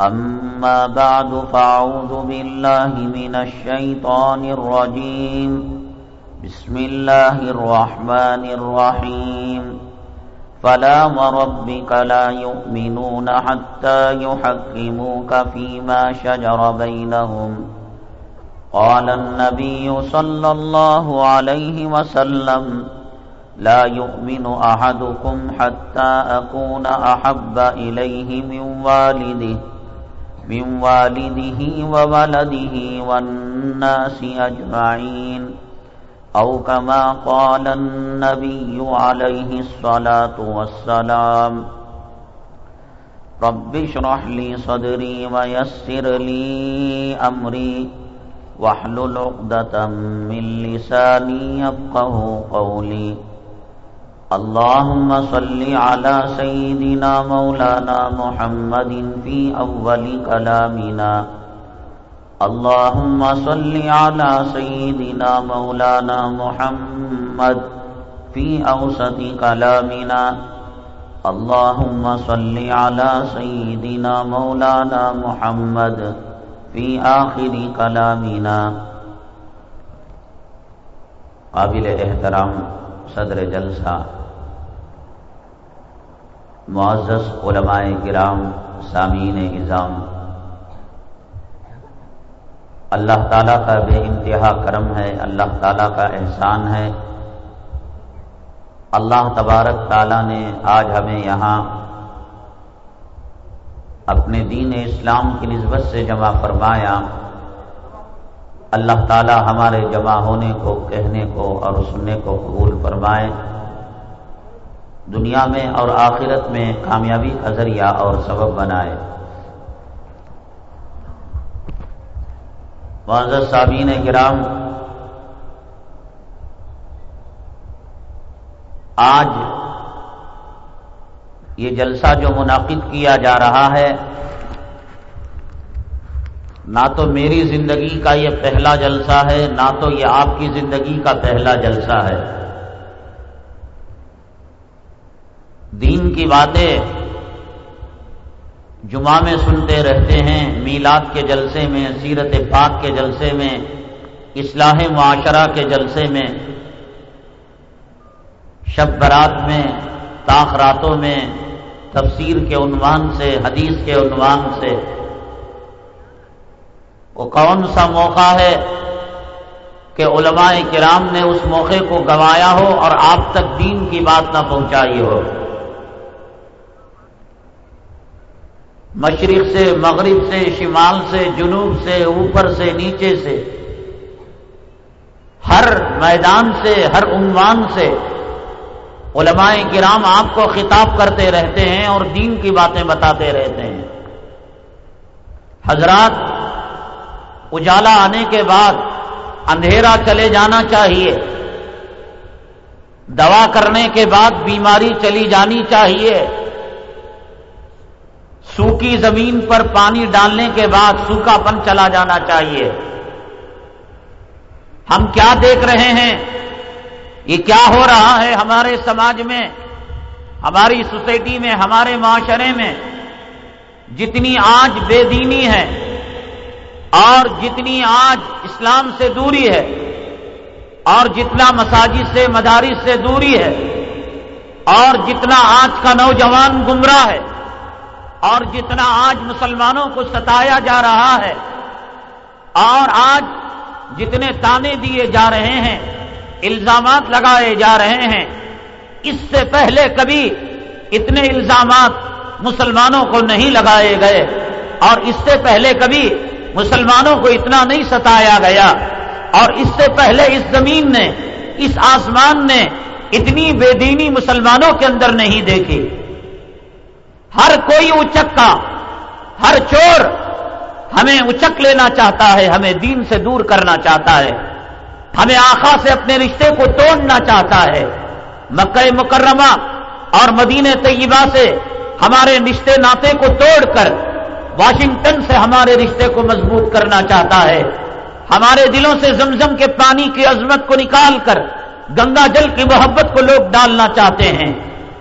أما بعد فأعوذ بالله من الشيطان الرجيم. بسم الله الرحمن الرحيم. فلا وربك لا يؤمنون حتى يحكموك فيما شجر بينهم. قال النبي صلى الله عليه وسلم لا يؤمن أحدكم حتى أكون أحب إليه من والده. من والده وولده والناس أجمعين. أو كما قال النبي عليه الصلاة والسلام، رب اشرح لي صدري ويسر لي أمري، واحلل عقدة من لساني يفقه قولي. اللهم صل على سيدنا مولانا محمد في أول كلامنا. اللهم صل على سيدنا مولانا محمد في أوسط كلامنا. اللهم صل على سيدنا مولانا محمد في آخر كلامنا. قابل احترام صدر جلسہ معزز علماء کرام، سامعین اظام اللہ تعالیٰ کا بے انتہا کرم ہے، اللہ تعالیٰ کا احسان ہے۔ اللہ تبارک تعالیٰ نے آج ہمیں یہاں اپنے دین اسلام کی نسبت سے جمع فرمایا۔ اللہ تعالیٰ ہمارے جمع ہونے کو، کہنے کو اور سننے کو قبول فرمائے۔ دنیا میں اور آخرت میں کامیابی کا ذریعہ اور سبب بنائے۔ معذر صابین کرام، آج یہ جلسہ جو منعقد کیا جا رہا ہے، نہ تو میری زندگی کا یہ پہلا جلسہ ہے، نہ تو یہ آپ کی زندگی کا پہلا جلسہ ہے۔ دین کی باتیں جمعہ میں سنتے رہتے ہیں، میلاد کے جلسے میں، سیرت پاک کے جلسے میں، اصلاح معاشرہ کے جلسے میں، شب برات میں تاخراتوں میں، تفسیر کے عنوان سے، حدیث کے عنوان سے۔ وہ کون سا موقع ہے کہ علماء کرام نے اس موقع کو گوایا ہو اور آپ تک دین کی بات نہ پہنچائی ہو؟ مشرق سے، مغرب سے، شمال سے، جنوب سے، اوپر سے، نیچے سے، ہر میدان سے، ہر عنوان سے علماء کرام آپ کو خطاب کرتے رہتے ہیں اور دین کی باتیں بتاتے رہتے ہیں۔ حضرات، اجالا آنے کے بعد اندھیرا چلے جانا چاہیے۔ دوا کرنے کے بعد بیماری چلی جانی چاہیے۔ سوکھی زمین پر پانی ڈالنے کے بعد سوکھا پن چلا جانا چاہیے۔ ہم کیا دیکھ رہے ہیں؟ یہ کیا ہو رہا ہے ہمارے سماج میں؟ ہماری سوسائٹی میں، ہمارے معاشرے میں۔ جتنی آج بے دینی ہے اور جتنی آج اسلام سے دوری ہے اور جتنا مساجد سے، مدارس سے دوری ہے اور جتنا آج کا نوجوان گمراہ ہے۔ اور جتنا آج مسلمانوں کو ستایا جا رہا ہے اور آج جتنے تانے دیے جا رہے ہیں، الزامات لگائے جا رہے ہیں، اس سے پہلے کبھی اتنے الزامات مسلمانوں کو نہیں لگائے گئے اور اس سے پہلے کبھی مسلمانوں کو اتنا نہیں ستایا گیا اور اس سے پہلے اس زمین نے، اس آسمان نے اتنی بے دینی مسلمانوں کے اندر نہیں دیکھی۔ ہر کوئی اچکا ہر چور ہمیں اچک لینا چاہتا ہے، ہمیں دین سے دور کرنا چاہتا ہے۔ ہمیں آخا سے اپنے رشتے کو توڑنا چاہتا ہے۔ مکہ مکرمہ اور مدینہ طیبہ سے ہمارے رشتے ناطے کو توڑ کر واشنگٹن سے ہمارے رشتے کو مضبوط کرنا چاہتا ہے۔ ہمارے دلوں سے زمزم کے پانی کی عظمت کو نکال کر گنگا جل کی محبت کو لوگ ڈالنا چاہتے ہیں۔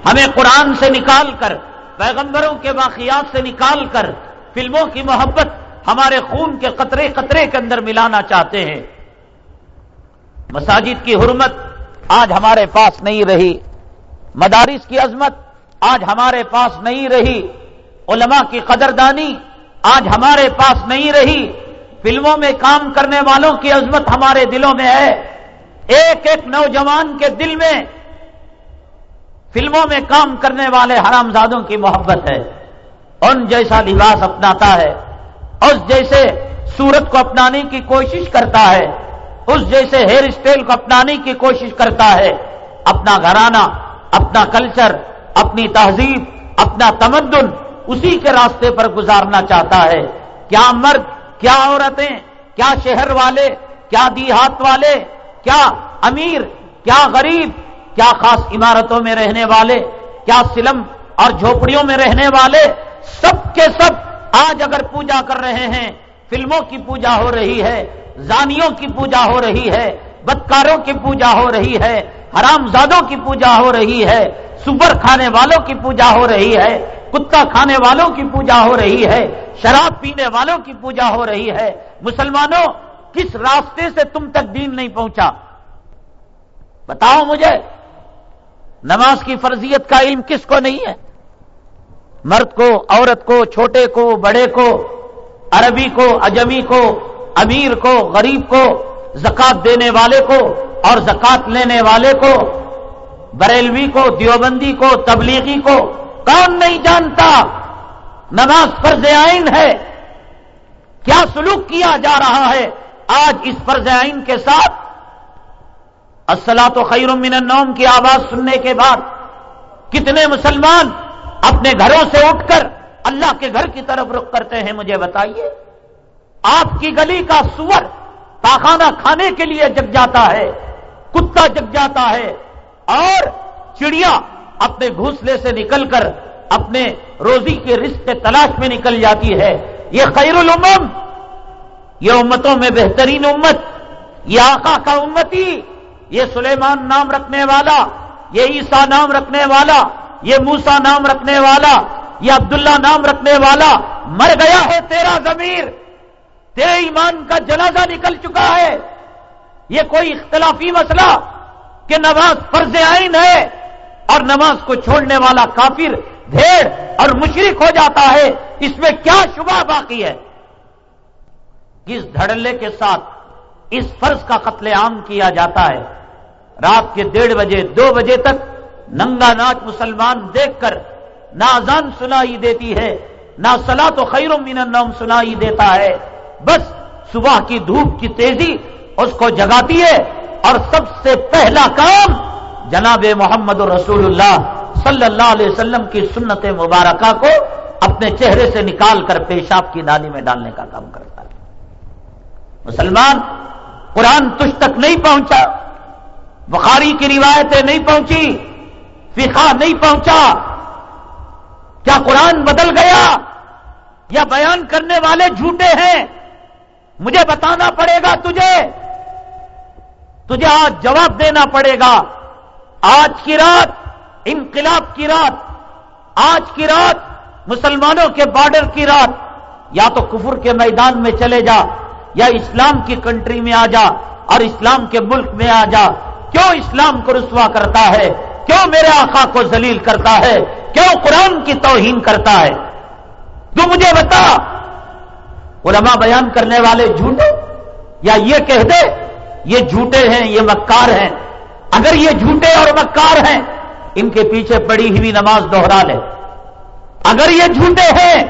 ہمیں قرآن سے نکال کر پیغمبروں کے واقعات سے نکال کر فلموں کی محبت ہمارے خون کے قطرے قطرے کے اندر ملانا چاہتے ہیں۔ مساجد کی حرمت آج ہمارے پاس نہیں رہی۔ مدارس کی عظمت آج ہمارے پاس نہیں رہی۔ علماء کی قدردانی آج ہمارے پاس نہیں رہی۔ فلموں میں کام کرنے والوں کی عظمت ہمارے دلوں میں ہے۔ ایک ایک نوجوان کے دل میں فلموں میں کام کرنے والے حرام زادوں کی محبت ہے۔ ان جیسا لباس اپناتا ہے، اس جیسے سورت کو اپنانے کی کوشش کرتا ہے، اس جیسے ہیئر اسٹائل کو اپنانے کی کوشش کرتا ہے۔ اپنا گھرانہ، اپنا کلچر اپنی تہذیب، اپنا تمدن اسی کے راستے پر گزارنا چاہتا ہے۔ کیا مرد، کیا عورتیں، کیا شہر والے، کیا دیہات والے، کیا امیر، کیا غریب کیا خاص عمارتوں میں رہنے والے، کیا سلم اور جھوپڑیوں میں رہنے والے، سب کے سب آج اگر پوجا کر رہے ہیں، فلموں کی پوجا ہو رہی ہے، زانیوں کی پوجا ہو رہی ہے، بدکاروں کی پوجا ہو رہی ہے حرام زادوں کی پوجا ہو رہی ہے سبر کھانے والوں کی پوجا ہو رہی ہے، کتا کھانے والوں کی پوجا ہو رہی ہے، شراب پینے والوں کی پوجا ہو رہی ہے۔ مسلمانوں، کس راستے سے تم تک دین نہیں پہنچا؟ بتاؤ مجھے۔ نماز کی فرضیت کا علم کس کو نہیں ہے؟ مرد کو، عورت کو، چھوٹے کو، بڑے کو، عربی کو، اجمی کو، امیر کو، غریب کو، زکات دینے والے کو اور زکات لینے والے کو، بریلوی کو، دیوبندی کو، تبلیغی کو، کون نہیں جانتا؟ نماز فرض آئین ہے۔ کیا سلوک کیا جا رہا ہے؟ آج اس فرض آئین کے ساتھ السلام تو خیر من النوم کی آواز سننے کے بعد کتنے مسلمان اپنے گھروں سے اٹھ کر اللہ کے گھر کی طرف رخ کرتے ہیں مجھے بتائیے، آپ کی گلی کا سور تاخانہ کھانے کے لیے جگ جاتا ہے، کتا جگ جاتا ہے اور چڑیا اپنے گھونسلے سے نکل کر اپنے روزی کے رشتے تلاش میں نکل جاتی ہے۔ یہ خیر الامم، یہ امتوں میں بہترین امت، یہ آقا کا امتی۔ یہ سلیمان نام رکھنے والا، یہ عیسا نام رکھنے والا، یہ موسا نام رکھنے والا، یہ عبداللہ نام رکھنے والا، مر گیا ہے تیرا ضمیر۔ تیرے ایمان کا جنازہ نکل چکا ہے۔ یہ کوئی اختلافی مسئلہ کہ نماز فرض آئین ہے اور نماز کو چھوڑنے والا کافر، بھیڑ اور مشرق ہو جاتا ہے۔ اس میں کیا شبہ باقی ہے؟ کس دھڑلے کے ساتھ اس فرض کا قتل عام کیا جاتا ہے؟ رات کے ڈیڑھ بجے، دو بجے تک ننگا ناچ مسلمان دیکھ کر نہ اذان سنائی دیتی ہے، نہ سلا تو خیر من النوم سنائی دیتا ہے۔ بس صبح کی دھوپ کی تیزی اس کو جگاتی ہے اور سب سے پہلا کام جناب محمد رسول اللہ صلی اللہ علیہ وسلم کی سنت مبارکہ کو اپنے چہرے سے نکال کر پیشاب کی نالی میں ڈالنے کا کام کرتا ہے۔ مسلمان قرآن تجھ تک نہیں پہنچا۔ بخاری کی روایتیں نہیں پہنچی، فقہ نہیں پہنچا۔ کیا قرآن بدل گیا؟ یا بیان کرنے والے جھوٹے ہیں؟ مجھے بتانا پڑے گا تجھے۔ تجھے آج جواب دینا پڑے گا۔ آج کی رات، انقلاب کی رات، آج کی رات، مسلمانوں کے بارڈر کی رات۔ یا تو کفر کے میدان میں چلے جا، یا اسلام کی کنٹری میں آ جا اور اسلام کے ملک میں آ جا۔ کیوں اسلام کو رسوا کرتا ہے؟ کیوں میرے آقا کو ذلیل کرتا ہے؟ کیوں قرآن کی توہین کرتا ہے؟ تو مجھے بتا، علماء بیان کرنے والے جھوٹے؟ یا یہ کہہ دے، یہ جھوٹے ہیں، یہ مکار ہیں۔ اگر یہ جھوٹے اور مکار ہیں، ان کے پیچھے پڑی ہوئی نماز دوہرا لے۔ اگر یہ جھوٹے ہیں،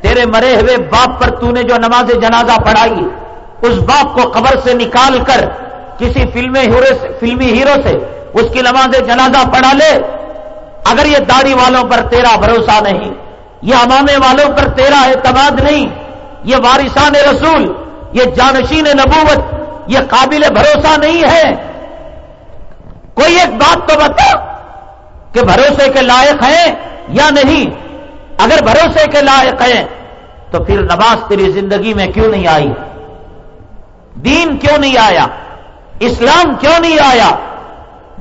تیرے مرے ہوئے باپ پر تو نے جو نماز جنازہ پڑھائی، اس باپ کو قبر سے نکال کر کسی فلمی ہیرو سے فلمی ہیرو سے اس کی نماز جنازہ پڑھا لے، اگر یہ داڑھی والوں پر تیرا بھروسہ نہیں، یہ امامے والوں پر تیرا اعتماد نہیں، یہ وارثان رسول، یہ جانشین نبوت، یہ قابل بھروسہ نہیں ہے۔ کوئی ایک بات تو بتا کہ بھروسے کے لائق ہیں یا نہیں؟ اگر بھروسے کے لائق ہیں تو پھر نماز تیری زندگی میں کیوں نہیں آئی؟ دین کیوں نہیں آیا؟ اسلام کیوں نہیں آیا؟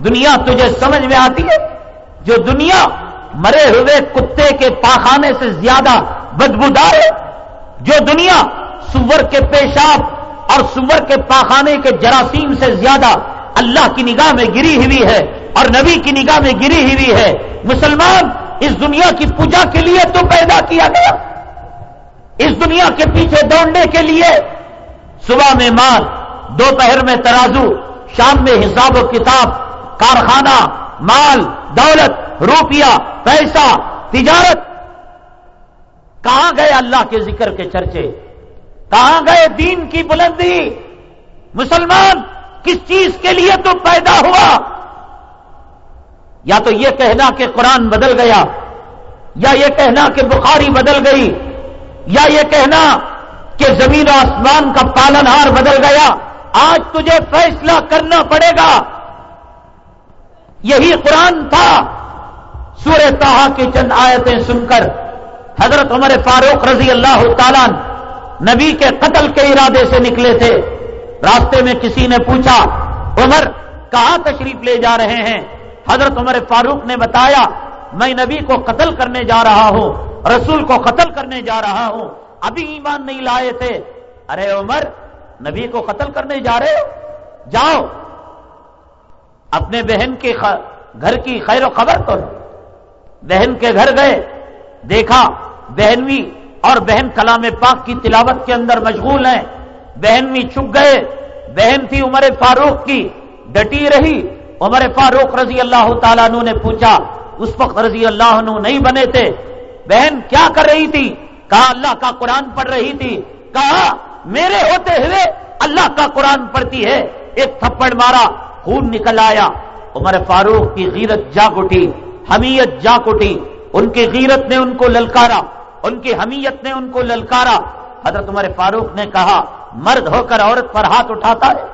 دنیا تجھے سمجھ میں آتی ہے؟ جو دنیا مرے ہوئے کتے کے پاخانے سے زیادہ بدبودار ہے، جو دنیا سور کے پیشاب اور سور کے پاخانے کے جراثیم سے زیادہ اللہ کی نگاہ میں گری ہوئی ہے اور نبی کی نگاہ میں گری ہوئی ہے، مسلمان، اس دنیا کی پوجا کے لیے تو پیدا کیا گیا۔ اس دنیا کے پیچھے دوڑنے کے لیے صبح میں مال دوپہر میں ترازو، شام میں حساب و کتاب، کارخانہ، مال، دولت، روپیہ، پیسہ، تجارت۔ کہاں گئے اللہ کے ذکر کے چرچے؟ کہاں گئے دین کی بلندی؟ مسلمان، کس چیز کے لیے تو پیدا ہوا؟ یا تو یہ کہنا کہ قرآن بدل گیا، یا یہ کہنا کہ بخاری بدل گئی، یا یہ کہنا کہ زمین و آسمان کا پالن ہار بدل گیا؟ آج تجھے فیصلہ کرنا پڑے گا۔ یہی قرآن تھا۔ سورہ تاہا کی چند آیتیں سن کر حضرت عمر فاروق رضی اللہ تعالیٰ نبی کے قتل کے ارادے سے نکلے تھے۔ راستے میں کسی نے پوچھا، عمر، کہاں تشریف لے جا رہے ہیں؟ حضرت عمر فاروق نے بتایا، میں نبی کو قتل کرنے جا رہا ہوں، رسول کو قتل کرنے جا رہا ہوں۔ ابھی ایمان نہیں لائے تھے۔ ارے عمر نبی کو قتل کرنے جا رہے ہو؟ جاؤ۔ اپنے بہن کے گھر کی خیر و خبر تو بہن کے گھر گئے، دیکھا بہنوی اور بہن کلام پاک کی تلاوت کے اندر مشغول ہیں۔ بہنوی چھپ گئے، بہن تھی عمر فاروق کی، ڈٹی رہی۔ عمر فاروق رضی اللہ تعالیٰ عنہ نے پوچھا، اس وقت رضی اللہ عنہ نہیں بنے تھے۔ بہن کیا کر رہی تھی؟ کہا، اللہ کا قرآن پڑھ رہی تھی۔ کہا میرے ہوتے ہوئے اللہ کا قرآن پڑھتی ہے، ایک تھپڑ مارا، خون نکل آیا، عمر فاروق کی غیرت جاگ اٹھی حمیت جاگ اٹھی ان کی غیرت نے ان کو للکارا، ان کی حمیت نے ان کو للکارا۔ حضرت عمر فاروق نے کہا، مرد ہو کر عورت پر ہاتھ اٹھاتا ہے،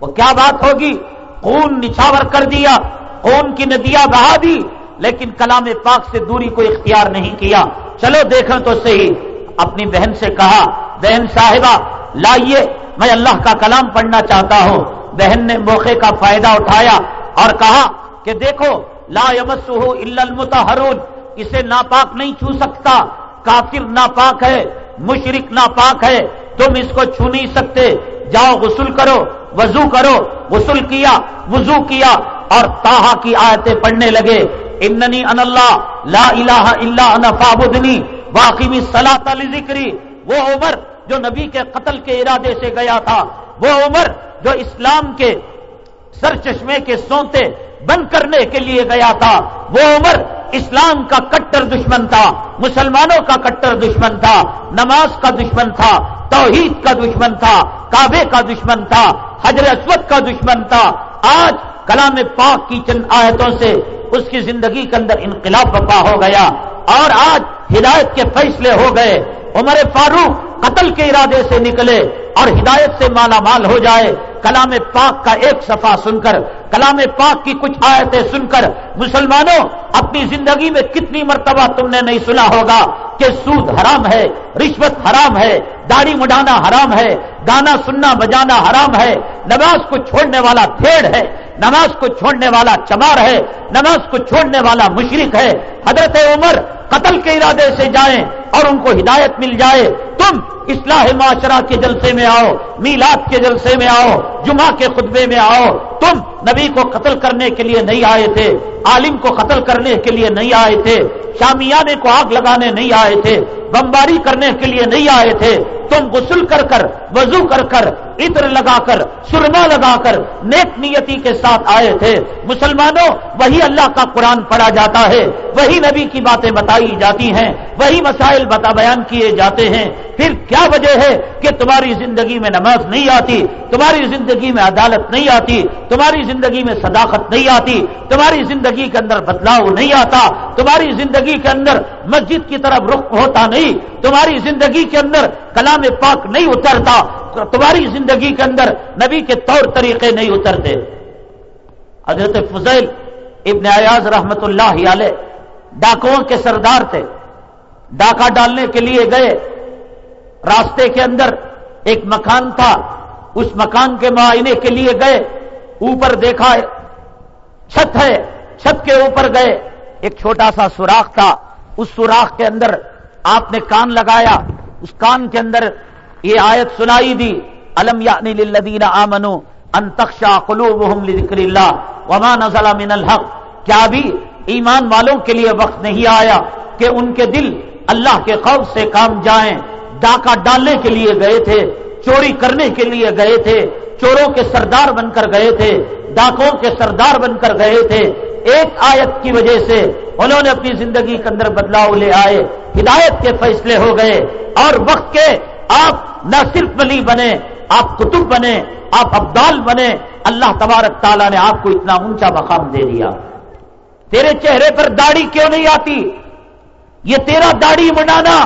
وہ کیا بات ہوگی؟ خون نچھاور کر دیا، خون کی ندیاں بہا دی، لیکن کلام پاک سے دوری کو اختیار نہیں کیا۔ چلو دیکھیں تو صحیح۔ اپنی بہن سے کہا، بہن صاحبہ، لائیے، میں اللہ کا کلام پڑھنا چاہتا ہوں. بہن نے موقع کا فائدہ اٹھایا اور کہا کہ دیکھو، لا یمسہ الا المتحرون اسے ناپاک نہیں چھو سکتا، کافر ناپاک ہے مشرق ناپاک ہے، تم اس کو چھو نہیں سکتے، جاؤ غسل کرو، وضو کرو، غسل کیا، وضو کیا، اور تاہا کی آیتیں پڑھنے لگے، اننی ان اللہ، لا الہ الا انا فابدنی واقعی صلاح ذکری، وہ عمر جو نبی کے قتل کے ارادے سے گیا تھا، وہ عمر جو اسلام کے سر چشمے کے سونتے بند کرنے کے لیے گیا تھا، وہ عمر اسلام کا کٹر دشمن تھا، مسلمانوں کا کٹر دشمن تھا، نماز کا دشمن تھا، توحید کا دشمن تھا، کعبے کا دشمن تھا، حجر اسود کا دشمن تھا۔ آج کلام پاک کی چند آیتوں سے اس کی زندگی کے اندر انقلاب بپا ہو گیا۔ اور آج ہدایت کے فیصلے ہو گئے۔ عمر فاروق قتل کے ارادے سے نکلے اور ہدایت سے مالا مال ہو جائے۔ کلام پاک کا ایک صفحہ سن کر، کلام پاک کی کچھ آیتیں سن کر مسلمانوں، اپنی زندگی میں کتنی مرتبہ تم نے نہیں سنا ہوگا کہ سود حرام ہے، رشوت حرام ہے، داڑھی مڈانا حرام ہے، گانا سننا بجانا حرام ہے، نماز کو چھوڑنے والا تھیڑ ہے۔ نماز کو چھوڑنے والا چمار ہے، نماز کو چھوڑنے والا مشرق ہے۔ حضرت عمر قتل کے ارادے سے جائیں اور ان کو ہدایت مل جائے۔ تم اصلاح معاشرہ کے جلسے میں آؤ، میلاد کے جلسے میں آؤ، جمعہ کے خطبے میں آؤ۔ تم نبی کو قتل کرنے کے لیے نہیں آئے تھے، عالم کو قتل کرنے کے لیے نہیں آئے تھے، شامیانے کو آگ لگانے نہیں آئے تھے، بمباری کرنے کے لیے نہیں آئے تھے۔ تم غسل کر کر، وضو کر کر، عطر لگا کر، سرما لگا کر نیک نیتی کے ساتھ آئے تھے۔ مسلمانوں، وہی اللہ کا قرآن پڑھا جاتا ہے، وہی نبی کی باتیں بتائی جاتی ہیں، وہی مسائل بتا بیان کیے جاتے ہیں۔ پھر کیا وجہ ہے کہ تمہاری زندگی میں نماز نہیں آتی، تمہاری زندگی میں عدالت نہیں آتی، تمہاری زندگی میں صداقت نہیں آتی، تمہاری زندگی کے اندر بدلاؤ نہیں آتا، تمہاری زندگی کے اندر مسجد کی طرف رخ ہوتا نہیں، تمہاری زندگی کے اندر کلام پاک نہیں اترتا، تمہاری زندگی کے اندر نبی کے طور طریقے نہیں اترتے۔ حضرت فضیل ابن ایاز رحمت اللہ علیہ ڈاکوؤں کے سردار تھے۔ ڈاکہ ڈالنے کے لیے گئے۔ راستے کے اندر ایک مکان تھا۔ اس مکان کے معائنے کے لیے گئے۔ اوپر دیکھا چھت ہے۔ چھت کے اوپر گئے۔ ایک چھوٹا سا سوراخ تھا۔ اس سوراخ کے اندر آپ نے کان لگایا۔ اس کان کے اندر یہ آیت سنائی دی، الم یعنی للذین آمنو ان تخشا قلوبهم لذکر اللہ وما نزل من الحق۔ کیا بھی ایمان والوں کے لیے وقت نہیں آیا کہ ان کے دل اللہ کے خوف سے کام جائیں، ڈاکہ ڈالنے کے لیے گئے تھے، چوری کرنے کے لیے گئے تھے، چوروں کے سردار بن کر گئے تھے، ڈاکوں کے سردار بن کر گئے تھے۔ ایک آیت کی وجہ سے انہوں نے اپنی زندگی کے اندر بدلاؤ لے آئے، ہدایت کے فیصلے ہو گئے، اور وقت کے آپ نہ صرف ولی بنے، آپ کتب بنے، آپ ابدال بنے، اللہ تبارک تعالیٰ نے آپ کو اتنا اونچا مقام دے دیا۔ تیرے چہرے پر داڑھی کیوں نہیں آتی؟ یہ تیرا داڑھی بنانا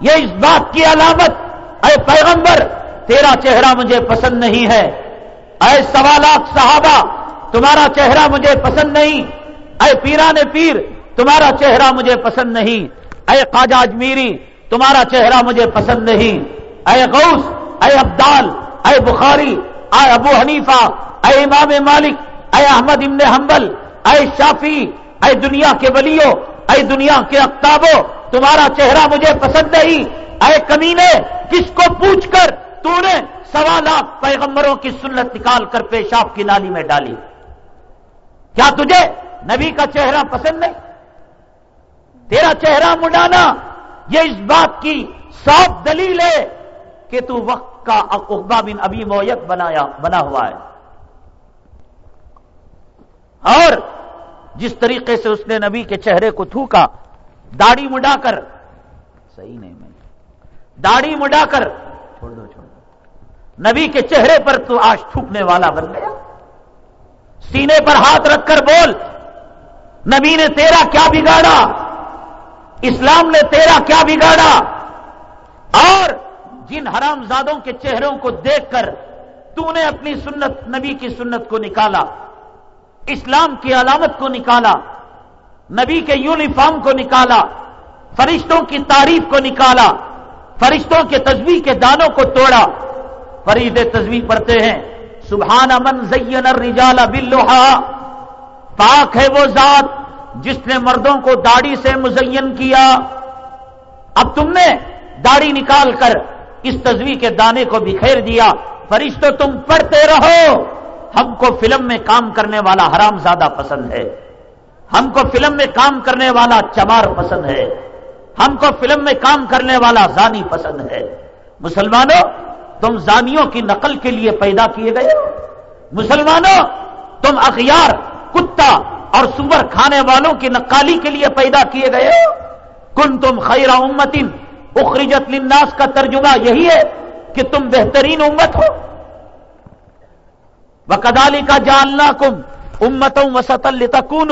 یہ اس بات کی علامت۔ اے پیغمبر، تیرا چہرہ مجھے پسند نہیں ہے۔ اے سوالات صحابہ، تمہارا چہرہ مجھے پسند نہیں۔ اے پیران پیر تمہارا چہرہ مجھے پسند نہیں۔ اے خواجہ اجمیری، تمہارا چہرہ مجھے پسند نہیں۔ اے غوث، اے عبدال اے بخاری، اے ابو حنیفہ، اے امام مالک، اے احمد ابن حنبل، اے شافی اے دنیا کے ولیوں، اے دنیا کے اختابوں تمہارا چہرہ مجھے پسند نہیں۔ اے کمینے، کس کو پوچھ کر تو نے سوالات پیغمبروں کی سنت نکال کر پیشاب کی نالی میں ڈالی؟ کیا تجھے نبی کا چہرہ پسند نہیں؟ تیرا چہرہ مڈانا یہ اس بات کی صاف دلیل ہے کہ تو وقت کا اقبا بن ابھی مویت بنایا بنا ہوا ہے۔ اور جس طریقے سے اس نے نبی کے چہرے کو تھوکا، داڑھی مڈا کر، صحیح نہیں میں، داڑھی مڈا کر، چھوڑ دو چھوڑ دو۔ نبی کے چہرے پر تو آج تھوکنے والا بن گیا۔ سینے پر ہاتھ رکھ کر بول، نبی نے تیرا کیا بگاڑا؟ اسلام نے تیرا کیا بگاڑا؟ اور جن حرام زادوں کے چہروں کو دیکھ کر تو نے اپنی سنت، نبی کی سنت کو نکالا، اسلام کی علامت کو نکالا، نبی کے یونیفارم کو نکالا، فرشتوں کی تعریف کو نکالا، فرشتوں کے تصویر کے دانوں کو توڑا۔ فرید تصویر پڑھتے ہیں، سبحان امن زین الرجال باللوحا پاک ہے وہ ذات جس نے مردوں کو داڑھی سے مزین کیا، اب تم نے داڑھی نکال کر اس تصویر کے دانے کو بکھیر دیا۔ فرشتوں تم پڑھتے رہو۔ ہم کو فلم میں کام کرنے والا حرام زیادہ پسند ہے۔ ہم کو فلم میں کام کرنے والا چمار پسند ہے۔ ہم کو فلم میں کام کرنے والا زانی پسند ہے۔ مسلمانوں، تم زانیوں کی نقل کے لیے پیدا کیے گئے مسلمانوں، تم اخیار کتا اور سور کھانے والوں کی نقالی کے لیے پیدا کیے گئے کن تم خیر امتن. اخرجت للناس کا ترجمہ یہی ہے کہ تم بہترین امت ہو. وہ کدالی کا جاننا کم امتوں وسط التکون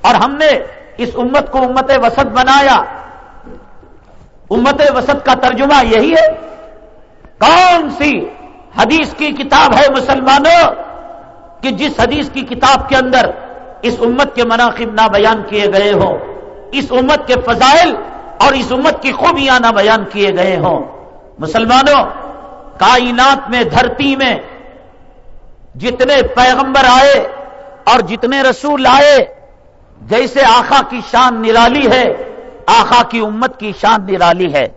اور ہم نے اس امت کو امت وسط بنایا. امت وسط کا ترجمہ یہی ہے، کون سی حدیث کی کتاب ہے مسلمانوں؟ کہ جس حدیث کی کتاب کے اندر اس امت کے مناقب نہ بیان کیے گئے ہوں۔ اس امت کے فضائل اور اس امت کی خوبیاں نہ بیان کیے گئے ہوں۔ مسلمانوں، کائنات میں، دھرتی میں جتنے پیغمبر آئے اور جتنے رسول آئے، جیسے آخا کی شان نرالی ہے آخا کی امت کی شان نرالی ہے۔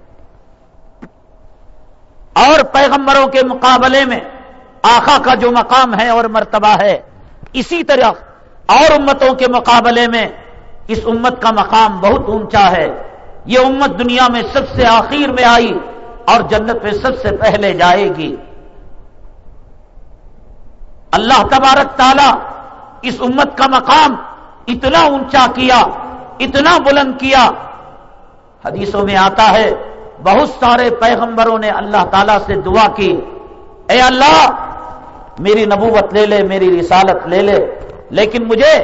اور پیغمبروں کے مقابلے میں آخا کا جو مقام ہے اور مرتبہ ہے، اسی طرح اور امتوں کے مقابلے میں اس امت کا مقام بہت اونچا ہے۔ یہ امت دنیا میں سب سے آخر میں آئی اور جنت میں سب سے پہلے جائے گی۔ اللہ تبارک تعالی اس امت کا مقام اتنا اونچا کیا، اتنا بلند کیا۔ حدیثوں میں آتا ہے، بہت سارے پیغمبروں نے اللہ تعالی سے دعا کی، اے اللہ، میری نبوت لے لے، میری رسالت لے لے۔ لیکن مجھے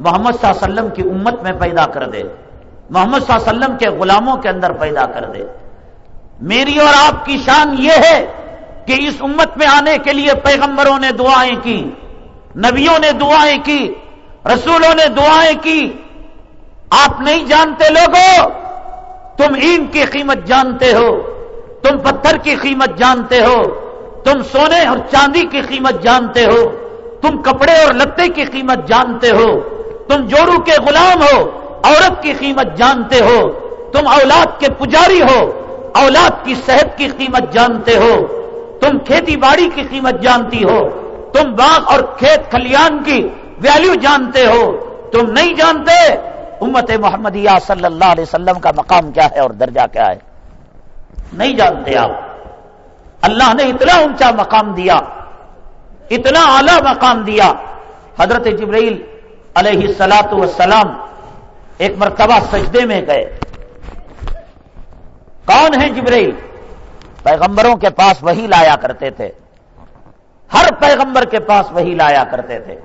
محمد صلی اللہ علیہ وسلم کی امت میں پیدا کر دے۔ محمد صلی اللہ علیہ وسلم کے غلاموں کے اندر پیدا کر دے۔ میری اور آپ کی شان یہ ہے کہ اس امت میں آنے کے لیے پیغمبروں نے دعائیں کی، نبیوں نے دعائیں کی، رسولوں نے دعائیں کی۔ آپ نہیں جانتے لوگوں، تم اینٹ کی قیمت جانتے ہو، تم پتھر کی قیمت جانتے ہو، تم سونے اور چاندی کی قیمت جانتے ہو۔ تم کپڑے اور لتے کی قیمت جانتے ہو، تم جوڑو کے غلام ہو، عورت کی قیمت جانتے ہو، تم اولاد کے پجاری ہو، اولاد کی صحت کی قیمت جانتے ہو، تم کھیتی باڑی کی قیمت جانتی ہو، تم باغ اور کھیت کھلیان کی ویلیو جانتے ہو۔ تم نہیں جانتے امت محمدیہ صلی اللہ علیہ وسلم کا مقام کیا ہے اور درجہ کیا ہے۔ نہیں جانتے آپ۔ اللہ نے اتنا اونچا مقام دیا۔ اتنا اعلی مقام دیا۔ حضرت جبرائیل علیہ السلاط وسلام ایک مرتبہ سجدے میں گئے۔ کون ہے جبرائیل؟ پیغمبروں کے پاس وہی لایا کرتے تھے۔ ہر پیغمبر کے پاس وہی لایا کرتے تھے۔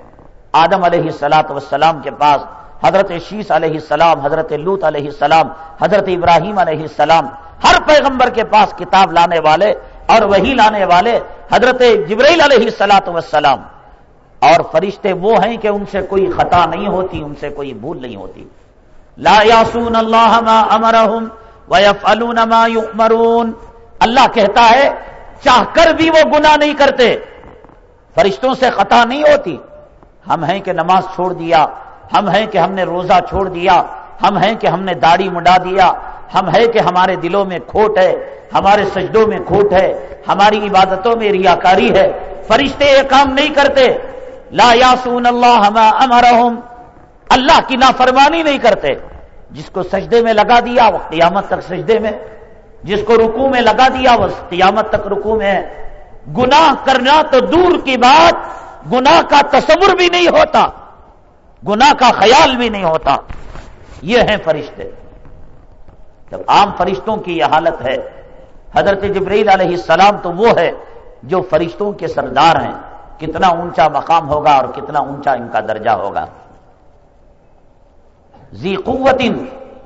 آدم علیہ السلاط وسلام کے پاس، حضرت شیش علیہ السلام، حضرت لوت علیہ السلام، حضرت ابراہیم علیہ السلام، ہر پیغمبر کے پاس کتاب لانے والے اور وہی لانے والے حضرت جبرائیل علیہ السلاط وسلام اور فرشتے وہ ہیں کہ ان سے کوئی خطا نہیں ہوتی، ان سے کوئی بھول نہیں ہوتی۔ لا یاسون اللہ ما امرہم ویفعلون ما یؤمرون۔ اللہ کہتا ہے، چاہ کر بھی وہ گناہ نہیں کرتے۔ فرشتوں سے خطا نہیں ہوتی۔ ہم ہیں کہ نماز چھوڑ دیا، ہم ہیں کہ ہم نے روزہ چھوڑ دیا، ہم ہیں کہ ہم نے داڑھی مڈا دیا۔ ہم ہے کہ ہمارے دلوں میں کھوٹ ہے، ہمارے سجدوں میں کھوٹ ہے، ہماری عبادتوں میں ریاکاری ہے۔ فرشتے یہ کام نہیں کرتے۔ لا یاسون اللہ ہمارا اللہ کی نافرمانی نہیں کرتے۔ جس کو سجدے میں لگا دیا وہ قیامت تک سجدے میں، جس کو رکو میں لگا دیا وہ قیامت تک رکو میں ہے۔ گناہ کرنا تو دور کی بات، گناہ کا تصور بھی نہیں ہوتا۔ گناہ کا خیال بھی نہیں ہوتا۔ یہ ہیں فرشتے۔ جب عام فرشتوں کی یہ حالت ہے، حضرت جبریل علیہ السلام تو وہ ہے جو فرشتوں کے سردار ہیں۔ کتنا اونچا مقام ہوگا اور کتنا اونچا ان کا درجہ ہوگا۔ زی قوت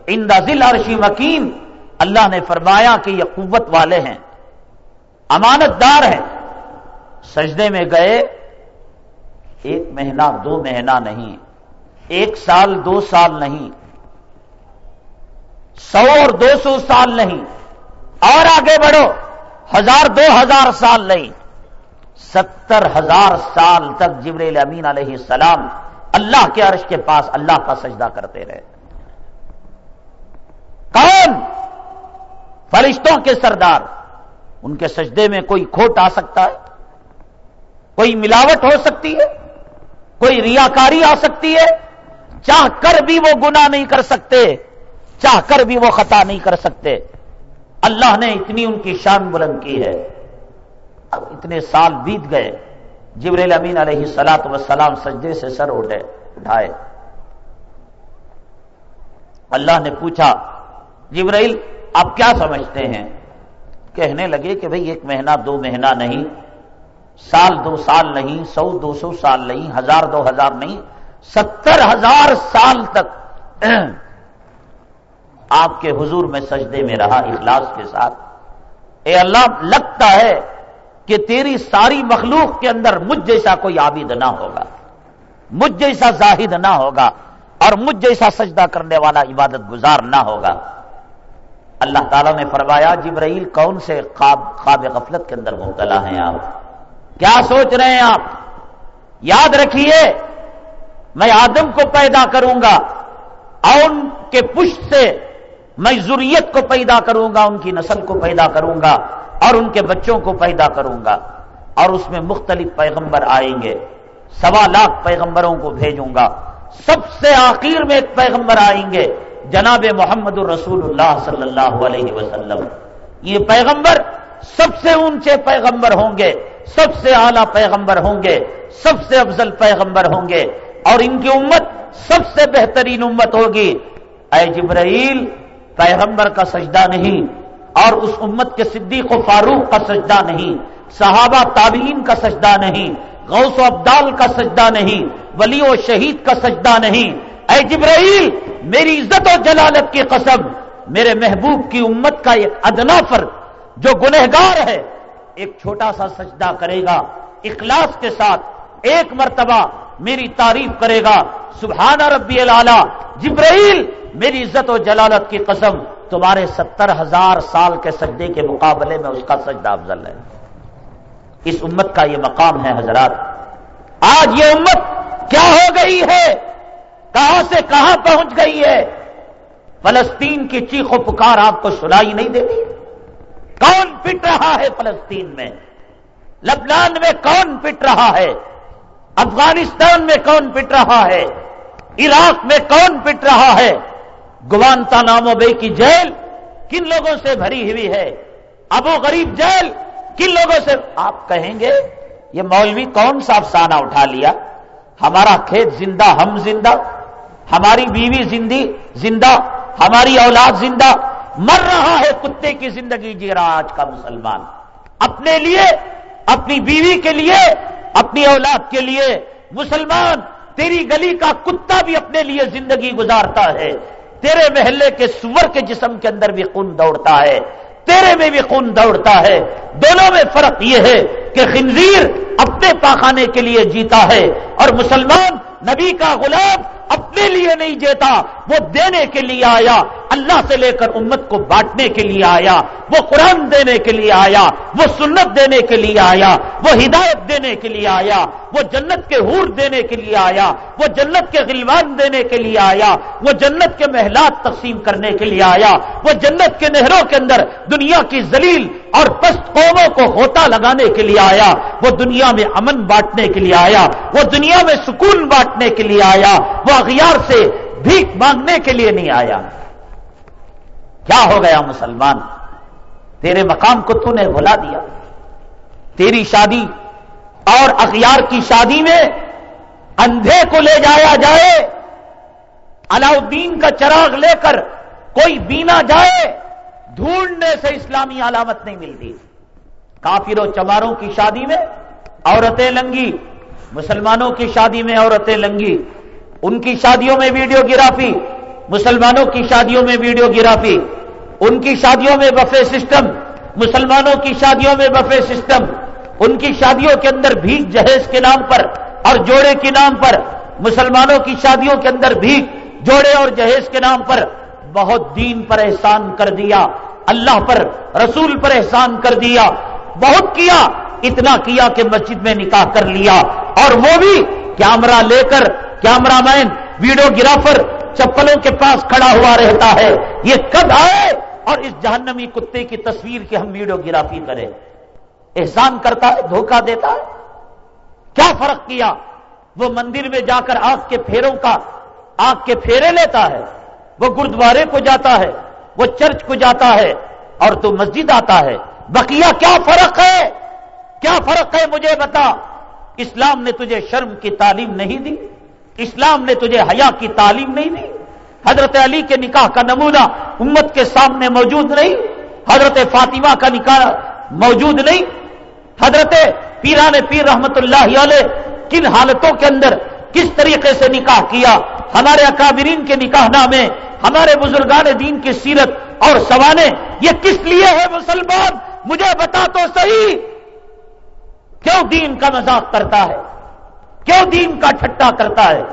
ان ذل عرشی مکین۔ اللہ نے فرمایا کہ یہ قوت والے ہیں۔ امانت دار ہیں۔ سجدے میں گئے۔ ایک مہینہ، دو مہینہ نہیں۔ ایک سال، دو سال نہیں۔ سو اور دو سو سال نہیں اور آگے بڑھو، ہزار دو ہزار سال نہیں، ستر ہزار سال تک جبریل امین علیہ السلام اللہ کے عرش کے پاس اللہ کا سجدہ کرتے رہے۔ کون؟ فرشتوں کے سردار، ان کے سجدے میں کوئی کھوٹ آ سکتا ہے؟ کوئی ملاوٹ ہو سکتی ہے؟ کوئی ریاکاری آ سکتی ہے؟ چاہ کر بھی وہ گنا نہیں کر سکتے۔ چاہ کر بھی وہ خطا نہیں کر سکتے۔ اللہ نے اتنی ان کی شان بلند کی ہے۔ اب اتنے سال بیت گئے۔ جبریل امین علیہ سلاط وسلام سجدے سے سر اٹھے، اٹھائے۔ اللہ نے پوچھا، جبرائیل، آپ کیا سمجھتے ہیں؟ کہنے لگے کہ بھئی ایک مہینہ، دو مہینہ نہیں، سال دو سال نہیں، سو دو سو سال نہیں، ہزار دو ہزار نہیں، ستر ہزار سال تک آپ کے حضور میں سجدے میں رہا، اخلاص کے ساتھ۔ اے اللہ، لگتا ہے کہ تیری ساری مخلوق کے اندر مجھ جیسا کوئی عابد نہ ہوگا، مجھ جیسا زاہد نہ ہوگا اور مجھ جیسا سجدہ کرنے والا عبادت گزار نہ ہوگا۔ اللہ تعالیٰ نے فرمایا، جبرائیل، کون سے خواب خواب غفلت کے اندر مبتلا ہیں آپ؟ کیا سوچ رہے ہیں آپ؟ یاد رکھیے، میں آدم کو پیدا کروں گا، اور ان کے پشت سے میں ضروریت کو پیدا کروں گا، ان کی نسل کو پیدا کروں گا اور ان کے بچوں کو پیدا کروں گا اور اس میں مختلف پیغمبر آئیں گے۔ سوا لاکھ پیغمبروں کو بھیجوں گا۔ سب سے آخر میں ایک پیغمبر آئیں گے، جناب محمد الرسول اللہ صلی اللہ علیہ وسلم۔ یہ پیغمبر سب سے اونچے پیغمبر ہوں گے، سب سے اعلی پیغمبر ہوں گے، سب سے افضل پیغمبر ہوں گے اور ان کی امت سب سے بہترین امت ہوگی۔ اے جبرائیل پیغمبر کا سجدہ نہیں اور اس امت کے صدیق و فاروق کا سجدہ نہیں، صحابہ تابعین کا سجدہ نہیں، غوث و ابدال کا سجدہ نہیں، ولی و شہید کا سجدہ نہیں۔ اے جبرائیل، میری عزت و جلالت کی قسم، میرے محبوب کی امت کا ایک ادنا فرد جو گنہگار ہے، ایک چھوٹا سا سجدہ کرے گا، اخلاص کے ساتھ ایک مرتبہ میری تعریف کرے گا۔ سبحانہ ربی العلی جبرائیل میری عزت و جلالت کی قسم تمہارے ستر ہزار سال کے سجدے کے مقابلے میں اس کا سجدہ افضل ہے۔ اس امت کا یہ مقام ہے حضرات۔ آج یہ امت کیا ہو گئی ہے؟ کہاں سے کہاں پہنچ گئی ہے؟ فلسطین کی چیخ و پکار آپ کو سنائی نہیں دیتی؟ کون پٹ رہا ہے فلسطین میں؟ لبنان میں کون پٹ رہا ہے؟ افغانستان میں کون پٹ رہا ہے؟ عراق میں کون پٹ رہا ہے؟ گوانتا نامو بے کی جیل کن لوگوں سے بھری ہوئی ہے؟ ابو غریب جیل کن لوگوں سے آپ کہیں گے، یہ مولوی کون سا افسانہ اٹھا لیا؟ ہمارا کھیت زندہ، ہم زندہ، ہماری بیوی زندی زندہ، ہماری اولاد زندہ، مر رہا ہے کتے کی زندگی جی رہا آج کا مسلمان۔ اپنے لیے، اپنی بیوی کے لیے، اپنی اولاد کے لیے، مسلمان، تیری گلی کا کتا بھی اپنے لیے زندگی گزارتا ہے۔ تیرے محلے کے سور کے جسم کے اندر بھی خون دوڑتا ہے، تیرے میں بھی خون دوڑتا ہے۔ دونوں میں فرق یہ ہے کہ خنزیر اپنے پاخانے کے لیے جیتا ہے اور مسلمان نبی کا غلام اپنے لیے نہیں جیتا وہ دینے کے لیے آیا اللہ سے لے کر امت کو بانٹنے کے لیے آیا وہ قرآن دینے کے لیے آیا وہ سنت دینے کے لیے آیا وہ ہدایت دینے کے لیے آیا وہ جنت کے حور دینے کے لیے آیا وہ جنت کے غلوان دینے کے لیے آیا وہ جنت کے محلات تقسیم کرنے کے لیے آیا وہ جنت کے نہروں کے اندر دنیا کی زلیل اور پست قوموں کو ہوتا لگانے کے لیے آیا وہ دنیا میں امن بانٹنے کے لیے آیا وہ دنیا میں سکون بانٹنے کے لیے آیا وہ اغیار سے بھیک مانگنے کے لیے نہیں آیا۔ کیا ہو گیا مسلمان؟ تیرے مقام کو تو نے بھلا دیا۔ تیری شادی اور اخیار کی شادی میں اندھے کو لے جایا جائے۔ علاؤدین کا چراغ لے کر کوئی بینا جائے، ڈھونڈنے سے اسلامی علامت نہیں ملتی۔ کافر و چماروں کی شادی میں، عورتیں لنگی، مسلمانوں کی شادی میں عورتیں لنگی۔ ان کی شادیوں میں ویڈیو گرافی، مسلمانوں کی شادیوں میں ویڈیو گرافی، ان کی شادیوں میں بفے سسٹم، مسلمانوں کی شادیوں میں بفے سسٹم، ان کی شادیوں کے اندر بھیک جہیز کے نام پر اور جوڑے کے نام پر، مسلمانوں کی شادیوں کے اندر بھیک، جوڑے اور جہیز کے نام پر بہت دین پر احسان کر دیا، اللہ پر، رسول پر احسان کر دیا، بہت کیا، اتنا کیا کہ مسجد میں نکاح کر لیا، اور وہ بھی کیمرہ لے کر کیمرہ مین ویڈیو گرافر چپلوں کے پاس کھڑا ہوا رہتا ہے۔ یہ کب آئے؟ اور اس جہنمی کتے کی تصویر کی ہم ویڈیو گرافی کریں۔ احسان کرتا ہے، دھوکہ دیتا ہے۔ کیا فرق کیا؟ وہ مندر میں جا کر آگ کے پھیروں کا، آگ کے پھیرے لیتا ہے۔ وہ گردوارے کو جاتا ہے، وہ چرچ کو جاتا ہے، اور تو مسجد آتا ہے۔ بقیہ کیا فرق ہے؟ کیا فرق ہے مجھے بتا۔ اسلام نے تجھے شرم کی تعلیم نہیں دی؟ اسلام نے تجھے حیا کی تعلیم نہیں دی؟ حضرت علی کے نکاح کا نمونہ امت کے سامنے موجود نہیں؟ حضرت فاطمہ کا نکاح موجود نہیں؟ حضرت پیران پیر رحمت اللہ علیہ کن حالتوں کے اندر کس طریقے سے نکاح کیا؟ ہمارے اکابرین کے نکاح نامے، ہمارے بزرگان دین کی سیرت اور سوانے، یہ کس لیے ہے مسلمان؟ مجھے بتا تو صحیح! کیوں دین کا مذاق کرتا ہے؟ کیوں دین کا ٹھٹا کرتا ہے؟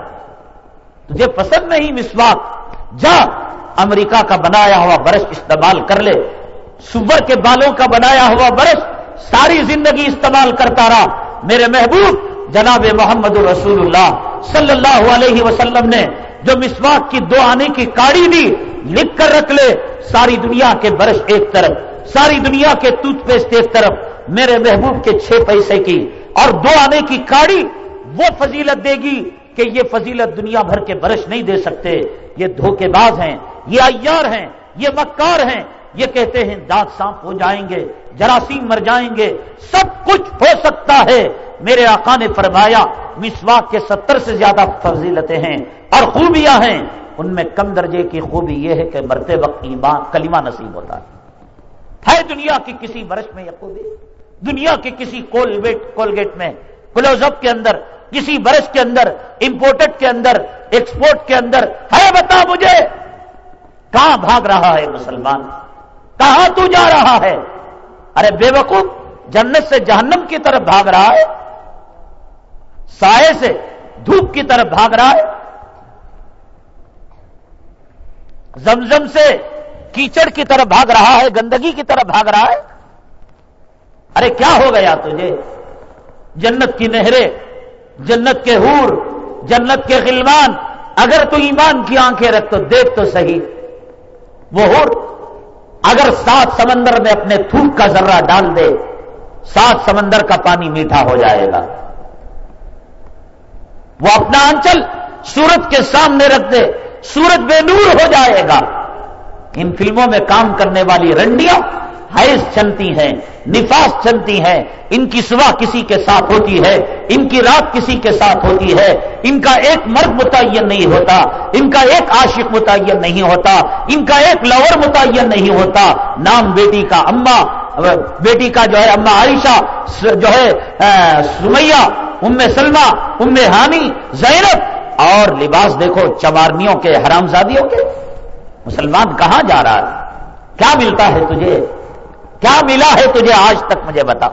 تجھے پسند نہیں مسواک۔ جا، امریکہ کا بنایا ہوا برش استعمال کر لے۔ سور کے بالوں کا بنایا ہوا برش ساری زندگی استعمال کرتا رہا۔ میرے محبوب، جناب محمد رسول اللہ صلی اللہ علیہ وسلم نے جو مسواک کی دو آنے کی کاڑی دی، لکھ کر رکھ لے۔ ساری دنیا کے برش ایک طرف، ساری دنیا کے ٹوتھ پیسٹ ایک طرف۔ میرے محبوب کے چھ پیسے کی اور دو آنے کی کاڑی وہ فضیلت دے گی کہ یہ فضیلت دنیا بھر کے برش نہیں دے سکتے۔ یہ دھوکے باز ہیں، یہ ایار ہیں، یہ مکار ہیں۔ یہ کہتے ہیں، دانت سانپ ہو جائیں گے، جراثیم مر جائیں گے، سب کچھ ہو سکتا ہے۔ میرے آقا نے فرمایا، مسواک کے ستر سے زیادہ فضیلتیں ہیں اور خوبیاں ہیں۔ ان میں کم درجے کی خوبی یہ ہے کہ مرتے وقت ایمان، کلمہ نصیب ہوتا ہے۔ ہے دنیا کی کسی برش میں یہ خوبی دنیا کے کسی کولگیٹ کولگیٹ میں کلوز اپ کے اندر کسی برش کے اندر امپورٹڈ کے اندر ایکسپورٹ کے اندر ہے بتا مجھے، کہاں بھاگ رہا ہے مسلمان؟ کہاں تو جا رہا ہے؟ ارے بے وقوف، جنت سے جہنم کی طرف بھاگ رہا ہے، سائے سے دھوپ کی طرف بھاگ رہا ہے، زمزم سے کیچڑ کی طرف بھاگ رہا ہے، گندگی کی طرف بھاگ رہا ہے۔ ارے کیا ہو گیا تجھے؟ جنت کی نہریں جنت کے ہور، جنت کے غلمان، اگر تو ایمان کی آنکھیں رکھ تو دیکھ تو صحیح۔ وہ ہور، اگر سات سمندر میں اپنے تھوک کا ذرہ ڈال دے، سات سمندر کا پانی میٹھا ہو جائے گا۔ وہ اپنا آنچل سورت کے سامنے رکھ دے، سورت بے نور ہو جائے گا۔ ان فلموں میں کام کرنے والی رنڈیاں حیض چلتی ہیں نفاس چلتی ہیں ان کی صبح کسی کے ساتھ ہوتی ہے، ان کی رات کسی کے ساتھ ہوتی ہے، ان کا ایک مرد متعین نہیں ہوتا، ان کا ایک عاشق متعین نہیں ہوتا، ان کا ایک لور متعین نہیں ہوتا۔ نام بیٹی کا اما بیٹی کا جو ہے اما عائشہ، جو ہے سمیہ، ام سلمہ، ام ہانی زینب، اور لباس دیکھو چمارنیوں کے حرام زادیوں کے، مسلمان کہاں جا رہا ہے؟ کیا ملتا ہے تجھے؟ کیا ملا ہے تجھے آج تک مجھے بتا؟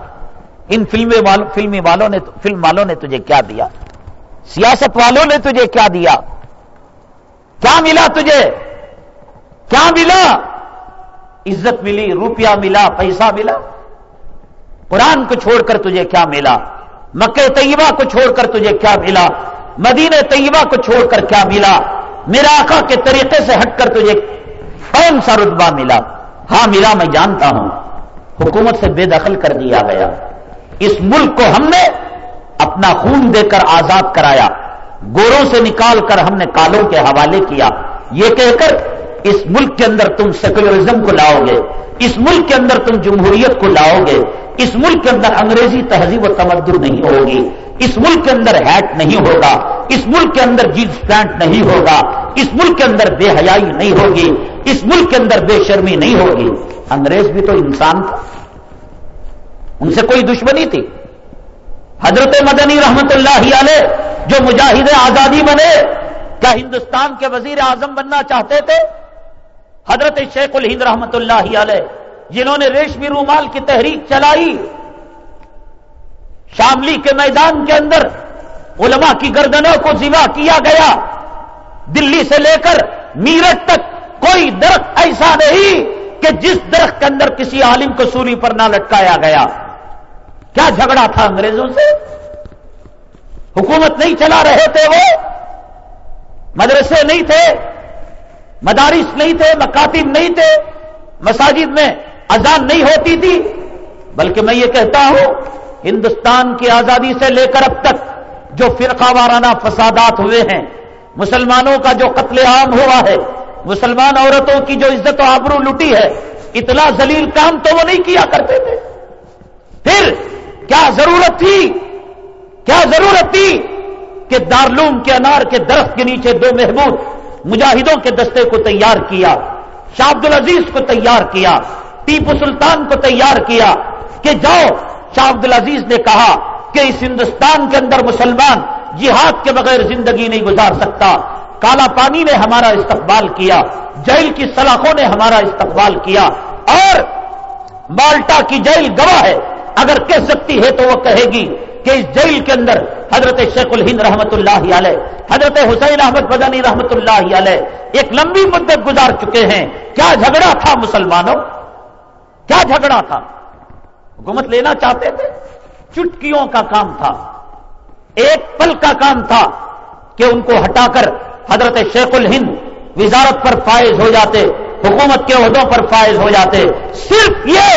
ان فلمی والوں فلمی والوں نے فلم والوں نے تجھے کیا دیا؟ سیاست والوں نے تجھے کیا دیا؟ کیا ملا تجھے؟ کیا ملا؟ عزت ملی، روپیہ ملا، پیسہ ملا؟ قرآن کو چھوڑ کر تجھے کیا ملا؟ مکہ طیبہ کو چھوڑ کر تجھے کیا ملا؟ مدینہ طیبہ کو چھوڑ کر کیا ملا؟ میرا آقا کے طریقے سے ہٹ کر تجھے کون سا رتبہ ملا؟ ہاں ملا میں جانتا ہوں۔ حکومت سے بے دخل کر دیا گیا۔ اس ملک کو ہم نے اپنا خون دے کر آزاد کرایا۔ گوروں سے نکال کر ہم نے کالوں کے حوالے کیا۔ یہ کہہ کر اس ملک کے اندر تم سیکولرزم کو لاؤ گے۔ اس ملک کے اندر تم جمہوریت کو لاؤ گے۔ اس ملک کے اندر انگریزی تہذیب و تمدر نہیں ہوگی۔ اس ملک کے اندر ہیٹ نہیں ہوگا۔ اس ملک کے اندر جینس پینٹ نہیں ہوگا۔ اس ملک کے اندر بے حیائی نہیں ہوگی۔ اس ملک کے اندر بے شرمی نہیں ہوگی۔ انگریز بھی تو انسان تھا۔ ان سے کوئی دشمنی تھی۔ حضرت مدنی رحمت اللہ علیہ جو مجاہد آزادی بنے، کیا ہندوستان کے وزیر اعظم بننا چاہتے تھے؟ حضرت شیخ الہند رحمت اللہ علیہ، جنہوں نے ریشمی رومال کی تحریک چلائی۔ شاملی کے میدان کے اندر علماء کی گردنوں کو زوا کیا گیا۔ دلی سے لے کر میرٹ تک کوئی درخت ایسا نہیں۔ کہ جس درخت کے اندر کسی عالم کو سولی پر نہ لٹکایا گیا۔ کیا جھگڑا تھا انگریزوں سے؟ حکومت نہیں چلا رہے تھے وہ۔ مدرسے نہیں تھے، مدارس نہیں تھے، مکاتب نہیں تھے۔ مساجد میں اذان نہیں ہوتی تھی۔ بلکہ میں یہ کہتا ہوں، ہندوستان کی آزادی سے لے کر اب تک جو فرقہ وارانہ فسادات ہوئے ہیں، مسلمانوں کا جو قتل عام ہوا ہے مسلمان عورتوں کی جو عزت و آبرو لٹی ہے، اتنا ذلیل کام تو وہ نہیں کیا کرتے تھے۔ پھر کیا ضرورت تھی؟ کیا ضرورت تھی کہ دارلوم کے انار کے درخت کے نیچے دو محبوب مجاہدوں کے دستے کو تیار کیا، شاہ عبد العزیز کو تیار کیا، ٹیپو سلطان کو تیار کیا کہ جاؤ، شاہ عبد العزیز نے کہا کہ اس ہندوستان کے اندر مسلمان جہاد کے بغیر زندگی نہیں گزار سکتا۔ کالا پانی نے ہمارا استقبال کیا، جیل کی سلاخوں نے ہمارا استقبال کیا، اور مالٹا کی جیل گواہ ہے۔ اگر کہہ سکتی ہے تو وہ کہے گی کہ اس جیل کے اندر حضرت شیخ الہند رحمت اللہ علیہ، حضرت حسین احمد بدنی رحمت اللہ علیہ ایک لمبی مدت گزار چکے ہیں۔ کیا جھگڑا تھا مسلمانوں؟ کیا جھگڑا تھا؟ حکومت لینا چاہتے تھے؟ چٹکیوں کا کام تھا۔ ایک پل کا کام تھا کہ ان کو ہٹا کر حضرت شیخ الہند وزارت پر فائز ہو جاتے، حکومت کے عہدوں پر فائز ہو جاتے، صرف یہ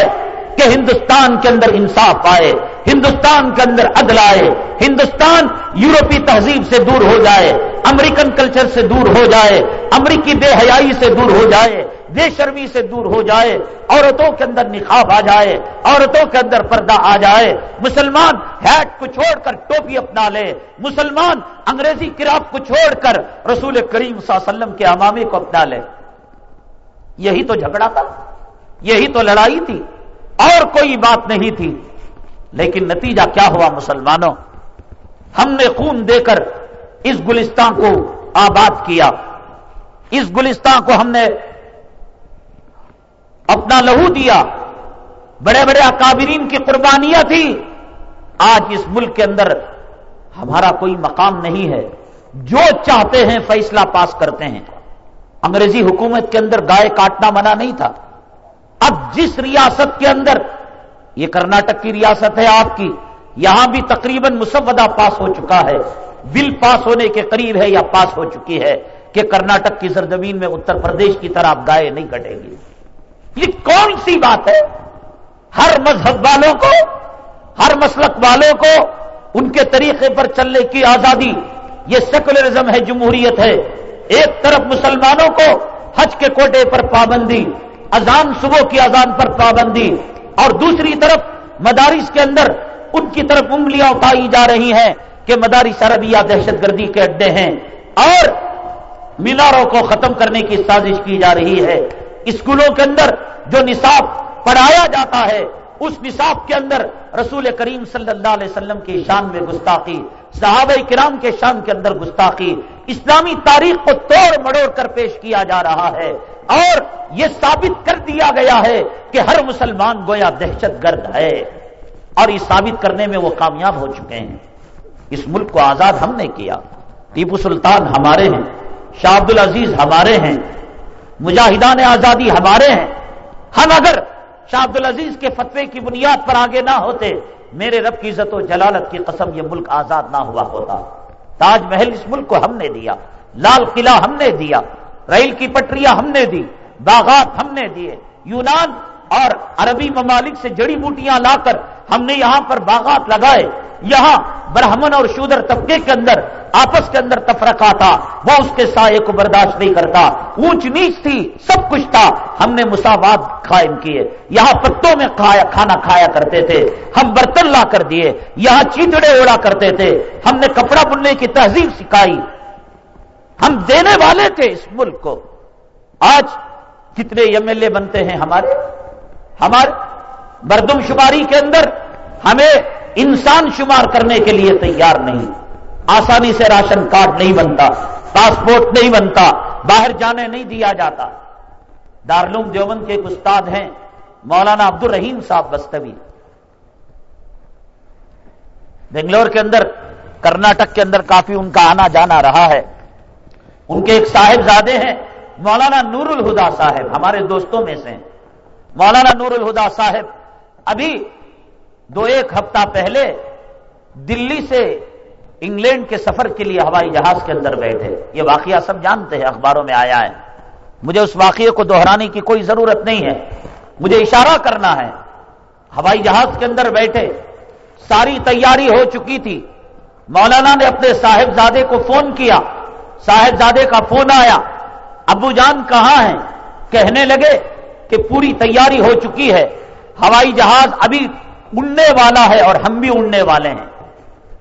کہ ہندوستان کے اندر انصاف آئے، ہندوستان کے اندر عدل آئے، ہندوستان یورپی تہذیب سے دور ہو جائے، امریکن کلچر سے دور ہو جائے، امریکی بے حیائی سے دور ہو جائے بے شرمی سے دور ہو جائے، عورتوں کے اندر نخاب آ جائے، عورتوں کے اندر پردہ آ جائے۔ مسلمان ہیٹ کو چھوڑ کر ٹوپی اپنا لے۔ مسلمان انگریزی کراپ کو چھوڑ کر رسول کریم صلی اللہ علیہ وسلم کے امامے کو اپنا لے۔ یہی تو جھگڑا تھا، یہی تو لڑائی تھی، اور کوئی بات نہیں تھی۔ لیکن نتیجہ کیا ہوا مسلمانوں؟ ہم نے خون دے کر اس گلستان کو آباد کیا۔ اس گلستان کو ہم نے اپنا لہو دیا۔ بڑے بڑے اکابرین کی قربانیاں تھی آج اس ملک کے اندر ہمارا کوئی مقام نہیں ہے۔ جو چاہتے ہیں فیصلہ پاس کرتے ہیں۔ انگریزی حکومت کے اندر گائے کاٹنا منع نہیں تھا۔ اب جس ریاست کے اندر، یہ کرناٹک کی ریاست ہے آپ کی، یہاں بھی تقریباً مسودہ پاس ہو چکا ہے۔ بل پاس ہونے کے قریب ہے یا پاس ہو چکی ہے کہ کرناٹک کی سرزمین میں اتر پردیش کی طرح آپ گائے نہیں کٹے گی یہ کون سی بات ہے؟ ہر مذہب والوں کو، ہر مسلک والوں کو ان کے طریقے پر چلنے کی آزادی، یہ سیکولرزم ہے، جمہوریت ہے۔ ایک طرف مسلمانوں کو حج کے کوٹے پر پابندی، اذان صبح کی اذان پر پابندی، اور دوسری طرف مدارس کے اندر ان کی طرف انگلیاں اٹھائی جا رہی ہیں کہ مدارس عربیہ دہشت گردی کے اڈے ہیں۔ اور میناروں کو ختم کرنے کی سازش کی جا رہی ہے۔ اسکولوں کے اندر جو نصاب پڑھایا جاتا ہے، اس نصاب کے اندر رسول کریم صلی اللہ علیہ وسلم کی شان میں گستاخی، صحابہ کرام کے شان کے اندر گستاخی، اسلامی تاریخ کو توڑ مڑوڑ کر پیش کیا جا رہا ہے۔ اور یہ ثابت کر دیا گیا ہے کہ ہر مسلمان گویا دہشت گرد ہے۔ اور یہ ثابت کرنے میں وہ کامیاب ہو چکے ہیں۔ اس ملک کو آزاد ہم نے کیا۔ ٹیپو سلطان ہمارے ہیں، شاہ عبد العزیز ہمارے ہیں، مجاہدان آزادی ہمارے ہیں۔ ہم اگر شاہ عبد العزیز کے فتوے کی بنیاد پر آگے نہ ہوتے، میرے رب کی عزت و جلالت کی قسم یہ ملک آزاد نہ ہوا ہوتا۔ تاج محل اس ملک کو ہم نے دیا، لال قلعہ ہم نے دیا، ریل کی پٹریاں ہم نے دی، باغات ہم نے دیے۔ یونان اور عربی ممالک سے جڑی بوٹیاں لا کر ہم نے یہاں پر باغات لگائے۔ یہاں برہمن اور شودر طبقے کے اندر، آپس کے اندر تفرقہ تھا، وہ اس کے سائے کو برداشت نہیں کرتا۔ اونچ نیچ تھی، سب کچھ تھا۔ ہم نے مساوات قائم کیے۔ یہاں پتوں میں کھانا کھایا کرتے تھے۔ ہم برتن لا کر دیے، یہاں چیتڑے اڑا کرتے تھے۔ ہم نے کپڑا بننے کی تہذیب سکھائی۔ ہم دینے والے تھے اس ملک کو۔ آج کتنے ایم ایل اے بنتے ہیں ہمارے؟ ہمارے مردم شماری کے اندر ہمیں انسان شمار کرنے کے لیے تیار نہیں۔ آسانی سے راشن کارڈ نہیں بنتا، پاسپورٹ نہیں بنتا، باہر جانے نہیں دیا جاتا۔ دارلوم دیوبند کے ایک استاد ہیں، مولانا عبد الرحیم صاحب بستوی۔ بنگلور کے اندر، کرناٹک کے اندر کافی ان کا آنا جانا رہا ہے۔ ان کے ایک صاحب زادے ہیں، مولانا نور الہدا صاحب، ہمارے دوستوں میں سے مولانا نور الہدا صاحب، ابھی دو ایک ہفتہ پہلے دلی سے انگلینڈ کے سفر کے لیے ہوائی جہاز کے اندر بیٹھے یہ واقعہ سب جانتے ہیں، اخباروں میں آیا ہے۔ مجھے اس واقعے کو دہرانے کی کوئی ضرورت نہیں ہے۔ مجھے اشارہ کرنا ہے۔ ہوائی جہاز کے اندر بیٹھے، ساری تیاری ہو چکی تھی۔ مولانا نے اپنے صاحبزادے کو فون کیا۔ صاحبزادے کا فون آیا۔ ابو جان کہاں ہیں؟ کہنے لگے کہ پوری تیاری ہو چکی ہے۔ ہوائی جہاز ابھی اڑنے والا ہے اور ہم بھی اڑنے والے ہیں۔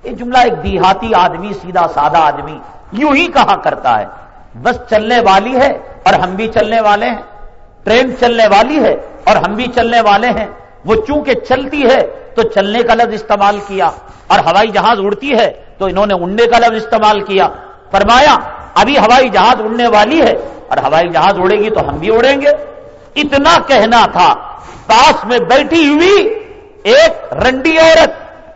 یہ جملہ ایک دیہاتی آدمی، سیدھا سادہ آدمی، یوں ہی کہا کرتا ہے۔ بس چلنے والی ہے اور ہم بھی چلنے والے ہیں۔ ٹرین چلنے والی ہے اور ہم بھی چلنے والے ہیں۔ وہ چونکہ چلتی ہے تو چلنے کا لفظ استعمال کیا اور ہوائی جہاز اڑتی ہے تو انہوں نے اڑنے کا لفظ استعمال کیا۔ فرمایا، ابھی ہوائی جہاز اڑنے والی ہے اور ہوائی جہاز اڑے گی تو ہم بھی اڑیں گے۔ اتنا کہنا تھا پاس میں بیٹھی ہوئی ایک رنڈی عورت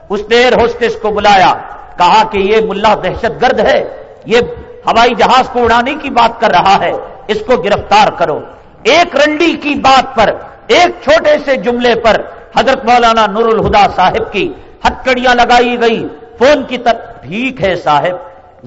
اس نے ایئر ہوسٹس کو بلایا، کہا کہ یہ ملا دہشت گرد ہے، یہ ہوائی جہاز کو اڑانے کی بات کر رہا ہے، اس کو گرفتار کرو۔ ایک رنڈی کی بات پر، ایک چھوٹے سے جملے پر حضرت مولانا نور الہدا صاحب کی ہتکڑیاں لگائی گئی۔ فون کی طرف، ٹھیک ہے صاحب،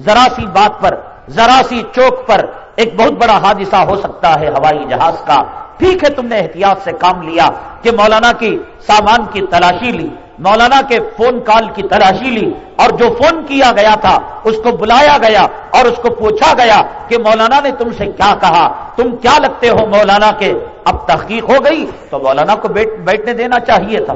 ذرا سی بات پر، ذرا سی چوک پر ایک بہت بڑا حادثہ ہو سکتا ہے ہوائی جہاز کا۔ ٹھیک ہے تم نے احتیاط سے کام لیا کہ مولانا کی سامان کی تلاشی لی، مولانا کے فون کال کی تلاشی لی اور جو فون کیا گیا تھا، اس کو بلایا گیا اور اس کو پوچھا گیا کہ مولانا نے تم سے کیا کہا؟ تم کیا لگتے ہو مولانا کے؟ اب تحقیق ہو گئی تو مولانا کو بیٹھنے دینا چاہیے تھا۔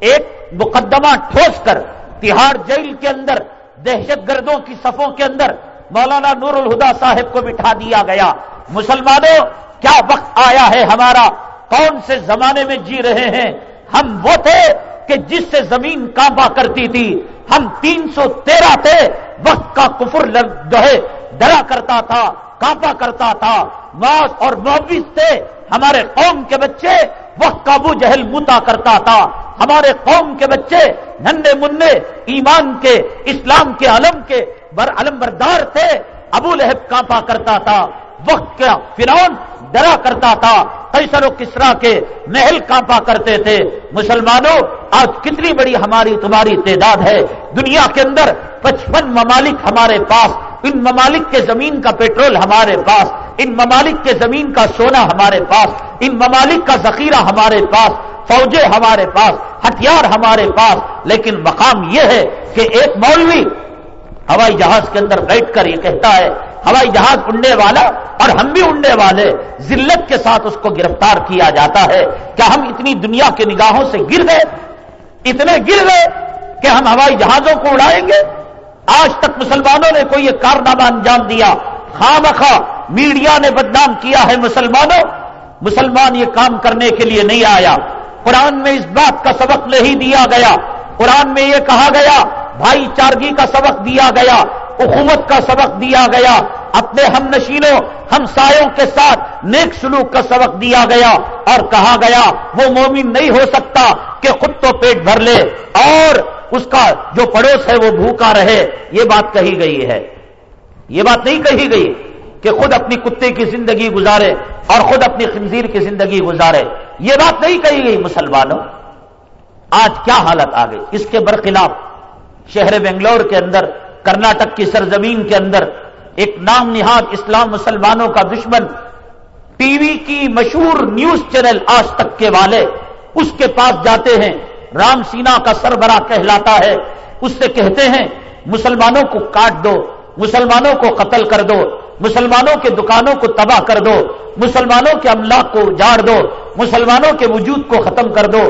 ایک مقدمہ ٹھوس کر، تہاڑ جیل کے اندر، دہشت گردوں کی صفوں کے اندر مولانا نور الہدا صاحب کو بٹھا دیا گیا۔ مسلمانوں کیا وقت آیا ہے ہمارا؟ کون سے زمانے میں جی رہے ہیں؟ ہم وہ تھے کہ جس سے زمین کانپا کرتی تھی۔ ہم تین سو تیرہ تھے وقت کا کفر ہے ڈرا کرتا تھا، کانپا کرتا تھا۔ واس اور معوض تھے ہمارے قوم کے بچے وقت کا کابو جہل متا کرتا تھا۔ ہمارے قوم کے بچے ننڈے منڈے ایمان کے، اسلام کے علم کے، بر علم بردار تھے۔ ابو لہب کانپا کرتا تھا۔ وقت کا فرون ڈرا کرتا تھا کیسر و کسرا کے محل کانپا کرتے تھے۔ مسلمانوں، آج کتنی بڑی ہماری تمہاری تعداد ہے۔ دنیا کے اندر پچپن ممالک ہمارے پاس، ان ممالک کے زمین کا پیٹرول ہمارے پاس، ان ممالک کے زمین کا سونا ہمارے پاس، ان ممالک کا ذخیرہ ہمارے پاس، فوجیں ہمارے پاس، ہتھیار ہمارے پاس۔ لیکن مقام یہ ہے کہ ایک مولوی ہوائی جہاز کے اندر بیٹھ کر یہ کہتا ہے ہوائی جہاز اڑنے والا اور ہم بھی اڑنے والے ذلت کے ساتھ اس کو گرفتار کیا جاتا ہے۔ کیا ہم اتنی دنیا کے نگاہوں سے گر گئے اتنے گر گئے کہ ہم ہوائی جہازوں کو اڑائیں گے؟ آج تک مسلمانوں نے کوئی یہ کارنامہ انجام دیا۔ خام خواہ میڈیا نے بدنام کیا ہے مسلمانوں۔ مسلمان یہ کام کرنے کے لیے نہیں آیا۔ قرآن میں اس بات کا سبق نہیں دیا گیا۔ قرآن میں یہ کہا گیا، بھائی چارگی کا سبق دیا گیا، حکومت کا سبق دیا گیا۔ اپنے ہم نشینوں، ہم سایوں کے ساتھ نیک سلوک کا سبق دیا گیا اور کہا گیا، وہ مومن نہیں ہو سکتا کہ خود تو پیٹ بھر لے اور اس کا جو پڑوس ہے وہ بھوکا رہے۔ یہ بات کہی گئی ہے۔ یہ بات نہیں کہی گئی کہ خود اپنی کتے کی زندگی گزارے اور خود اپنی خنزیر کی زندگی گزارے۔ یہ بات نہیں کہی گئی مسلمانوں۔ آج کیا حالت آ گئی اس کے برخلاف شہر بنگلور کے اندر، کرناٹک کی سرزمین کے اندر ایک نام نہاد اسلام مسلمانوں کا دشمن، ٹی وی کی مشہور نیوز چینل آج تک کے والے، اس کے پاس جاتے ہیں، رام سینا کا سربراہ کہلاتا ہے، اس سے کہتے ہیں، مسلمانوں کو کاٹ دو، مسلمانوں کو قتل کر دو، مسلمانوں کے دکانوں کو تباہ کر دو، مسلمانوں کے املاک کو اجاڑ دو، مسلمانوں کے وجود کو ختم کر دو،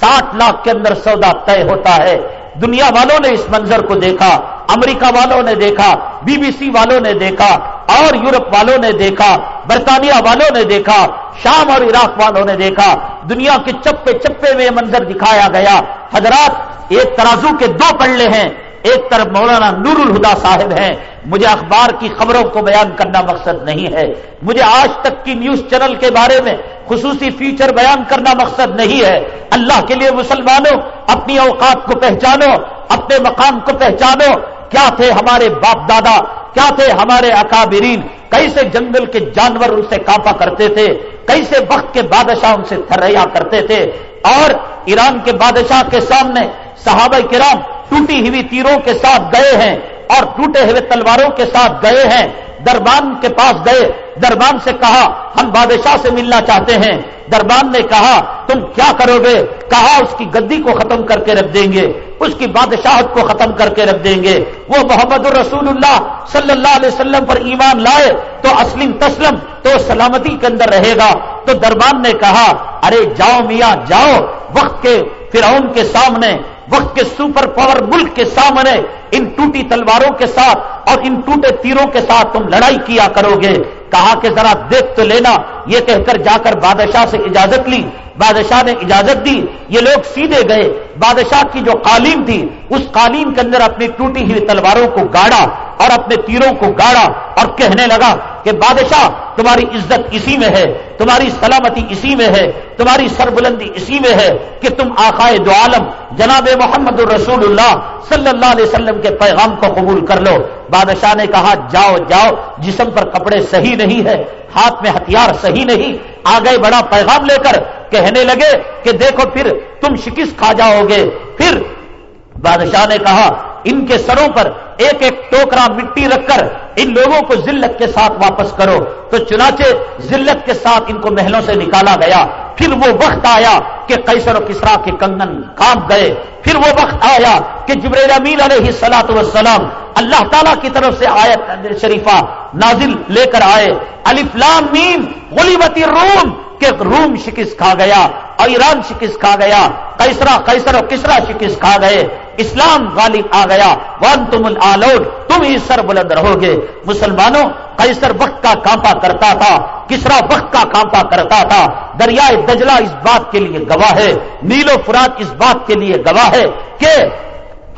ساٹھ لاکھ کے اندر سودا طے ہوتا ہے۔ دنیا والوں نے اس منظر کو دیکھا، امریکہ والوں نے دیکھا، بی بی سی والوں نے دیکھا، اور یورپ والوں نے دیکھا، برطانیہ والوں نے دیکھا، شام اور عراق والوں نے دیکھا۔ دنیا کے چپے چپے میں یہ منظر دکھایا گیا۔ حضرات، ایک ترازو کے دو پڑھے ہیں۔ ایک طرف مولانا نور الہدا صاحب ہیں، مجھے اخبار کی خبروں کو بیان کرنا مقصد نہیں ہے۔ مجھے آج تک کی نیوز چینل کے بارے میں خصوصی فیچر بیان کرنا مقصد نہیں ہے۔ اللہ کے لیے مسلمانوں، اپنی اوقات کو پہچانو، اپنے مقام کو پہچانو۔ کیا تھے ہمارے باپ دادا؟ کیا تھے ہمارے اکابرین؟ کیسے جنگل کے جانور ان سے کاپا کرتے تھے؟ کیسے وقت کے بادشاہ ان سے تھریا کرتے تھے؟ اور ایران کے بادشاہ کے سامنے صحابہ کرام ٹوٹی ہوئی تیروں کے ساتھ گئے ہیں اور ٹوٹے ہوئے تلواروں کے ساتھ گئے ہیں۔ دربان کے پاس گئے۔ دربان سے کہا، ہم بادشاہ سے ملنا چاہتے ہیں۔ دربان نے کہا، تم کیا کرو گے؟ کہا، اس کی گدی کو ختم کر کے رکھ دیں گے۔ اس کی بادشاہت کو ختم کر کے رکھ دیں گے۔ وہ محمد الرسول اللہ صلی اللہ علیہ وسلم پر ایمان لائے تو اسلم تسلم، تو سلامتی کے اندر رہے گا۔ تو دربان نے کہا، ارے جاؤ میاں، جاؤ۔ وقت کے فرعون کے سامنے وقت کے سپر پاور ملک کے سامنے ان ٹوٹی تلواروں کے ساتھ اور ان ٹوٹے تیروں کے ساتھ تم لڑائی کیا کرو گے؟ کہا کہ ذرا دیکھ تو لینا، یہ کہہ کر جا کر بادشاہ سے اجازت لی۔ بادشاہ نے اجازت دی، یہ لوگ سیدھے گئے۔ بادشاہ کی جو قالین تھی، اس قالین کے اندر اپنی ٹوٹی ہوئی تلواروں کو گاڑا اور اپنے تیروں کو گاڑا اور کہنے لگا کہ بادشاہ، تمہاری عزت اسی میں ہے، تمہاری سلامتی اسی میں ہے، تمہاری سربلندی اسی میں ہے کہ تم آخائے دو عالم، جناب محمد الرسول اللہ صلی اللہ علیہ وسلم کے پیغام کو قبول کر لو۔ بادشاہ نے کہا، جاؤ جاؤ، جسم پر کپڑے صحیح نہیں ہے، ہاتھ میں ہتھیار صحیح نہیں، آگے بڑا پیغام لے کر کہنے لگے کہ دیکھو پھر تم شکست کھا جاؤ گے۔ پھر بادشاہ نے کہا، ان کے سروں پر ایک ایک ٹوکرا مٹی رکھ کر ان لوگوں کو ذلت کے ساتھ واپس کرو۔ تو چنانچہ ذلت کے ساتھ ان کو محلوں سے نکالا گیا۔ پھر وہ وقت آیا کہ قیصر و کسرا کے کنگن کام گئے۔ پھر وہ وقت آیا کہ جبریل امین علیہ سلاۃ وسلام اللہ تعالیٰ کی طرف سے آیت شریفہ نازل لے کر آئے۔ الفلام میم غلیبتی روم کہ روم شکست کھا گیا، ایران شکست کھا گیا کیسرا کیسر اور کسرا شکست کھا گئے، اسلام غالب آ گیا ون تم الوٹ تم ہی سر بلند رہو گے۔ مسلمانوں کیسر وقت کا کانپا کرتا تھا کسرا وقت کا کانپا کرتا تھا۔ دریائے دجلہ اس بات کے لیے گواہ ہے نیل و فرات اس بات کے لیے گواہ ہے کہ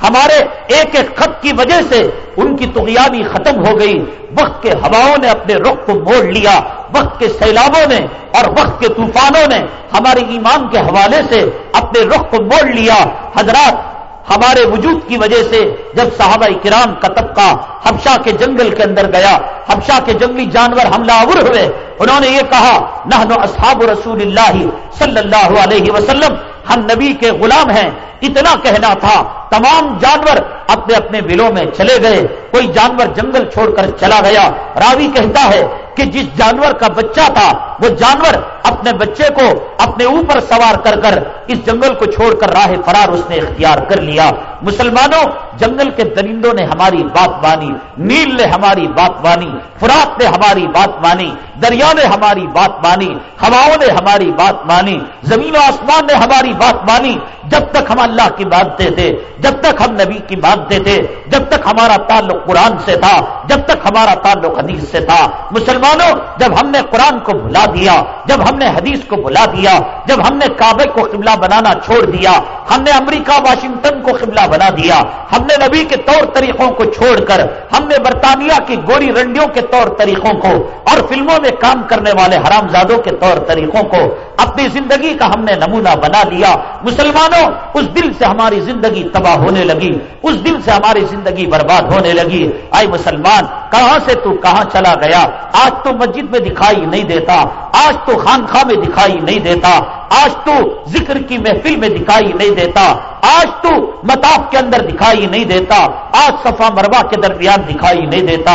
ہمارے ایک ایک خط کی وجہ سے ان کی تغیانی ختم ہو گئی۔ وقت کے ہواؤں نے اپنے رخ کو موڑ لیا۔ وقت کے سیلابوں نے اور وقت کے طوفانوں نے ہمارے ایمان کے حوالے سے اپنے رخ کو موڑ لیا۔ حضرات، ہمارے وجود کی وجہ سے جب صحابہ کرام کا طبقہ حبشہ کے جنگل کے اندر گیا، حبشہ کے جنگلی جانور حملہ آور ہوئے، انہوں نے یہ کہا نہ اصحاب رسول اللہ صلی اللہ علیہ وسلم، ہم نبی کے غلام ہیں۔ اتنا کہنا تھا تمام جانور اپنے اپنے بلوں میں چلے گئے۔ کوئی جانور جنگل چھوڑ کر چلا گیا۔ راوی کہتا ہے کہ جس جانور کا بچہ تھا، وہ جانور اپنے بچے کو اپنے اوپر سوار کر کر اس جنگل کو چھوڑ کر راہ فرار اس نے اختیار کر لیا۔ مسلمانوں، جنگل کے درندوں نے ہماری بات مانی، نیل نے ہماری بات مانی فرات نے ہماری بات مانی، دریا نے ہماری بات مانی، ہواؤں نے ہماری بات مانی، زمین و آسمان نے ہماری بات مانی۔ جب تک ہم اللہ کی مانتے تھے، جب تک ہم نبی کی مانتے تھے، جب تک ہمارا تعلق قرآن سے تھا، جب تک ہمارا تعلق حدیث سے تھا۔ مسلمانوں، جب ہم نے قرآن کو بھلا دیا، جب ہم نے حدیث کو بھلا دیا، جب ہم نے کعبے کو قبلہ بنانا چھوڑ دیا، ہم نے امریکہ، واشنگٹن کو قبلہ بنا دیا، ہم نے نبی کے طور طریقوں کو چھوڑ کر، ہم نے برطانیہ کی گوری رنڈیوں کے طور طریقوں کو اور فلموں میں کام کرنے والے حرام زادوں کے طور طریقوں کو اپنی زندگی کا ہم نے نمونہ بنا لیا۔ مسلمانوں اس دل سے ہماری زندگی تباہ ہونے لگی، اس دل سے ہماری زندگی برباد ہونے لگی۔ آئی مسلمان، کہاں سے تو کہاں چلا گیا؟ آج تو مسجد میں دکھائی نہیں دیتا، آج تو خانخواہ میں دکھائی نہیں دیتا، آج تو ذکر کی محفل میں دکھائی نہیں دیتا، آج تو متاف کے اندر دکھائی نہیں دیتا، آج صفا مروا کے درمیان دکھائی نہیں دیتا،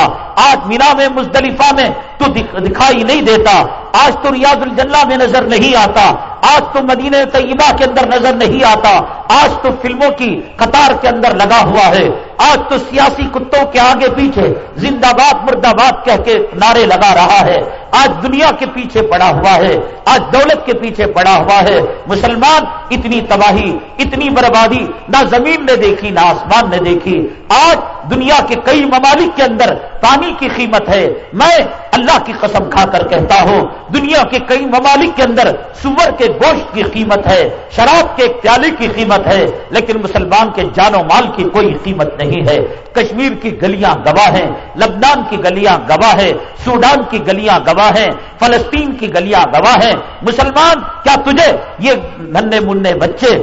آج مینا میں، مزدلفہ میں تو دکھائی نہیں دیتا آج تو ریاض الجنہ میں نظر نہیں آتا، آج تو مدینہ طیبہ کے اندر نظر نہیں آتا، آج تو فلموں کی قطار کے اندر لگا ہوا ہے۔ آج تو سیاسی کتوں کے آگے پیچھے زندہ باد مرد آباد کہہ کے نعرے لگا رہا ہے۔ آج دنیا کے پیچھے پڑا ہوا ہے۔ آج دولت کے پیچھے پڑا ہوا ہے۔ مسلمان اتنی تباہی، اتنی بربادی، نہ زمین نے دیکھی، نہ آسمان نے دیکھی۔ آج دنیا کے کئی ممالک کے اندر پانی کی قیمت ہے۔ میں اللہ کی قسم کھا کر کہتا ہوں، دنیا کے کئی ممالک کے اندر سور کے گوشت کی قیمت ہے، شراب کے پیالے کی قیمت ہے، لیکن مسلمان کے جان و مال کی کوئی قیمت نہیں۔ ہے۔ کشمیر کی گلیاں گواہ ہیں، لبنان کی گلیاں گواہ ہے سوڈان کی گلیاں گواہ ہیں، فلسطین کی گلیاں گواہ ہیں۔ مسلمان، کیا تجھے یہ ننے منہ بچے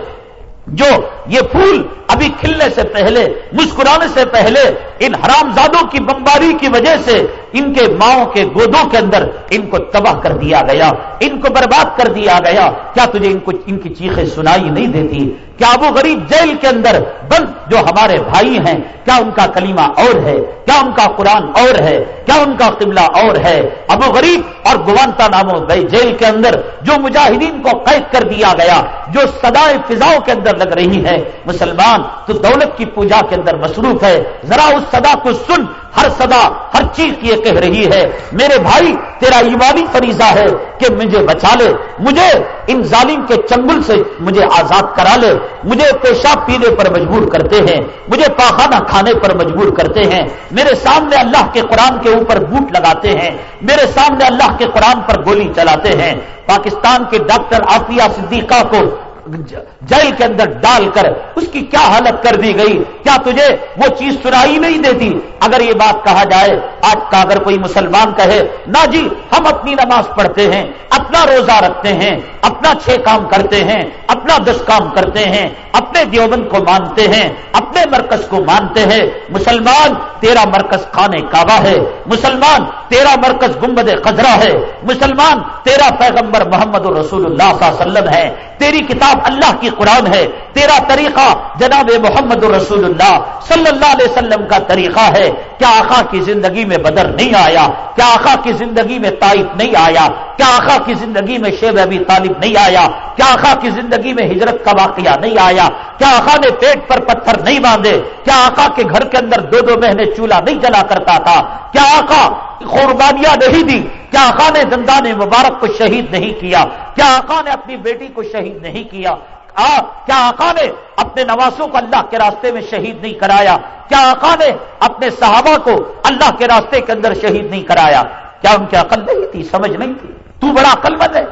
جو یہ پھول ابھی کھلنے سے پہلے، مسکرانے سے پہلے، ان حرام زادوں کی بمباری کی وجہ سے ان کے ماؤں کے گودوں کے اندر ان کو تباہ کر دیا گیا، ان کو برباد کر دیا گیا۔ کیا تجھے ان کو، ان کی چیخیں سنائی نہیں دیتی؟ کیا ابو غریب جیل کے اندر بند جو ہمارے بھائی ہیں؟ کیا ان کا کلیمہ اور ہے؟ کیا ان کا قرآن اور ہے؟ کیا ان کا قبلہ اور ہے؟ ابو غریب اور گوانتا نامو گئی جیل کے اندر جو مجاہدین کو قید کر دیا گیا، جو سدائے فضاؤں کے اندر لگ رہی ہے مسلمان تو دولت کی پوجا کے اندر مصروف ہے۔ ذرا اس صدا کو سن ہر صدا، ہر چیز یہ کہہ رہی ہے، میرے بھائی، تیرا ایمانی فریضہ ہے کہ مجھے بچا لے، مجھے ان ظالم کے چنگل سے مجھے آزاد کرا لے، مجھے پیشاب پینے پر مجبور کرتے ہیں، مجھے پاخانہ کھانے پر مجبور کرتے ہیں، میرے سامنے اللہ کے قرآن کے اوپر بوٹ لگاتے ہیں، میرے سامنے اللہ کے قرآن پر گولی چلاتے ہیں۔ پاکستان کے ڈاکٹر آفیہ صدیقہ کو جیل کے اندر ڈال کر اس کی کیا حالت کر دی گئی؟ کیا تجھے وہ چیز سنائی نہیں دیتی؟ اگر یہ بات کہا جائے، آج کا اگر کوئی مسلمان کہے نہ جی ہم اپنی نماز پڑھتے ہیں، اپنا روزہ رکھتے ہیں، اپنا چھ کام کرتے ہیں، اپنا دس کام کرتے ہیں، اپنے دیوبند کو مانتے ہیں، اپنے مرکز کو مانتے ہیں۔ مسلمان، تیرا مرکز خانے کعبہ ہے۔ مسلمان، تیرا مرکز گنبد خزرہ ہے۔ مسلمان، تیرا پیغمبر محمد رسول اللہ صلی اللہ علیہ وسلم ہے۔ تیری کتاب اللہ کی قرآن ہے، تیرا طریقہ جناب محمد رسول اللہ صلی اللہ علیہ وسلم کا طریقہ ہے۔ کیا آقا کی زندگی میں بدر نہیں آیا؟ کیا آقا کی زندگی میں طائف نہیں آیا؟ کیا آقا کی زندگی میں شیب ابی طالب نہیں آیا؟ کیا آقا کی زندگی میں ہجرت کا واقعہ نہیں آیا؟ کیا آقا نے پیٹ پر پتھر نہیں باندھے؟ کیا آقا کے گھر کے اندر دو دو مہینے چولہا نہیں جلا کرتا تھا؟ کیا آقا قربانیاں نہیں دی کیا آقا نے دندان مبارک کو شہید نہیں کیا؟ کیا آقا نے اپنی بیٹی کو شہید نہیں کیا؟ آ, کیا آقا نے اپنے نوازوں کو اللہ کے راستے میں شہید نہیں کرایا؟ کیا آقا نے اپنے صحابہ کو اللہ کے راستے کے اندر شہید نہیں کرایا؟ کیا ان کی عقل نہیں تھی سمجھ نہیں تھی؟ تو بڑا عقل مند ہے۔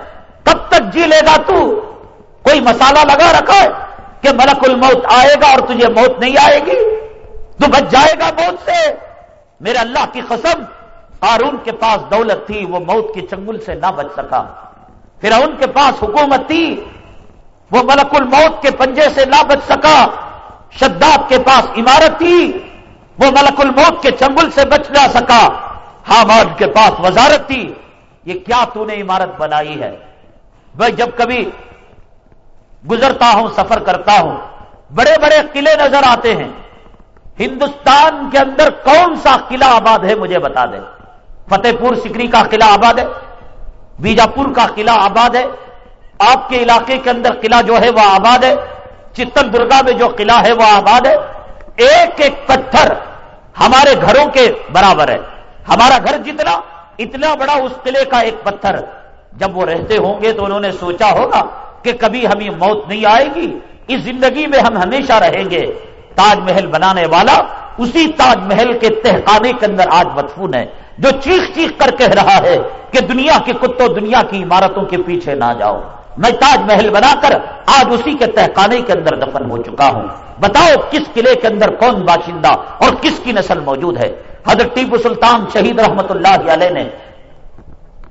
کب تک جی لے گا تو؟ کوئی مسالہ لگا رکھا ہے کہ ملک الموت آئے گا اور تجھے موت نہیں آئے گی؟ تو بچ جائے گا موت سے۔ میرے اللہ کی قسم قارون کے پاس دولت تھی، وہ موت کی چنگل سے نہ بچ سکا۔ پھر ان کے پاس حکومت تھی، وہ ملک الموت کے پنجے سے نہ بچ سکا۔ شداد کے پاس عمارت تھی، وہ ملک الموت کے چنگل سے بچ نہ سکا۔ حامان کے پاس وزارت تھی، یہ کیا تو نے عمارت بنائی ہے؟ میں جب کبھی گزرتا ہوں، سفر کرتا ہوں، بڑے بڑے قلعے نظر آتے ہیں۔ ہندوستان کے اندر کون سا قلعہ آباد ہے، مجھے بتا دیں۔ فتح پور سکری کا قلعہ آباد ہے، بیجاپور کا قلعہ آباد ہے، آپ کے علاقے کے اندر قلعہ جو ہے وہ آباد ہے چتن درگا میں جو قلعہ ہے وہ آباد ہے۔ ایک ایک پتھر ہمارے گھروں کے برابر ہے۔ ہمارا گھر جتنا، اتنا بڑا اس قلعے کا ایک پتھر۔ جب وہ رہتے ہوں گے تو انہوں نے سوچا ہوگا کہ کبھی ہمیں موت نہیں آئے گی۔ اس زندگی میں ہم ہمیشہ رہیں گے۔ تاج محل بنانے والا، اسی تاج محل کے تہخانے کے اندر آج مدفون ہے۔ جو چیخ چیخ کر کہہ رہا ہے کہ دنیا کے کتوں دنیا کی عمارتوں کے پیچھے نہ جاؤ۔ میں تاج محل بنا کر آج اسی کے تہخانے کے اندر دفن ہو چکا ہوں۔ بتاؤ کس قلعے کے اندر کون باشندہ اور کس کی نسل موجود ہے؟ حضرت ٹیپو سلطان شہید رحمت اللہ علیہ نے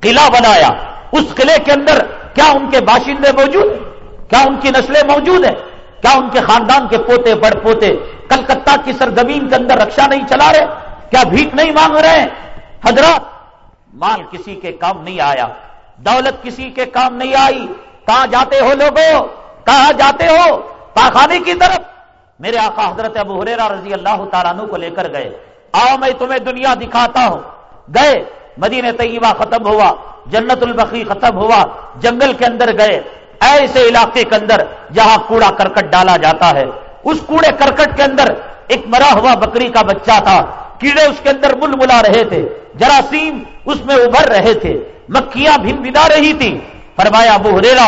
قلعہ بنایا۔ اس قلعے کے اندر کیا ان کے باشندے موجود؟ ہیں کیا ان کی نسلیں موجود ہیں؟ کیا ان کے خاندان کے پوتے بڑ پوتے کلکتہ کی سرزمین کے اندر رکشا نہیں چلا رہے؟ کیا بھیک نہیں مانگ رہے؟ ہیں حضرات، مال کسی کے کام نہیں آیا، دولت کسی کے کام نہیں آئی۔ کہاں جاتے ہو لوگوں کہاں جاتے ہو؟ پاخانے کی طرف۔ میرے آقا حضرت ابو حریرہ رضی اللہ تعالیٰ کو لے کر گئے۔ آؤ میں تمہیں دنیا دکھاتا ہوں۔ گئے، مدینہ طیبہ ختم ہوا، جنت البقی ختم ہوا، جنگل کے اندر گئے۔ ایسے علاقے کے اندر جہاں کوڑا کرکٹ ڈالا جاتا ہے۔ اس کوڑے کرکٹ کے اندر ایک مرا ہوا بکری کا بچہ تھا۔ کیڑے اس کے اندر مل ملا رہے تھے، جراثیم اس میں ابھر رہے تھے، مکھیاں بھن بنا رہی تھی فرمایا، ابو ہریرا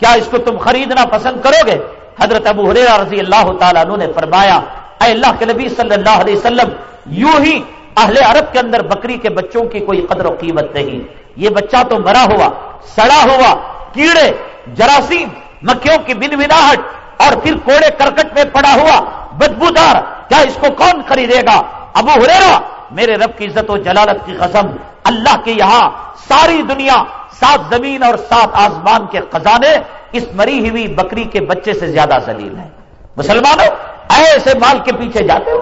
کیا اس کو تم خریدنا پسند کرو گے؟ حضرت ابو ہریرا رضی اللہ تعالیٰ عنہ نے فرمایا، اے اللہ کے نبی صلی اللہ علیہ وسلم، یوں ہی اہل عرب کے اندر بکری کے بچوں کی کوئی قدر و قیمت نہیں۔ یہ بچہ تو مرا ہوا، سڑا ہوا، کیڑے، جراثیم، مکھیوں کی بن بناہٹ اور پھر کوڑے کرکٹ میں پڑا ہوا، بدبودار، کیا اس کو کون خریدے گا؟ ابو ہریرا میرے رب کی عزت و جلالت کی قسم، اللہ کے یہاں ساری دنیا، سات زمین اور سات آسمان کے خزانے اس مری ہوئی بکری کے بچے سے زیادہ سلیل ہیں۔ مسلمانوں، ایسے مال کے پیچھے جاتے ہو،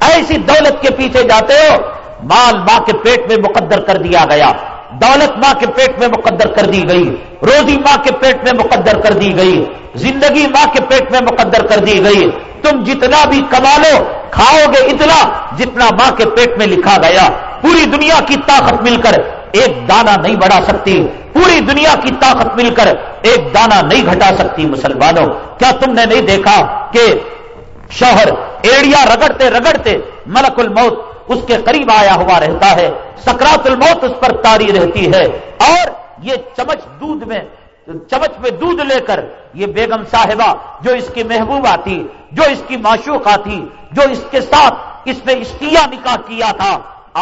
ایسی دولت کے پیچھے جاتے ہو، مال ماں کے پیٹ میں مقدر کر دیا گیا۔ دولت ماں کے پیٹ میں مقدر کر دی گئی۔ روزی ماں کے پیٹ میں مقدر کر دی گئی۔ زندگی ماں کے پیٹ میں مقدر کر دی گئی۔ تم جتنا بھی کما لو کھاؤ گے اتنا جتنا ماں کے پیٹ میں لکھا گیا۔ پوری دنیا کی طاقت مل کر ایک دانہ نہیں بڑھا سکتی۔ پوری دنیا کی طاقت مل کر ایک دانہ نہیں گھٹا سکتی مسلمانوں۔ کیا تم نے نہیں دیکھا کہ شوہر ایڑیا رگڑتے رگڑتے ملک الموت اس کے قریب آیا ہوا رہتا ہے؟ سکرات الموت اس پر تاری رہتی ہے۔ اور یہ چمچ دودھ میں چمچ میں دودھ لے کر یہ بیگم صاحبہ جو اس کی محبوبہ تھی جو اس کی معشوقہ تھی جو اس کے ساتھ اس نے اشتیا نکاح کیا تھا،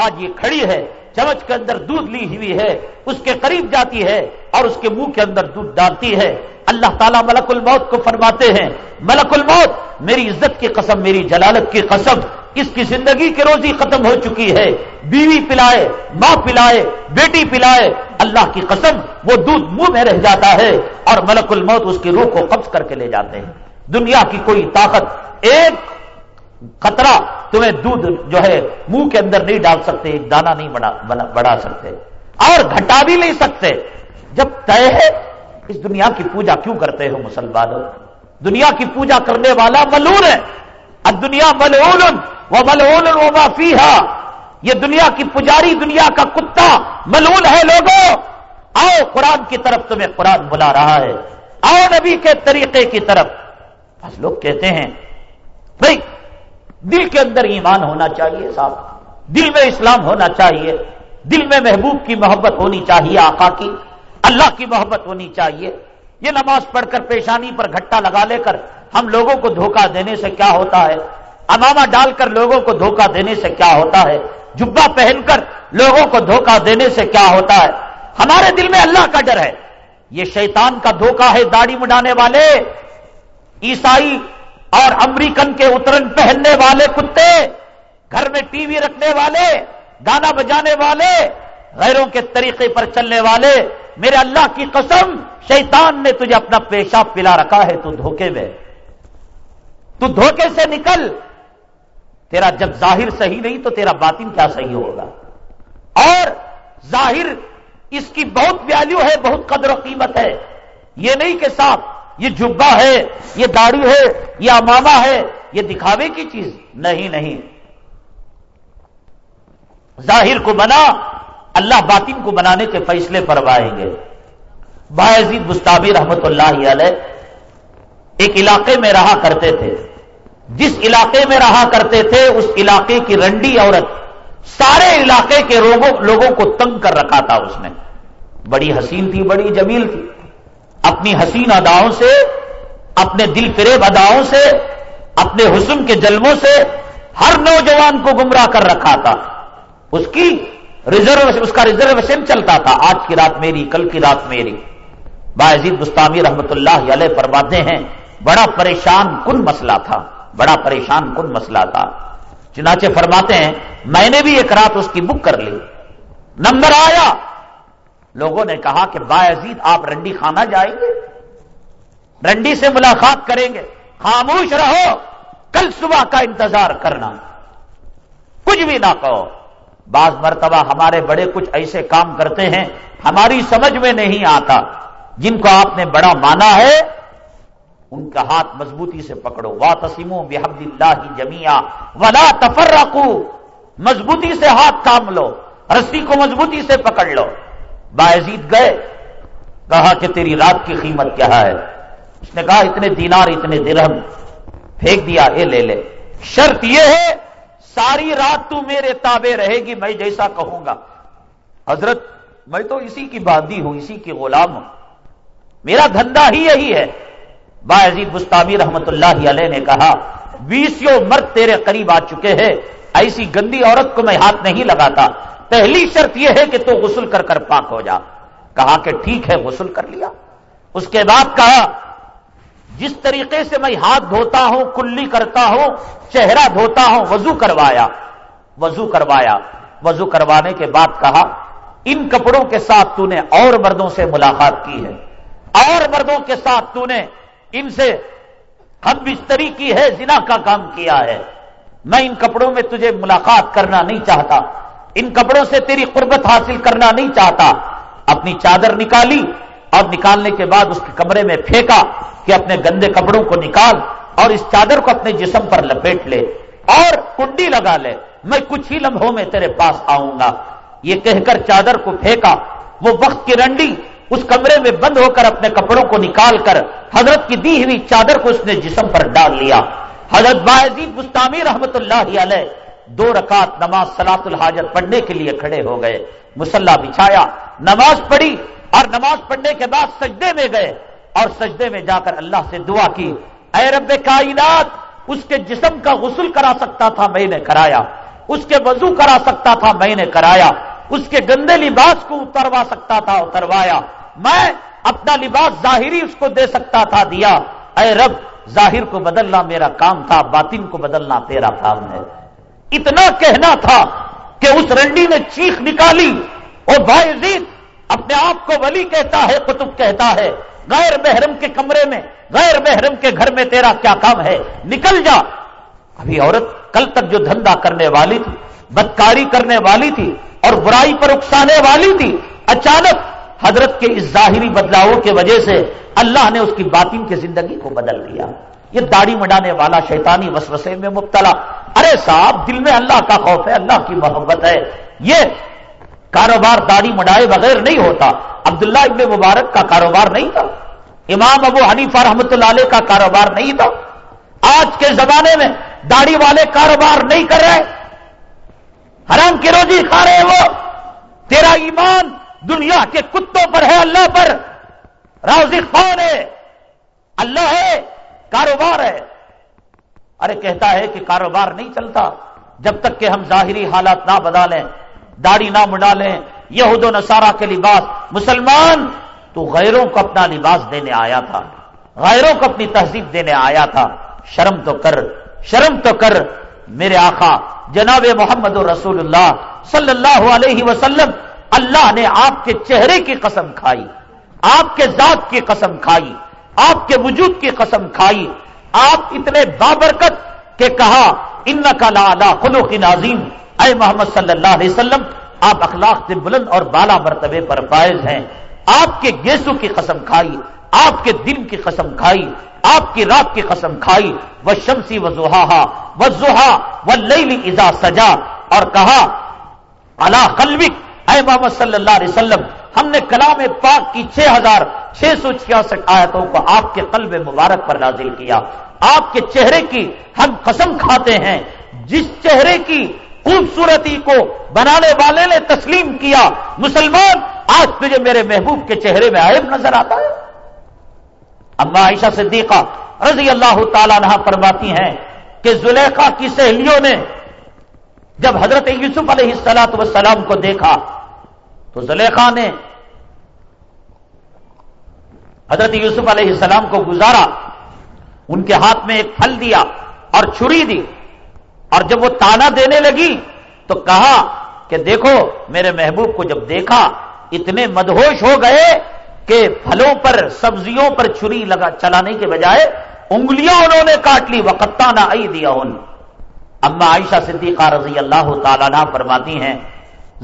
آج یہ کھڑی ہے، چمچ کے اندر دودھ لی ہوئی ہے، اس کے قریب جاتی ہے اور اس کے منہ کے اندر دودھ ڈالتی ہے۔ اللہ تعالیٰ ملک الموت کو فرماتے ہیں، ملک الموت، میری عزت کی قسم، میری جلالت کی قسم اس کی زندگی کی روزی ختم ہو چکی ہے۔ بیوی پلائے، ماں پلائے، بیٹی پلائے۔ اللہ کی قسم، وہ دودھ منہ میں رہ جاتا ہے اور ملک الموت اس کی روح کو قبض کر کے لے جاتے ہیں۔ دنیا کی کوئی طاقت، ایک خطرہ تمہیں دودھ جو ہے منہ کے اندر نہیں ڈال سکتے، ایک دانا نہیں بڑھا سکتے۔ اور گھٹا بھی نہیں سکتے۔ جب طے ہے، اس دنیا کی پوجا کیوں کرتے ہو مسلمانوں؟ دنیا کی پوجا کرنے والا ملون ہے۔ دنیا ملون وہ ملون وہ معافی یہ دنیا کی پجاری دنیا کا کتا ملون ہے لوگوں. آؤ قرآن کی طرف تمہیں قرآن بلا رہا ہے. آؤ نبی کے طریقے کی طرف. بس لوگ کہتے ہیں، بھائی، دل کے اندر ایمان ہونا چاہیے صاحب. دل میں اسلام ہونا چاہیے. دل میں محبوب کی محبت ہونی چاہیے، آقا کی. اللہ کی محبت ہونی چاہیے. یہ نماز پڑھ کر پیشانی پر گھٹا لگا لے کر ہم لوگوں کو دھوکہ دینے سے کیا ہوتا ہے؟ اماما ڈال کر لوگوں کو دھوکہ دینے سے کیا ہوتا ہے؟ جبا پہن کر لوگوں کو دھوکہ دینے سے کیا ہوتا ہے؟ ہمارے دل میں اللہ کا ڈر ہے۔ یہ شیطان کا دھوکہ ہے داڑھی مڈانے والے۔ عیسائی اور امریکن کے اترن پہننے والے کتے، گھر میں ٹی وی رکھنے والے، گانا بجانے والے، غیروں کے طریقے پر چلنے والے۔ میرے اللہ کی قسم، شیطان نے تجھے اپنا پیشاب پلا رکھا ہے، تو دھوکے میں۔ تو دھوکے سے نکل۔ تیرا جب ظاہر صحیح نہیں، تو تیرا باطن کیا صحیح ہوگا؟ اور ظاہر اس کی بہت ویلیو ہے، بہت قدر و قیمت ہے۔ یہ نہیں کہ صاحب، یہ جبا ہے، یہ داڑھی ہے، یہ اماما ہے، یہ دکھاوے کی چیز۔ نہیں نہیں۔ ظاہر کو بنا اللہ باطن کو بنانے کے فیصلے پروائیں گے۔ باعزید مستابی رحمت اللہ علیہ، ایک علاقے میں رہا کرتے تھے۔ جس علاقے میں رہا کرتے تھے، اس علاقے کی رنڈی عورت سارے علاقے کے لوگوں کو تنگ کر رکھا تھا اس نے۔ بڑی حسین تھی، بڑی جمیل تھی۔ اپنی حسین اداؤں سے، اپنے دل فریب اداؤں سے، اپنے حسن کے جلموں سے ہر نوجوان کو گمراہ کر رکھا تھا۔ اس کی ریزرو اس کا ریزرویشن چلتا تھا۔ آج کی رات میری، کل کی رات میری۔ باعزید مستانی رحمت اللہ علیہ فرماتے ہیں، بڑا پریشان کن مسئلہ تھا۔ بڑا پریشان کن مسئلہ تھا۔ چنانچہ فرماتے ہیں، میں نے بھی ایک رات اس کی بک کر لی۔ نمبر آیا۔ لوگوں نے کہا کہ باعزید، آپ رنڈی خانہ جائیں گے؟ رنڈی سے ملاقات کریں گے۔ خاموش رہو۔ کل صبح کا انتظار کرنا۔ کچھ بھی نہ کہو۔ بعض مرتبہ ہمارے بڑے کچھ ایسے کام کرتے ہیں، ہماری سمجھ میں نہیں آتا۔ جن کو آپ نے بڑا مانا ہے، ان کا ہاتھ مضبوطی سے پکڑو۔ وا تسیموں بحمد اللہ جمیا ولا تفر مضبوطی سے ہاتھ تھام لو، رسی کو مضبوطی سے پکڑ لو۔ باعزید گئے، کہا کہ تیری رات کی قیمت کیا ہے؟ اس نے کہا، اتنے دینار، اتنے درہم۔ پھینک دیا، اے لے لے۔ شرط یہ ہے ساری رات تو میرے تابے رہے گی، میں جیسا کہوں گا۔ حضرت، میں تو اسی کی باندھی ہوں، اسی کی غلام ہوں۔ میرا دھندا ہی یہی ہے۔ با عزیز مستابی رحمت اللہ علیہ نے کہا بیسوں مرد تیرے قریب آ چکے ہیں۔ ایسی گندی عورت کو میں ہاتھ نہیں لگاتا۔ پہلی شرط یہ ہے کہ تو غسل کر کر پاک ہو جا۔ کہا کہ ٹھیک ہے، غسل کر لیا۔ اس کے بعد کہا جس طریقے سے میں ہاتھ دھوتا ہوں، کلی کرتا ہوں، چہرہ دھوتا ہوں، وضو کروایا۔ وضو کروایا۔ وضو کروانے کے بعد کہا، ان کپڑوں کے ساتھ تو نے اور مردوں سے ملاقات کی ہے۔ اور مردوں کے ساتھ تو نے ان سے ہم بستری کی ہے، زنا کا کام کیا ہے۔ میں ان کپڑوں میں تجھے ملاقات کرنا نہیں چاہتا۔ ان کپڑوں سے تیری قربت حاصل کرنا نہیں چاہتا۔ اپنی چادر نکالی اور نکالنے کے بعد اس کے کمرے میں پھینکا۔ کہ اپنے گندے کپڑوں کو نکال اور اس چادر کو اپنے جسم پر لپیٹ لے اور کنڈی لگا لے میں کچھ ہی لمحوں میں تیرے پاس آؤں گا۔ یہ کہہ کر چادر کو پھینکا۔ وہ وقت کی رنڈی اس کمرے میں بند ہو کر اپنے کپڑوں کو نکال کر حضرت کی دی ہوئی چادر کو اس نے جسم پر ڈال لیا۔ حضرت باعزید مستعمیر رحمت اللہ علیہ دو رکعت نماز سلاط الحاجت پڑھنے کے لیے کھڑے ہو گئے۔ مسلح بچھایا۔ نماز پڑھی اور نماز پڑھنے کے بعد سجدے میں گئے۔ اور سجدے میں جا کر اللہ سے دعا کی۔ اے رب کائنات، اس کے جسم کا غسل کرا سکتا تھا میں نے کرایا۔ اس کے وضو کرا سکتا تھا میں نے کرایا۔ اس کے گندے لباس کو اتروا سکتا تھا، اتروایا۔ میں اپنا لباس ظاہری اس کو دے سکتا تھا، دیا۔ اے رب، ظاہر کو بدلنا میرا کام تھا، باطن کو بدلنا تیرا کام ہے۔ اتنا کہنا تھا کہ اس رنڈی نے چیخ نکالی اور باعزید اپنے آپ کو ولی کہتا ہے، قطب کہتا ہے، غیر محرم کے کمرے میں، غیر محرم کے گھر میں تیرا کیا کام ہے؟ نکل جا۔ ابھی عورت کل تک جو دھندا کرنے والی تھی، بدکاری کرنے والی تھی اور برائی پر اکسانے والی تھی، اچانک حضرت کے اس ظاہری بدلاؤ کی وجہ سے اللہ نے اس کی باطن کی زندگی کو بدل دیا۔ یہ داڑھی مڈانے والا شیطانی وسوسے میں مبتلا۔ ارے صاحب، دل میں اللہ کا خوف ہے، اللہ کی محبت ہے۔ یہ کاروبار داڑھی مڈائے بغیر نہیں ہوتا۔ عبداللہ ابن مبارک کا کاروبار نہیں تھا۔ امام ابو حنیفہ رحمت اللہ علیہ کا کاروبار نہیں تھا۔ آج کے زمانے میں داڑھی والے کاروبار نہیں کر رہے۔ حرام کی روزی کھا رہے وہ۔ تیرا ایمان دنیا کے کتوں پر ہے اللہ پر۔ روزی خان ہے۔ اللہ ہے۔ کاروبار ہے۔ ارے کہتا ہے کہ کاروبار نہیں چلتا۔ جب تک کہ ہم ظاہری حالات نہ بدا لیں داڑھی نہ مڈا لیں، یہود و نصارہ کے لباس۔ مسلمان، تو غیروں کو اپنا لباس دینے آیا تھا۔ غیروں کو اپنی تہذیب دینے آیا تھا۔ شرم تو کر، شرم تو کر۔ میرے آخا جناب محمد رسول اللہ صلی اللہ علیہ وسلم، اللہ نے آپ کے چہرے کی قسم کھائی، آپ کے ذات کی قسم کھائی، آپ کے وجود کی قسم کھائی۔ آپ اتنے بابرکت کہ کہا ان کا لا خلو کی نازیم اے محمد صلی اللہ علیہ وسلم، آپ اخلاق سے بلند اور بالا مرتبے پر فائز ہیں۔ آپ کے گیسوں کی قسم کھائی، آپ کے دن کی قسم کھائی، آپ کی رات کی قسم کھائی۔ وہ شمسی و زحا و زحا و لئی ازا سجا۔ اور کہا اللہ قلبک، اے محمد صلی اللہ علیہ وسلم، ہم نے کلام پاک کی چھ ہزار چھ سو چھیاسٹھ آیتوں کو آپ کے قلب مبارک پر نازل کیا۔ آپ کے چہرے کی ہم قسم کھاتے ہیں۔ جس چہرے کی خوبصورتی کو بنانے والے نے تسلیم کیا۔ مسلمان، آج تجھے میرے محبوب کے چہرے میں عائب نظر آتا ہے۔ اما عائشہ صدیقہ رضی اللہ تعالیٰ نہ فرماتی ہیں کہ زلیخا کی سہیلیوں نے جب حضرت یوسف علیہ السلاط وسلام کو دیکھا، تو زلیخا نے حضرت یوسف علیہ السلام کو گزارا، ان کے ہاتھ میں ایک پھل دیا اور چھری دی۔ اور جب وہ تانا دینے لگی تو کہا کہ دیکھو میرے محبوب کو جب دیکھا اتنے مدہوش ہو گئے کہ پھلوں پر سبزیوں پر چھری لگا چلانے کے بجائے انگلیاں انہوں نے کاٹ لی وقتا نہ آئی دیا ان اما عائشہ صدیقہ رضی اللہ تعالیٰ نہ فرماتی ہیں،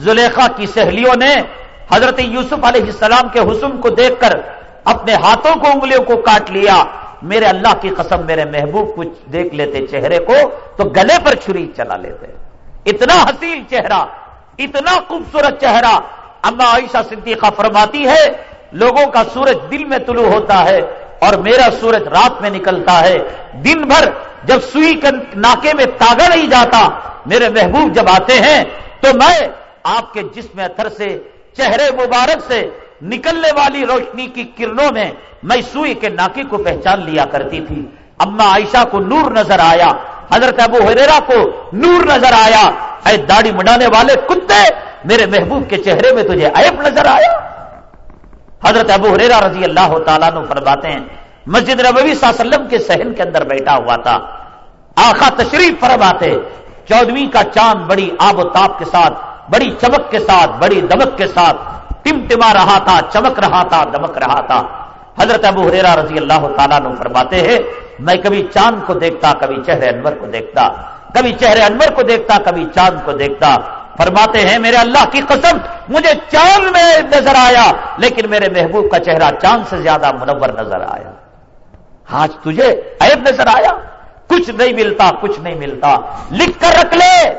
زلیخا کی سہیلیوں نے حضرت یوسف علیہ السلام کے حسن کو دیکھ کر اپنے ہاتھوں کو انگلیوں کو کاٹ لیا۔ میرے اللہ کی قسم، میرے محبوب کچھ دیکھ لیتے چہرے کو تو گلے پر چھری چلا لیتے۔ اتنا حسین چہرہ، اتنا خوبصورت چہرہ۔ اما عائشہ صدیقہ فرماتی ہے، لوگوں کا سورج دل میں طلوع ہوتا ہے اور میرا سورج رات میں نکلتا ہے۔ دن بھر جب سوئی ناکے میں تاگا نہیں جاتا، میرے محبوب جب آتے ہیں تو میں آپ کے جسم اتر سے، چہرے مبارک سے نکلنے والی روشنی کی کرنوں میں میں سوئی کے ناکے کو پہچان لیا کرتی تھی۔ اما عائشہ کو نور نظر آیا۔ حضرت ابو حریرا کو نور نظر آیا۔ اے داڑھی مڈانے والے کتے، میرے محبوب کے چہرے میں تجھے عیب نظر آیا۔ حضرت ابو حریرا رضی اللہ تعالیٰ نو فرماتے ہیں، مسجد نبوی صلی اللہ علیہ وسلم کے سہن کے اندر بیٹھا ہوا تھا۔ آخا تشریف فرماتے چودویں کا چاند بڑی آب و تاب کے ساتھ، بڑی چمک کے ساتھ، بڑی دمک کے ساتھ۔ ٹمٹما رہا تھا، چمک رہا تھا، دمک رہا تھا۔ حضرت ابو حریرا رضی اللہ تعالیٰ نے فرماتے ہیں، میں کبھی چاند کو دیکھتا، کبھی چہرے انور کو دیکھتا، کبھی چہرے انور کو دیکھتا، کبھی چاند کو دیکھتا۔ فرماتے ہیں، میرے اللہ کی قسم، مجھے چاند میں نظر آیا، لیکن میرے محبوب کا چہرہ چاند سے زیادہ منور نظر آیا۔ آج تجھے عیب نظر آیا؟ کچھ نہیں ملتا، کچھ نہیں ملتا۔ لکھ کر رکھ لے،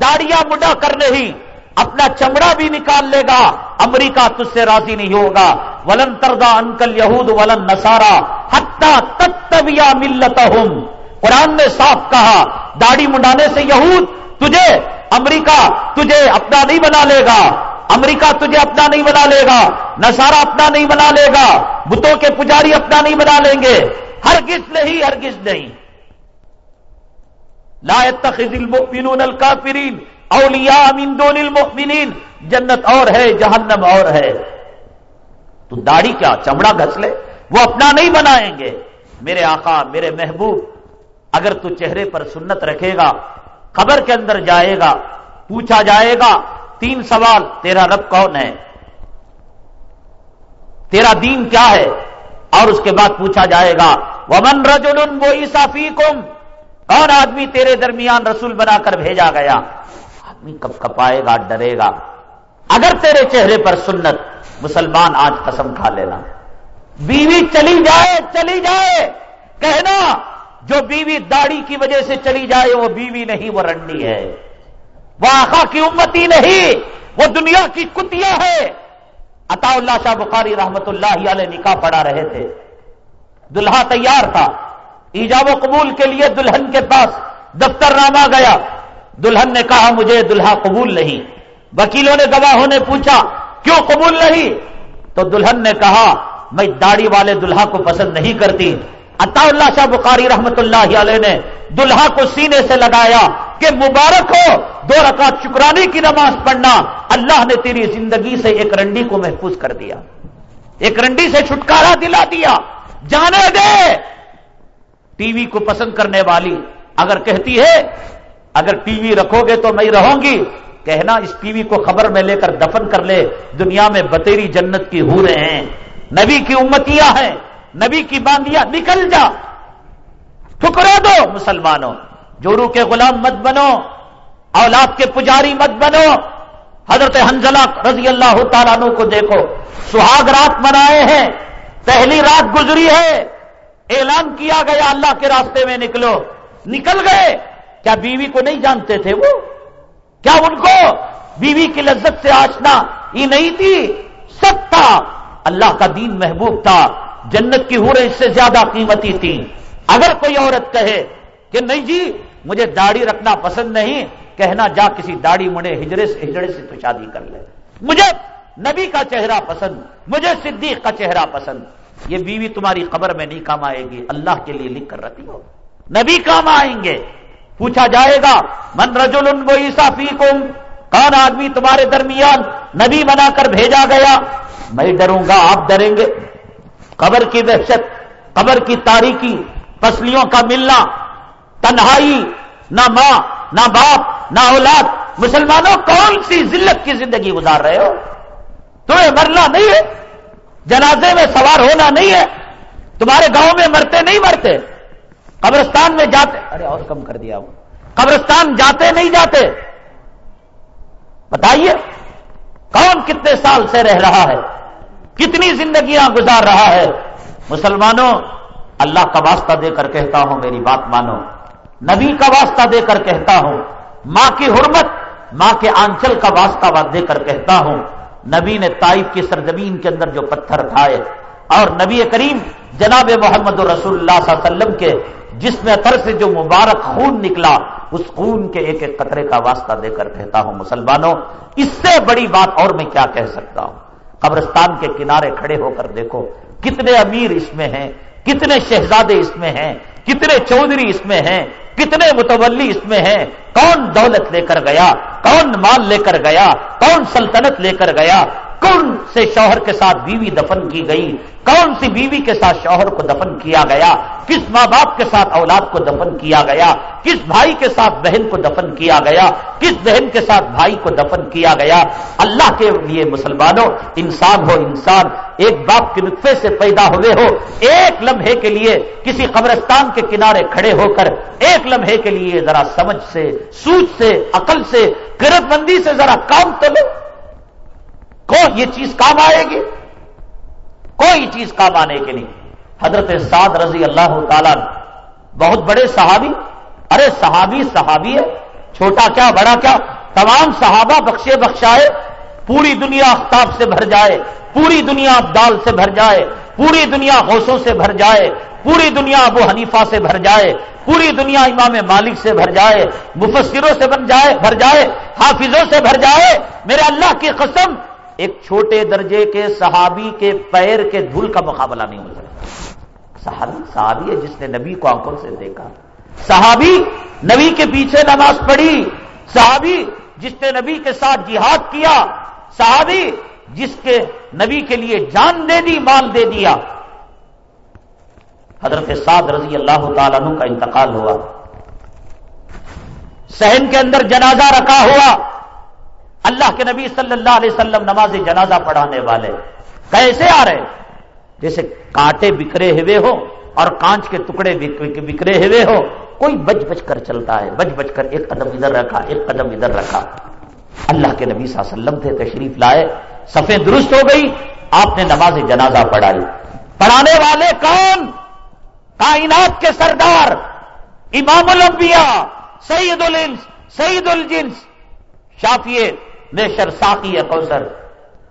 داڑیاں مڈا کر نہیں۔ اپنا چمڑا بھی نکال لے گا، امریکہ تج سے راضی نہیں ہوگا۔ ولن تردا انکل یہود ولن نسارا ہتھا تتویا ملت قرآن نے صاف کہا، داڑھی منڈانے سے یہود تجھے امریکہ تجھے اپنا نہیں بنا لے گا۔ امریکہ تجھے اپنا نہیں بنا لے گا۔ نسارا اپنا نہیں بنا لے گا۔ بتوں کے پجاری اپنا نہیں بنا لیں گے۔ ہرگز نہیں ہرگز نہیں۔ لا المؤمنون الكافرين۔ اولیاء من دون المؤمنین، جنت اور ہے، جہنم اور ہے۔ تو داڑھی کیا، چمڑا گھس لے؟ وہ اپنا نہیں بنائیں گے۔ میرے آقا، میرے محبوب، اگر تو چہرے پر سنت رکھے گا خبر کے اندر جائے گا، پوچھا جائے گا، تین سوال، تیرا رب کون ہے؟ تیرا دین کیا ہے؟ اور اس کے بعد پوچھا جائے گا، ومن رجل وہ عیسافی کم کون آدمی تیرے درمیان رسول بنا کر بھیجا گیا؟ آدمی کب کپائے گا، ڈرے گا۔ اگر تیرے چہرے پر سنت، مسلمان آج قسم کھا لینا بیوی چلی جائے چلی جائے۔ کہنا، جو بیوی داڑھی کی وجہ سے چلی جائے، وہ بیوی نہیں، وہ رنڈی ہے۔ وہ آخا کی امتی نہیں، وہ دنیا کی کتیا ہے عطا اللہ شاہ بخاری رحمت اللہ علیہ نکاح پڑا رہے تھے۔ دلہا تیار تھا۔ ایجاب و قبول کے لیے دلہن کے پاس دفتر نامہ گیا۔ دلہن نے کہا، مجھے دلہا قبول نہیں۔ وکیلوں نے گواہوں نے پوچھا، کیوں قبول نہیں؟ تو دلہن نے کہا، میں داڑھی والے دلہا کو پسند نہیں کرتی۔ عطا اللہ شاہ بخاری رحمت اللہ علیہ نے دلہا کو سینے سے لگایا کہ مبارک ہو۔ دو رکعت شکرانے کی نماز پڑھنا۔ اللہ نے تیری زندگی سے ایک رنڈی کو محفوظ کر دیا۔ ایک رنڈی سے چھٹکارا دلا دیا۔ جانے دے۔ ٹی وی کو پسند کرنے والی اگر کہتی ہے اگر ٹی وی رکھو گے تو میں رہوں گی۔ کہنا اس ٹی وی کو خبر میں لے کر دفن کر لے۔ دنیا میں بتیری جنت کی ہو رہے ہیں۔ نبی کی امتیاں ہیں۔ نبی کی باندیاں نکل جا۔ ٹھکرا دو مسلمانوں۔ جورو کے غلام مت بنو۔ اولاد کے پجاری مت بنو۔ حضرت حنزلہ رضی اللہ تعالیٰ عنہ کو دیکھو۔ سہاگ رات منائے ہیں۔ پہلی رات گزری ہے۔ اعلان کیا گیا اللہ کے راستے میں نکلو۔ نکل گئے۔ کیا بیوی کو نہیں جانتے تھے وہ؟ کیا ان کو بیوی کی لذت سے آشنا یہ نہیں تھی؟ سب تھا۔ اللہ کا دین محبوب تھا۔ جنت کی ہورے اس سے زیادہ قیمتی تھی۔ اگر کوئی عورت کہے کہ نہیں جی مجھے داڑھی رکھنا پسند نہیں، کہنا جا کسی داڑھی مڑے ہجڑے سے ہجڑے سے تو شادی کر لے۔ مجھے نبی کا چہرہ پسند، مجھے صدیق کا چہرہ پسند۔ یہ بیوی تمہاری قبر میں نہیں کام آئے گی، اللہ کے لیے لکھ کر رکھی ہو۔ نبی کام آئیں گے۔ پوچھا جائے گا، من رجل وہ عیسا فی کون آدمی تمہارے درمیان نبی بنا کر بھیجا گیا؟ میں ڈروں گا، آپ ڈریں گے۔ قبر کی وحشت قبر کی تاریخی پسلیوں کا ملنا، تنہائی، نہ ماں، نہ باپ، نہ اولاد۔ مسلمانوں، کون سی ذلت کی زندگی گزار رہے ہو؟ تمہیں مرنا نہیں ہے؟ جنازے میں سوار ہونا نہیں ہے؟ تمہارے گاؤں میں مرتے نہیں مرتے؟ قبرستان میں جاتے ارے اور کم کر دیا وہ۔ قبرستان جاتے نہیں جاتے۔ بتائیے، کون کتنے سال سے رہ رہا ہے؟ کتنی زندگیاں گزار رہا ہے؟ مسلمانوں، اللہ کا واسطہ دے کر کہتا ہوں، میری بات مانو۔ نبی کا واسطہ دے کر کہتا ہوں۔ ماں کی حرمت، ماں کے آنچل کا واسطہ دے کر کہتا ہوں۔ نبی نے تائف کی سرزمین کے اندر جو پتھر کھائے اور نبی کریم جناب محمد رسول اللہ صلی اللہ علیہ وسلم کے جس میں سے جو مبارک خون نکلا، اس خون کے ایک ایک قطرے کا واسطہ دے کر کہتا ہوں، مسلمانوں، اس سے بڑی بات اور میں کیا کہہ سکتا ہوں؟ قبرستان کے کنارے کھڑے ہو کر دیکھو، کتنے امیر اس میں ہیں، کتنے شہزادے اس میں ہیں، کتنے چودھری اس میں ہیں، کتنے متولی اس میں ہیں، کون دولت لے کر گیا، کون مال لے کر گیا، کون سلطنت لے کر گیا کون سے شوہر کے ساتھ بیوی دفن کی گئی؟ کون سی بیوی کے ساتھ شوہر کو دفن کیا گیا؟ کس ماں باپ کے ساتھ اولاد کو دفن کیا گیا؟ کس بھائی کے ساتھ بہن کو دفن کیا گیا؟ کس بہن کے ساتھ بھائی کو دفن کیا گیا؟ اللہ کے لیے مسلمانوں، انسان ہو انسان، ایک باپ کے نطفے سے پیدا ہوئے ہو، ایک لمحے کے لیے کسی قبرستان کے کنارے کھڑے ہو کر، ایک لمحے کے لیے ذرا سمجھ سے، سوچ سے، عقل سے کرت بندی سے ذرا کام تو لو۔ یہ چیز کام آئے گی؟ کوئی چیز کام آنے کے نہیں حضرت سعد رضی اللہ تعالی بہت بڑے صحابی، ارے صحابی صحابی ہے، چھوٹا کیا، بڑا کیا، تمام صحابہ بخشے بخشائے، پوری دنیا اختاب سے بھر جائے، پوری دنیا ابدال سے بھر جائے، پوری دنیا غوثوں سے بھر جائے، پوری دنیا ابو حنیفہ سے بھر جائے، پوری دنیا امام مالک سے بھر جائے، مفسروں سے بن جائے، بھر جائے، حافظوں سے بھر جائے، میرے اللہ کی قسم ایک چھوٹے درجے کے صحابی کے پیر کے دھول کا مقابلہ نہیں ہو سکتا صحابی صحابی ہے جس نے نبی کو آنکھوں سے دیکھا۔ صحابی نبی کے پیچھے نماز پڑھی۔ صحابی جس نے نبی کے ساتھ جہاد کیا۔ صحابی جس کے نبی کے لیے جان دے دی، مال دے دیا۔ حضرت سعد رضی اللہ تعالیٰ عنہ کا انتقال ہوا۔ سہن کے اندر جنازہ رکھا ہوا۔ اللہ کے نبی صلی اللہ علیہ وسلم نماز جنازہ پڑھانے والے کیسے آ رہے؟ جیسے کانٹے بکھرے ہوئے ہو اور کانچ کے ٹکڑے بکھرے ہوئے ہو کوئی بچ بچ کر چلتا ہے۔ بچ بچ کر ایک قدم ادھر رکھا، ایک قدم ادھر رکھا۔ اللہ کے نبی صلی اللہ علیہ وسلم تھے، تشریف لائے۔ سفید درست ہو گئی۔ آپ نے نماز جنازہ پڑھائی۔ پڑھانے والے کون؟ کائنات کے سردار، امام الانبیاء سعید الانس سعید الجنس۔ شافیے نیشر ساقی کوثر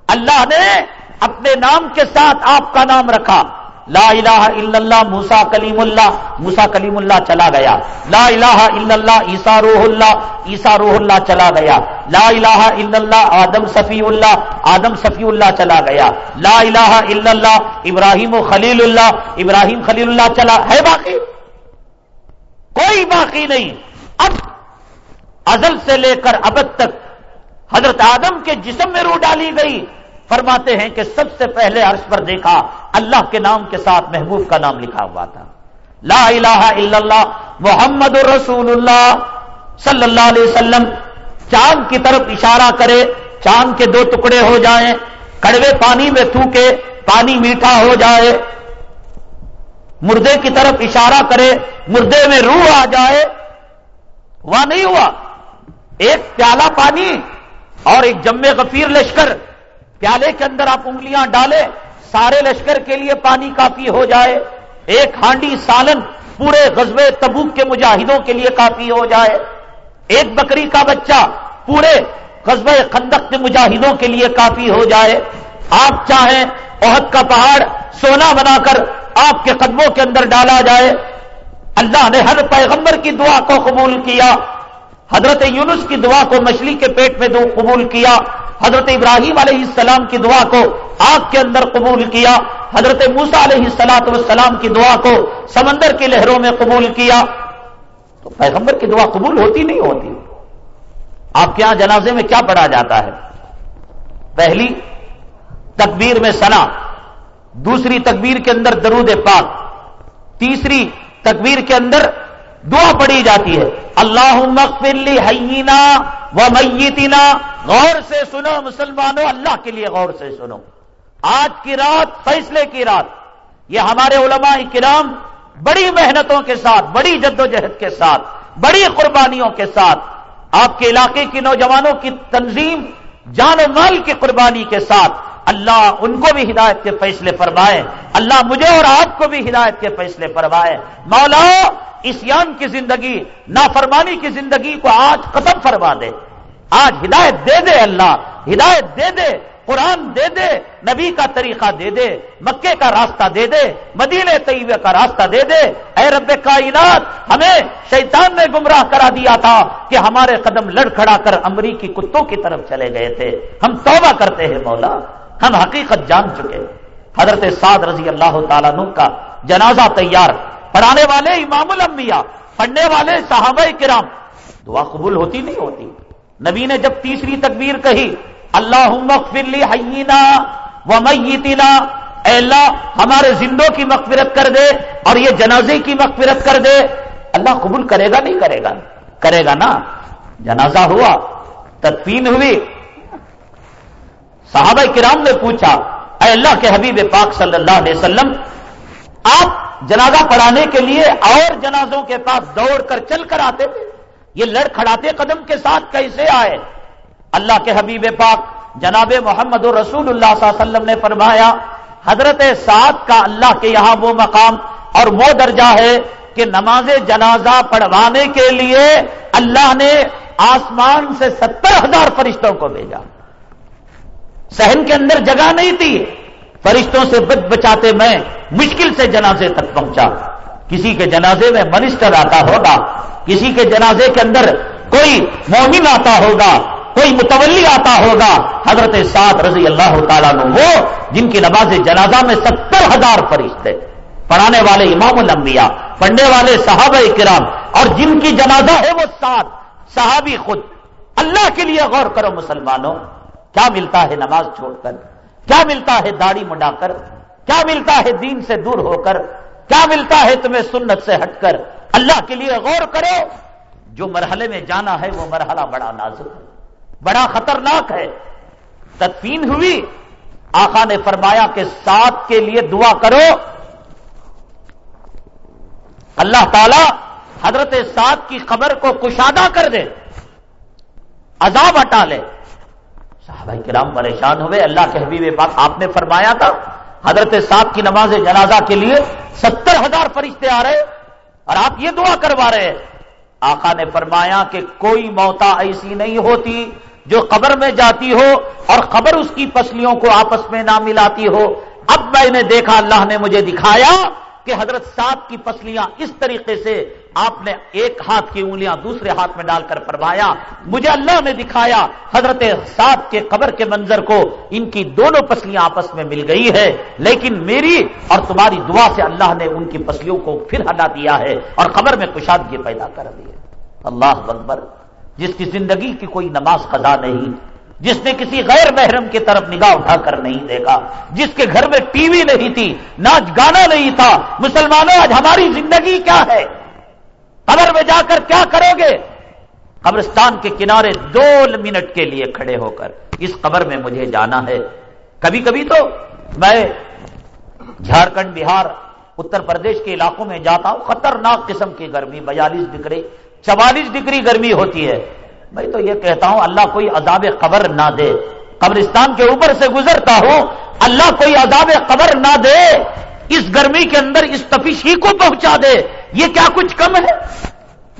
اللہ نے اپنے نام کے ساتھ آپ کا نام رکھا۔ لا الہ الا اللہ موسا کلیم اللہ۔ موسا کلیم اللہ چلا گیا۔ لا الہ الا اللہ عیسا روح اللہ۔ عیسا روح اللہ چلا گیا۔ لا الہ الا اللہ، آدم صفی اللہ۔ آدم صفی اللہ چلا گیا۔ لا الہ الا اللہ، ابراہیم و خلیل اللہ۔ ابراہیم خلیل اللہ چلا۔ ہے باقی؟ کوئی باقی نہیں۔ اب ازل سے لے کر ابد تک حضرت آدم کے جسم میں روح ڈالی گئی۔ فرماتے ہیں کہ سب سے پہلے عرش پر دیکھا، اللہ کے نام کے ساتھ محبوب کا نام لکھا ہوا تھا۔ لا الہ الا اللہ، محمد الرسول اللہ صلی اللہ علیہ وسلم۔ چاند کی طرف اشارہ کرے، چاند کے دو ٹکڑے ہو جائیں، کڑوے پانی میں تھوکے، پانی میٹھا ہو جائے۔ مردے کی طرف اشارہ کرے، مردے میں روح آ جائے۔ وہ نہیں ہوا۔ ایک پیالہ پانی اور ایک جمے غفیر لشکر، پیالے کے اندر آپ انگلیاں ڈالے سارے لشکر کے لیے پانی کافی ہو جائے، ایک ہانڈی سالن پورے غزبے تبوک کے مجاہدوں کے لیے کافی ہو جائے، ایک بکری کا بچہ پورے قصبے خندق کے مجاہدوں کے لیے کافی ہو جائے۔ آپ چاہیں عہد کا پہاڑ سونا بنا کر آپ کے قدموں کے اندر ڈالا جائے۔ اللہ نے ہر پیغمبر کی دعا کو قبول کیا۔ حضرت یونس کی دعا کو مچھلی کے پیٹ میں دو قبول کیا، حضرت ابراہیم علیہ السلام کی دعا کو آگ کے اندر قبول کیا، حضرت موسا علیہ السلاط والسلام کی دعا کو سمندر کی لہروں میں قبول کیا۔ تو پیغمبر کی دعا قبول ہوتی نہیں ہوتی۔ آپ کے یہاں جنازے میں کیا پڑھا جاتا ہے؟ پہلی تکبیر میں سنا دوسری تکبیر کے اندر درود پاک، تیسری تکبیر کے اندر دعا پڑی جاتی ہے۔ اللہ مغفر حینا و میتینا غور سے سنو مسلمانوں، اللہ کے لیے غور سے سنو۔ آج کی رات، فیصلے کی رات۔ یہ ہمارے علماء کرام بڑی محنتوں کے ساتھ، بڑی جد و جہد کے ساتھ، بڑی قربانیوں کے ساتھ، آپ کے علاقے کی نوجوانوں کی تنظیم، جان و مال کی قربانی کے ساتھ اللہ ان کو بھی ہدایت کے فیصلے فرمائے۔ اللہ مجھے اور آپ کو بھی ہدایت کے فیصلے فرمائے۔ مولا اسیان کی زندگی، نافرمانی کی زندگی کو آج ختم فرما دے۔ آج ہدایت دے دے اللہ، ہدایت دے دے، قرآن دے دے، نبی کا طریقہ دے دے، مکے کا راستہ دے دے مدینے طیبے کا راستہ دے دے۔ اے رب کائنات، ہمیں شیطان نے گمراہ کرا دیا تھا کہ ہمارے قدم لڑ کھڑا کر امریکی کتوں کی طرف چلے گئے تھے۔ ہم توبہ کرتے ہیں مولا، ہم حقیقت جان چکے۔ حضرت سعد رضی اللہ تعالیٰ کا جنازہ تیار پڑھانے والے امام الانبیاء، پڑھنے والے صحابہ کرام۔ دعا قبول ہوتی نہیں ہوتی۔ نبی نے جب تیسری تکبیر کہی اللہ مغفر حینا و میتنا اے اللہ، ہمارے زندوں کی مغفرت کر دے اور یہ جنازے کی مغفرت کر دے۔ اللہ قبول کرے گا نہیں کرے گا؟ کرے گا نا؟ جنازہ ہوا، تدفین ہوئی۔ صحابہ کرام نے پوچھا، اے اللہ کے حبیب پاک صلی اللہ علیہ وسلم، آپ جنازہ پڑھانے کے لیے اور جنازوں کے پاس دوڑ کر چل کر آتے تھے۔ یہ لڑ کھڑاتے قدم کے ساتھ کیسے آئے؟ اللہ کے حبیب پاک جناب محمد رسول اللہ صلی اللہ علیہ وسلم نے فرمایا، حضرت سعد کا اللہ کے یہاں وہ مقام اور وہ درجہ ہے کہ نماز جنازہ پڑھوانے کے لیے اللہ نے آسمان سے ستر ہزار فرشتوں کو بھیجا۔ سہن کے اندر جگہ نہیں تھی۔ فرشتوں سے بچ بچاتے میں مشکل سے جنازے تک پہنچا۔ کسی کے جنازے میں منسٹر آتا ہوگا، کسی کے جنازے کے اندر کوئی مومن آتا ہوگا، کوئی متولی آتا ہوگا۔ حضرت سات رضی اللہ تعالیٰ نے وہ، جن کی نماز جنازہ میں ستر ہزار فرشتے پڑھانے والے امام الانبیاء، پڑھنے والے صحابہ کرام، اور جن کی جنازہ ہے وہ سات صحابی خود۔ اللہ کے لیے غور کرو مسلمانوں، کیا ملتا ہے نماز چھوڑ کر؟ کیا ملتا ہے داڑھی منڈا کر؟ کیا ملتا ہے دین سے دور ہو کر؟ کیا ملتا ہے تمہیں سنت سے ہٹ کر؟ اللہ کے لیے غور کرو، جو مرحلے میں جانا ہے وہ مرحلہ بڑا نازک ہے، بڑا خطرناک ہے۔ تدفین ہوئی، آقا نے فرمایا کہ ساتھ کے لیے دعا کرو۔ اللہ تعالی حضرت سات کی خبر کو کشادہ کر دے، عذاب ہٹا لے۔ صحابہ کرام پریشان ہوئے، اللہ کے حبیب پاک آپ نے فرمایا تھا، حضرت سات کی نماز جنازہ کے لیے ستر ہزار فرشتے آ رہے اور آپ یہ دعا کروا رہے آقا نے فرمایا کہ کوئی موتا ایسی نہیں ہوتی جو قبر میں جاتی ہو اور خبر اس کی پسلیوں کو آپس میں نہ ملاتی ہو۔ اب میں نے دیکھا، اللہ نے مجھے دکھایا کہ حضرت صاحب کی پسلیاں اس طریقے سے آپ نے ایک ہاتھ کی انگلیاں دوسرے ہاتھ میں ڈال کر فرمایا مجھے اللہ نے دکھایا، حضرت صاحب کے قبر کے منظر کو ان کی دونوں پسلیاں آپس میں مل گئی ہے، لیکن میری اور تمہاری دعا سے اللہ نے ان کی پسلیوں کو پھر ہٹا دیا ہے اور قبر میں کشادگی پیدا کر دی ہے۔ اللہ اکبر، جس کی زندگی کی کوئی نماز قضا نہیں جس نے کسی غیر محرم کی طرف نگاہ اٹھا کر نہیں دیکھا، جس کے گھر میں ٹی وی نہیں تھی، ناچ گانا نہیں تھا، مسلمانوں، آج ہماری زندگی کیا ہے؟ قبر میں جا کر کیا کرو گے؟ قبرستان کے کنارے دو منٹ کے لیے کھڑے ہو کر، اس قبر میں مجھے جانا ہے۔ کبھی کبھی تو میں جھارکھنڈ، بہار، اتر پردیش کے علاقوں میں جاتا ہوں۔ خطرناک قسم کی گرمی، بیالیس ڈگری، چوالیس ڈگری گرمی ہوتی ہے۔ میں تو یہ کہتا ہوں، اللہ کوئی عذاب قبر نہ دے۔ قبرستان کے اوپر سے گزرتا ہوں، اللہ کوئی عذاب قبر نہ دے، اس گرمی کے اندر اس تفیش ہی کو پہنچا دے۔ یہ کیا کچھ کم ہے؟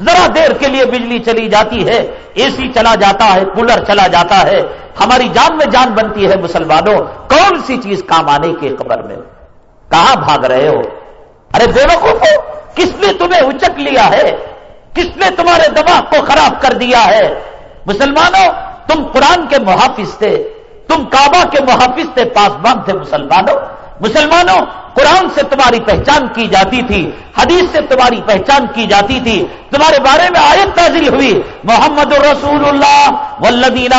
ذرا دیر کے لیے بجلی چلی جاتی ہے اے سی چلا جاتا ہے، کولر چلا جاتا ہے۔ ہماری جان میں جان بنتی ہے مسلمانوں، کون سی چیز کام آنے کی قبر میں؟ کہاں بھاگ رہے ہو؟ ارے دونوں کو کس نے تمہیں اچک لیا ہے؟ کس نے تمہارے دماغ کو خراب کر دیا ہے؟ مسلمانوں، تم قرآن کے محافظ تھے، تم کعبہ کے محافظ تھے، پاسبان تھے مسلمانوں۔ مسلمانوں، قرآن سے تمہاری پہچان کی جاتی تھی، حدیث سے تمہاری پہچان کی جاتی تھی۔ تمہارے بارے میں آیت نازل ہوئی، محمد رسول اللہ ولدین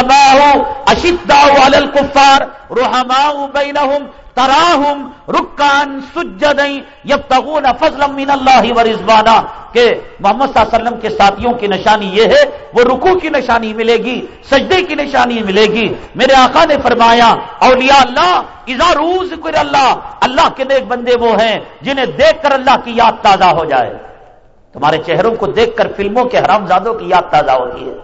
اشد الکفار روحما بینہم تراہم رکان سجدیں یبتغون فضلا من اللہ و کہ محمد صلی اللہ علیہ وسلم کے ساتھیوں کی نشانی یہ ہے، وہ رکو کی نشانی ملے گی، سجدے کی نشانی ملے گی۔ میرے آقا نے فرمایا، اولیاء اللہ، اذا روز کر اللہ اللہ کے نیک بندے وہ ہیں جنہیں دیکھ کر اللہ کی یاد تازہ ہو جائے۔ تمہارے چہروں کو دیکھ کر فلموں کے حرام زادوں کی یاد تازہ ہوتی ہے،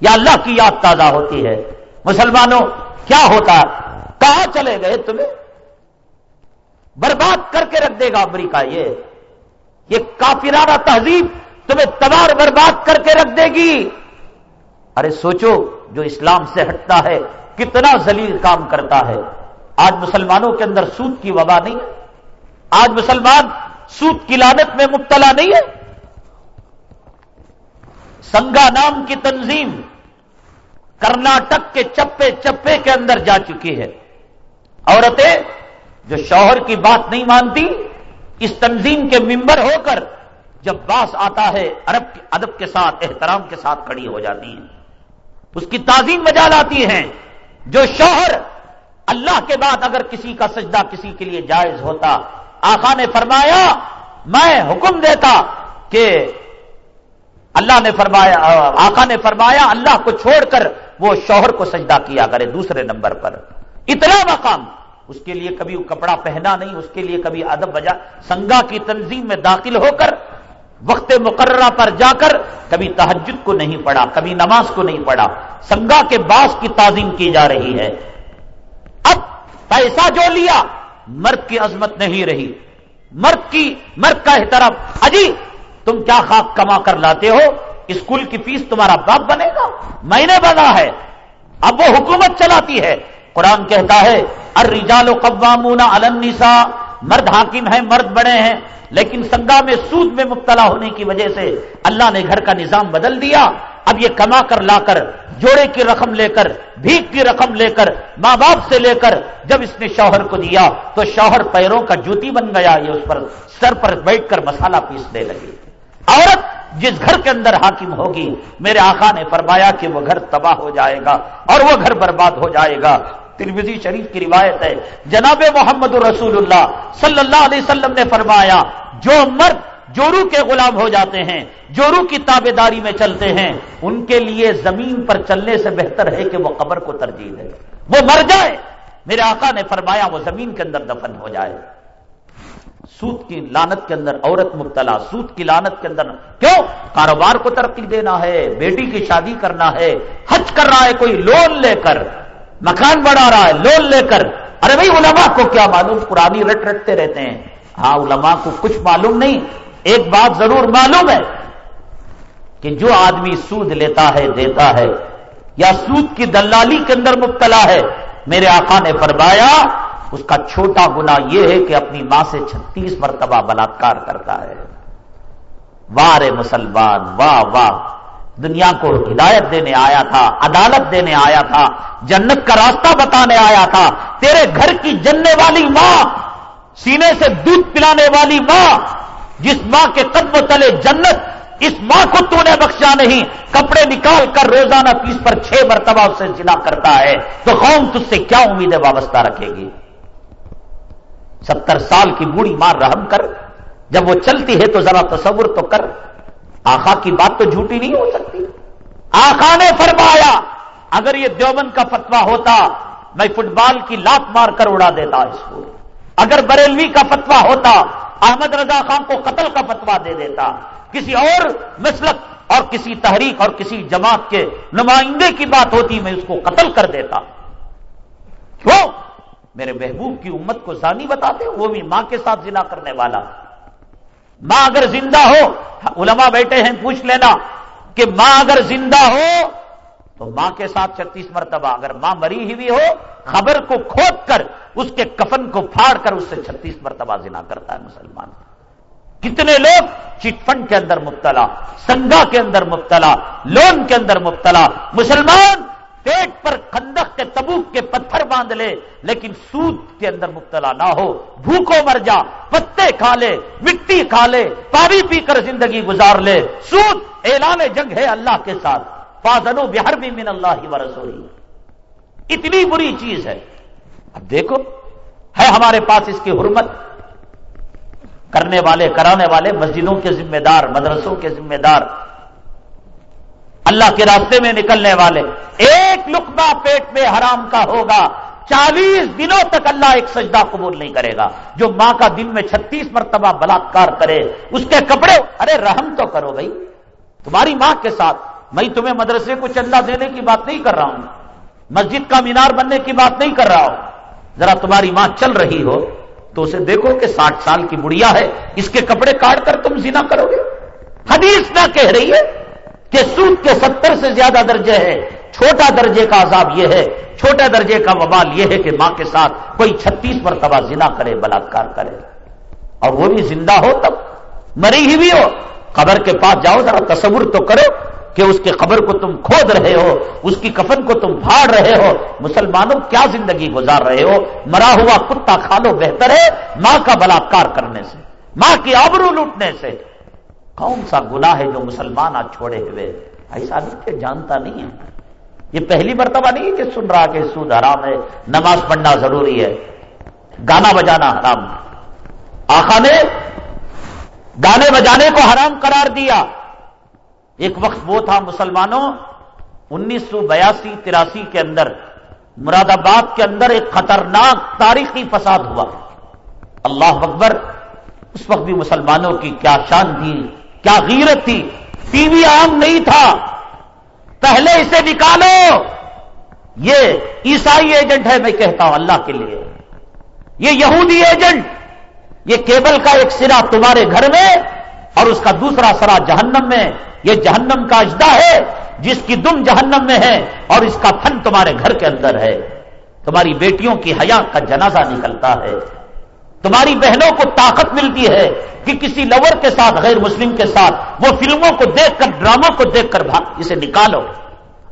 یا اللہ کی یاد تازہ ہوتی ہے۔ مسلمانوں، کیا ہوتا کہاں چلے گئے تمہیں؟ برباد کر کے رکھ دے گا امریکہ یہ۔ یہ کافرانہ تہذیب تمہیں تبار برباد کر کے رکھ دے گی۔ ارے سوچو جو اسلام سے ہٹتا ہے، کتنا ذلیل کام کرتا ہے۔ آج مسلمانوں کے اندر سود کی وبا نہیں ہے۔ آج مسلمان سود کی لانت میں مبتلا نہیں ہے۔ سنگا نام کی تنظیم کرناٹک کے چپے چپے کے اندر جا چکی ہے۔ عورتیں جو شوہر کی بات نہیں مانتی، اس تنظیم کے ممبر ہو کر جب باس آتا ہے، عرب ادب کے ساتھ، احترام کے ساتھ کھڑی ہو جاتی ہیں۔ اس کی تعظیم بجا لاتی ہیں۔ جو شوہر اللہ کے بعد اگر کسی کا سجدہ کسی کے لیے جائز ہوتا آخا نے فرمایا، میں حکم دیتا کہ اللہ نے فرمایا، آقا نے فرمایا، اللہ کو چھوڑ کر وہ شوہر کو سجدہ کیا کرے دوسرے نمبر پر۔ اتنا مقام۔ اس کے لیے کبھی کپڑا پہنا نہیں، اس کے لیے کبھی ادب بجا سنگا کی تنظیم میں داخل ہو کر، وقت مقررہ پر جا کر کبھی تحجد کو نہیں پڑھا، کبھی نماز کو نہیں پڑھا۔ سنگا کے باس کی تعظیم کی جا رہی ہے۔ اب پیسہ جو لیا، مرد کی عظمت نہیں رہی۔ مرد کی، مرد کا احترام۔ اجی، تم کیا خاک کما کر لاتے ہو؟ اسکول کی فیس تمہارا باپ بنے گا؟ میں نے بنا ہے۔ اب وہ حکومت چلاتی ہے۔ قرآن کہتا ہے، الرجال قوامون علی النساء، مرد حاکم ہیں، مرد بڑے ہیں، لیکن سنگا میں سود میں مبتلا ہونے کی وجہ سے اللہ نے گھر کا نظام بدل دیا۔ اب یہ کما کر لا کر، جوڑے کی رقم لے کر، بھیک کی رقم لے کر، ماں باپ سے لے کر، جب اس نے شوہر کو دیا تو شوہر پیروں کا جوتی بن گیا۔ یہ اس پر سر پر بیٹھ کر مسالہ پیسنے لگی عورت جس گھر کے اندر حاکم ہوگی، میرے آقا نے فرمایا کہ وہ گھر تباہ ہو جائے گا اور وہ گھر برباد ہو جائے گا۔ ترمیزی شریف کی روایت ہے، جناب محمد رسول اللہ صلی اللہ علیہ وسلم نے فرمایا، جو مرد جورو کے غلام ہو جاتے ہیں، جورو کی تابے داری میں چلتے ہیں، ان کے لیے زمین پر چلنے سے بہتر ہے کہ وہ قبر کو ترجیح دے۔ وہ مر جائے۔ میرے آقا نے فرمایا، وہ زمین کے اندر دفن ہو جائے۔ سود کی لانت کے اندر عورت مبتلا، سود کی لانت کے اندر کیوں؟ کاروبار کو ترقی دینا ہے، بیٹی کی شادی کرنا ہے، حج کر رہا ہے، کوئی لون لے کر۔ مکان بڑھا رہا ہے، لون لے کر۔ ارے بھائی، علماء کو کیا معلوم؟ پرانی رٹ رٹتے رہتے ہیں۔ ہاں علماء کو کچھ معلوم نہیں۔ ایک بات ضرور معلوم ہے کہ جو آدمی سود لیتا ہے، دیتا ہے، یا سود کی دلالی کے اندر مبتلا ہے، میرے آقا نے فرمایا، اس کا چھوٹا گنا یہ ہے کہ اپنی ماں سے چھتیس مرتبہ بلاکار کرتا ہے۔ واہ رے مسلمان، واہ واہ۔ دنیا کو ہدایت دینے آیا تھا، عدالت دینے آیا تھا، جنت کا راستہ بتانے آیا تھا۔ تیرے گھر کی جننے والی ماں، سینے سے دودھ پلانے والی ماں، جس ماں کے قدم تلے جنت، اس ماں کو تو نے بخشا نہیں۔ کپڑے نکال کر روزانہ تیس پر چھ مرتبہ اس سے جنا کرتا ہے۔ تو قوم تج سے کیا امیدیں وابستہ رکھے گی؟ ستر سال کی بوڑھی ماں رحم کر، جب وہ چلتی ہے تو ذرا تصور تو کر۔ آخا کی بات تو جھوٹی نہیں ہو سکتی۔ آخا نے فرمایا، اگر یہ دیوبند کا فتوا ہوتا، میں فٹ بال کی لات مار کر اڑا دیتا اس کو۔ اگر بریلوی کا فتوا ہوتا، احمد رضا خان کو قتل کا فتوا دے دیتا۔ کسی اور مسلک اور کسی تحریک اور کسی جماعت کے نمائندے کی بات ہوتی، میں اس کو قتل کر دیتا۔ کیوں؟ میرے محبوب کی امت کو زانی بتاتے وہ بھی ماں کے ساتھ زنا کرنے والا۔ ماں اگر زندہ ہو، علماء بیٹھے ہیں، پوچھ لینا کہ ماں اگر زندہ ہو تو ماں کے ساتھ چھتیس مرتبہ، اگر ماں مری ہوئی ہو، خبر کو کھود کر، اس کے کفن کو پھاڑ کر، اس سے چھتیس مرتبہ زنا کرتا ہے مسلمان۔ کتنے لوگ چٹ فنڈ کے اندر مبتلا، سنگا کے اندر مبتلا، لون کے اندر مبتلا، مسلمان پیٹ پر خندق کے تبوک کے پتھر باندھ لے، لیکن سود کے اندر مبتلا نہ ہو۔ بھوکو مر جا، پتے کھا لے، مٹی کھا لے، پانی پی کر زندگی گزار لے۔ سود اعلان جنگ ہے اللہ کے ساتھ۔ فاضنو بہر بھی من اللہ و رسولی۔ اتنی بری چیز ہے۔ اب دیکھو، ہے ہمارے پاس اس کی حرمت۔ کرنے والے، کرانے والے مسجدوں کے ذمہ دار، مدرسوں کے ذمہ دار اللہ کے راستے میں نکلنے والے۔ ایک لقمہ پیٹ میں حرام کا ہوگا۔ چالیس دنوں تک اللہ ایک سجدہ قبول نہیں کرے گا۔ جو ماں کا دن میں چھتیس مرتبہ بلاکار کرے، اس کے کپڑے، ارے رحم تو کرو بھائی۔ تمہاری ماں کے ساتھ میں تمہیں مدرسے کو چندہ دینے کی بات نہیں کر رہا ہوں۔ مسجد کا مینار بننے کی بات نہیں کر رہا ہوں۔ ذرا تمہاری ماں چل رہی ہو تو اسے دیکھو کہ ساٹھ سال کی بڑھیا ہے۔ اس کے کپڑے کاٹ کر تم زنا کرو گے۔ حدیث نہ کہہ رہی ہے۔ کہ سود کے ستر سے زیادہ درجے ہے چھوٹا درجے کا عذاب یہ ہے چھوٹا درجے کا وبال یہ ہے کہ ماں کے ساتھ کوئی چھتیس مرتبہ زنا کرے، بلاکار کرے۔ اور وہ بھی زندہ ہو تب، مری ہی بھی ہو۔ قبر کے پاس جاؤ، ذرا تصور تو کرو کہ اس کے قبر کو تم کھود رہے ہو، اس کی کفن کو تم پھاڑ رہے ہو۔ مسلمانوں کیا زندگی گزار رہے ہو؟ مرا ہوا کتا کھا لو، بہتر ہے ماں کا بلاکار کرنے سے، ماں کی آبرو لوٹنے سے۔ کون سا گنا ہے جو مسلمان آج چھوڑے ہوئے ایسا نہیں کہ جانتا نہیں ہے۔ یہ پہلی مرتبہ نہیں کہ سن رہا کہ سود حرام ہے، نماز پڑھنا ضروری ہے، گانا بجانا حرام آخا نے گانے بجانے کو حرام قرار دیا۔ ایک وقت وہ تھا مسلمانوں، انیس سو بیاسی، تراسی کے اندر، مراد آباد کے اندر ایک خطرناک تاریخی فساد ہوا۔ اللہ اکبر، اس وقت بھی مسلمانوں کی کیا شان تھی۔ کیا غیرت تھی؟ ٹی وی عام نہیں تھا۔ پہلے اسے نکالو۔ یہ عیسائی ایجنٹ ہے میں کہتا ہوں اللہ کے لیے۔ یہ یہودی ایجنٹ۔ یہ کیبل کا ایک سرا تمہارے گھر میں اور اس کا دوسرا سرا جہنم میں۔ یہ جہنم کا اجدا ہے۔ جس کی دم جہنم میں ہے اور اس کا تھن تمہارے گھر کے اندر ہے۔ تمہاری بیٹیوں کی حیا کا جنازہ نکلتا ہے۔ تمہاری بہنوں کو طاقت ملتی ہے کہ کسی لور کے ساتھ، غیر مسلم کے ساتھ، وہ فلموں کو دیکھ کر، ڈراموں کو دیکھ کر بھاگ اسے نکالو۔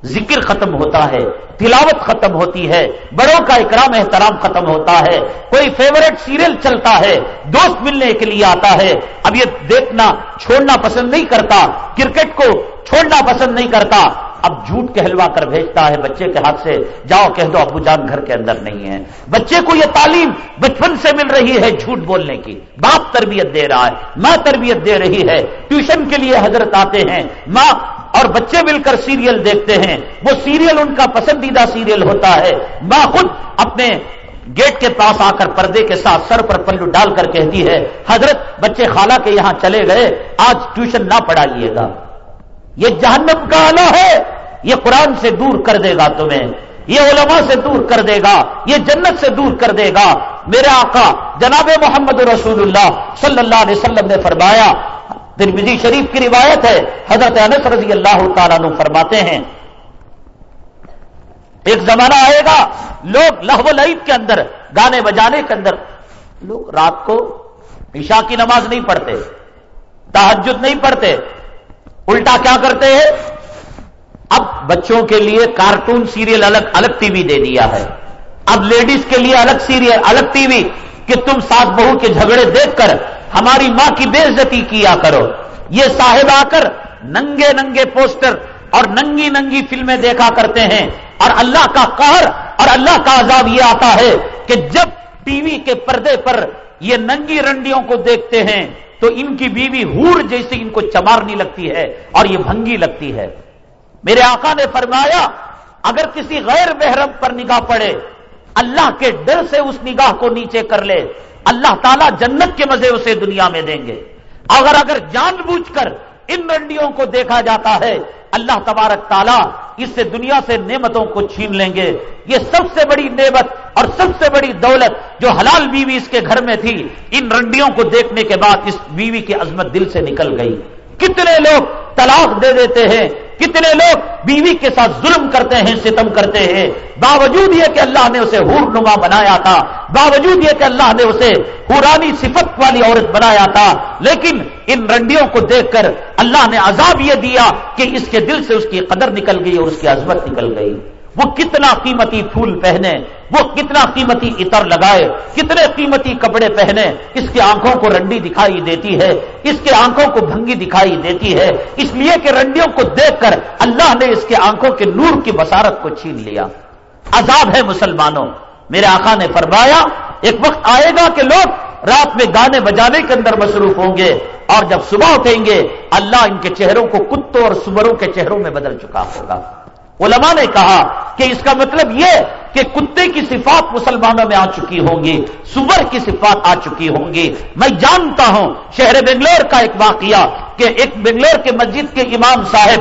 ذکر ختم ہوتا ہے، تلاوت ختم ہوتی ہے، بڑوں کا اکرام، احترام ختم ہوتا ہے۔ کوئی فیورٹ سیریل چلتا ہے، دوست ملنے کے لیے آتا ہے۔ اب یہ دیکھنا، چھوڑنا پسند نہیں کرتا، کرکٹ کو چھوڑنا پسند نہیں کرتا۔ اب جھوٹ کہلوا کر بھیجتا ہے بچے کے ہاتھ سے، جاؤ کہہ دو ابو جان گھر کے اندر نہیں ہے۔ بچے کو یہ تعلیم بچپن سے مل رہی ہے جھوٹ بولنے کی۔ باپ تربیت دے رہا ہے، ماں تربیت دے رہی ہے۔ ٹیوشن کے لیے حضرت آتے ہیں، ماں اور بچے مل کر سیریل دیکھتے ہیں۔ وہ سیریل ان کا پسندیدہ سیریل ہوتا ہے۔ ماں خود اپنے گیٹ کے پاس آ کر پردے کے ساتھ سر پر پلو ڈال کر کہتی ہے، حضرت بچے خالہ کے یہاں چلے گئے، آج ٹیوشن نہ پڑھائیے گا۔ یہ جہنم کا آلہ ہے، یہ قرآن سے دور کر دے گا تمہیں، یہ علماء سے دور کر دے گا، یہ جنت سے دور کر دے گا۔ میرے آقا، جناب محمد رسول اللہ صلی اللہ علیہ وسلم نے فرمایا ترمیدی شریف کی روایت ہے، حضرت انس رضی اللہ تعالیٰ نے فرماتے ہیں، ایک زمانہ آئے گا، لوگ لہو لعیب کے اندر، گانے بجانے کے اندر، لوگ رات کو عشاء کی نماز نہیں پڑھتے تحجد نہیں پڑھتے الٹا کیا کرتے ہیں؟ اب بچوں کے لیے کارٹون سیریل الگ الگ ٹی وی دے دیا ہے۔ اب لیڈیز کے لیے الگ سیریل الگ ٹی وی کہ تم سات بہو کے جھگڑے دیکھ کر ہماری ماں کی بے عزتی کیا کرو۔ یہ صاحب آ کر ننگے ننگے پوسٹر اور ننگی ننگی فلمیں دیکھا کرتے ہیں۔ اور اللہ کا قہر اور اللہ کا عذاب یہ آتا ہے کہ جب ٹی وی کے پردے پر یہ ننگی رنڈیوں کو دیکھتے ہیں تو ان کی بیوی ہور جیسی ان کو چمارنی لگتی ہے اور یہ بھنگی لگتی ہے۔ میرے آقا نے فرمایا، اگر کسی غیر محرم پر نگاہ پڑے، اللہ کے ڈر سے اس نگاہ کو نیچے کر لے، اللہ تعالیٰ جنت کے مزے اسے دنیا میں دیں گے۔ اگر اگر جان بوجھ کر ان منڈیوں کو دیکھا جاتا ہے۔ اللہ تبارک تعالیٰ اس سے دنیا سے نعمتوں کو چھین لیں گے۔ یہ سب سے بڑی نعمت اور سب سے بڑی دولت جو حلال بیوی اس کے گھر میں تھی، ان رنڈیوں کو دیکھنے کے بعد اس بیوی کی عظمت دل سے نکل گئی۔ کتنے لوگ طلاق دے دیتے ہیں، کتنے لوگ بیوی کے ساتھ ظلم کرتے ہیں، ستم کرتے ہیں۔ باوجود یہ کہ اللہ نے اسے ہور نما بنایا تھا، باوجود یہ کہ اللہ نے اسے پورانی صفت والی عورت بنایا تھا، لیکن ان رنڈیوں کو دیکھ کر اللہ نے عذاب یہ دیا کہ اس کے دل سے اس کی قدر نکل گئی اور اس کی عظمت نکل گئی۔ وہ کتنا قیمتی پھول پہنے، وہ کتنا قیمتی عطر لگائے، کتنے قیمتی کپڑے پہنے، اس کی آنکھوں کو رنڈی دکھائی دیتی ہے، اس کے آنکھوں کو بھنگی دکھائی دیتی ہے، اس لیے کہ رنڈیوں کو دیکھ کر اللہ نے اس کے آنکھوں کے نور کی بسارت کو چھین لیا۔ عذاب ہے مسلمانوں۔ میرے آقا نے فرمایا، ایک وقت آئے گا کہ لوگ رات میں گانے بجانے کے اندر مصروف ہوں گے اور جب صبح اٹھیں گے، اللہ ان کے چہروں کو کتوں اور سبروں کے چہروں میں بدل چکا ہوگا۔ علماء نے کہا کہ اس کا مطلب یہ کہ کتے کی صفات مسلمانوں میں آ چکی ہوں گی، سور کی صفات آ چکی ہوں گی۔ میں جانتا ہوں، شہر بنگلور کا ایک واقعہ کہ ایک بنگلور کے مسجد کے امام صاحب